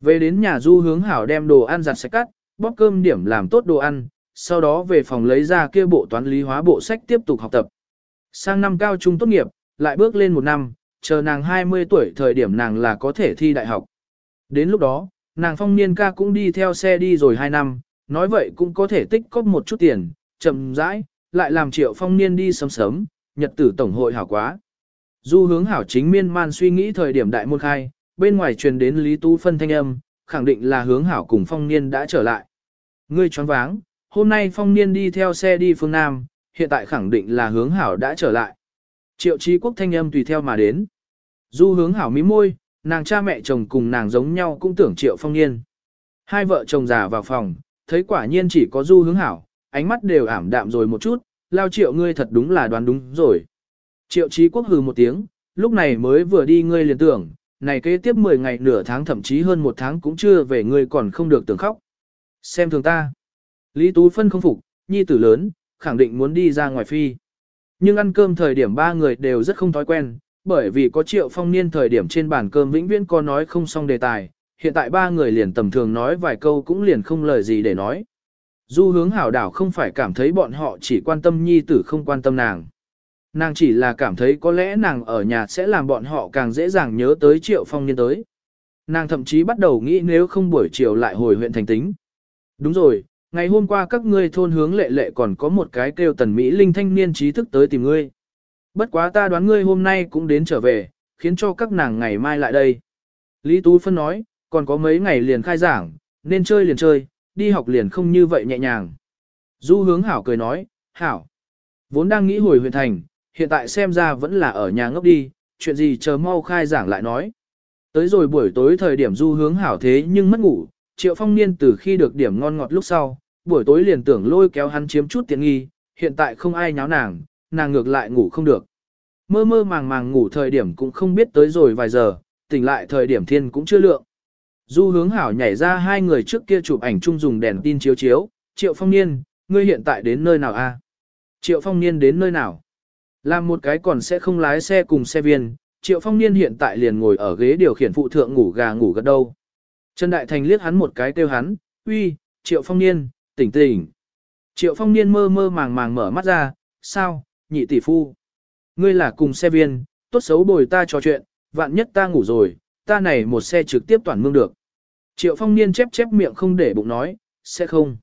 Về đến nhà du hướng hảo đem đồ ăn giặt sạch cắt, bóp cơm điểm làm tốt đồ ăn, sau đó về phòng lấy ra kia bộ toán lý hóa bộ sách tiếp tục học tập. Sang năm cao trung tốt nghiệp, lại bước lên một năm, chờ nàng 20 tuổi thời điểm nàng là có thể thi đại học. Đến lúc đó, nàng phong niên ca cũng đi theo xe đi rồi 2 năm, nói vậy cũng có thể tích cóp một chút tiền, chậm rãi, lại làm triệu phong niên đi sớm sớm, nhật tử tổng hội hảo quá. Du hướng hảo chính miên man suy nghĩ thời điểm đại môn khai, bên ngoài truyền đến Lý Tú Phân thanh âm, khẳng định là hướng hảo cùng phong niên đã trở lại. Ngươi choáng váng, hôm nay phong niên đi theo xe đi phương Nam, hiện tại khẳng định là hướng hảo đã trở lại. Triệu trí quốc thanh âm tùy theo mà đến. Du hướng hảo mí môi, nàng cha mẹ chồng cùng nàng giống nhau cũng tưởng triệu phong niên. Hai vợ chồng già vào phòng, thấy quả nhiên chỉ có du hướng hảo, ánh mắt đều ảm đạm rồi một chút, lao triệu ngươi thật đúng là đoán đúng rồi. Triệu trí quốc hừ một tiếng, lúc này mới vừa đi ngươi liền tưởng, này kế tiếp 10 ngày nửa tháng thậm chí hơn một tháng cũng chưa về ngươi còn không được tưởng khóc. Xem thường ta. Lý Tú Phân không phục, nhi tử lớn, khẳng định muốn đi ra ngoài phi. Nhưng ăn cơm thời điểm ba người đều rất không thói quen, bởi vì có triệu phong niên thời điểm trên bàn cơm vĩnh viễn có nói không xong đề tài, hiện tại ba người liền tầm thường nói vài câu cũng liền không lời gì để nói. Du hướng hảo đảo không phải cảm thấy bọn họ chỉ quan tâm nhi tử không quan tâm nàng. Nàng chỉ là cảm thấy có lẽ nàng ở nhà sẽ làm bọn họ càng dễ dàng nhớ tới triệu phong niên tới. Nàng thậm chí bắt đầu nghĩ nếu không buổi chiều lại hồi huyện thành tính. Đúng rồi, ngày hôm qua các ngươi thôn hướng lệ lệ còn có một cái kêu tần Mỹ Linh thanh niên trí thức tới tìm ngươi. Bất quá ta đoán ngươi hôm nay cũng đến trở về, khiến cho các nàng ngày mai lại đây. Lý Tú Phân nói, còn có mấy ngày liền khai giảng, nên chơi liền chơi, đi học liền không như vậy nhẹ nhàng. Du hướng hảo cười nói, hảo, vốn đang nghĩ hồi huyện thành, hiện tại xem ra vẫn là ở nhà ngốc đi, chuyện gì chờ mau khai giảng lại nói. Tới rồi buổi tối thời điểm du hướng hảo thế nhưng mất ngủ, triệu phong niên từ khi được điểm ngon ngọt lúc sau, buổi tối liền tưởng lôi kéo hắn chiếm chút tiện nghi, hiện tại không ai nháo nàng, nàng ngược lại ngủ không được. Mơ mơ màng màng ngủ thời điểm cũng không biết tới rồi vài giờ, tỉnh lại thời điểm thiên cũng chưa lượng. Du hướng hảo nhảy ra hai người trước kia chụp ảnh chung dùng đèn tin chiếu chiếu, triệu phong niên, ngươi hiện tại đến nơi nào a? Triệu phong niên đến nơi nào? Làm một cái còn sẽ không lái xe cùng xe viên, triệu phong niên hiện tại liền ngồi ở ghế điều khiển phụ thượng ngủ gà ngủ gật đâu. Trần Đại Thành liếc hắn một cái kêu hắn, uy, triệu phong niên, tỉnh tỉnh. Triệu phong niên mơ mơ màng màng mở mắt ra, sao, nhị tỷ phu. Ngươi là cùng xe viên, tốt xấu bồi ta trò chuyện, vạn nhất ta ngủ rồi, ta này một xe trực tiếp toàn mương được. Triệu phong niên chép chép miệng không để bụng nói, sẽ không.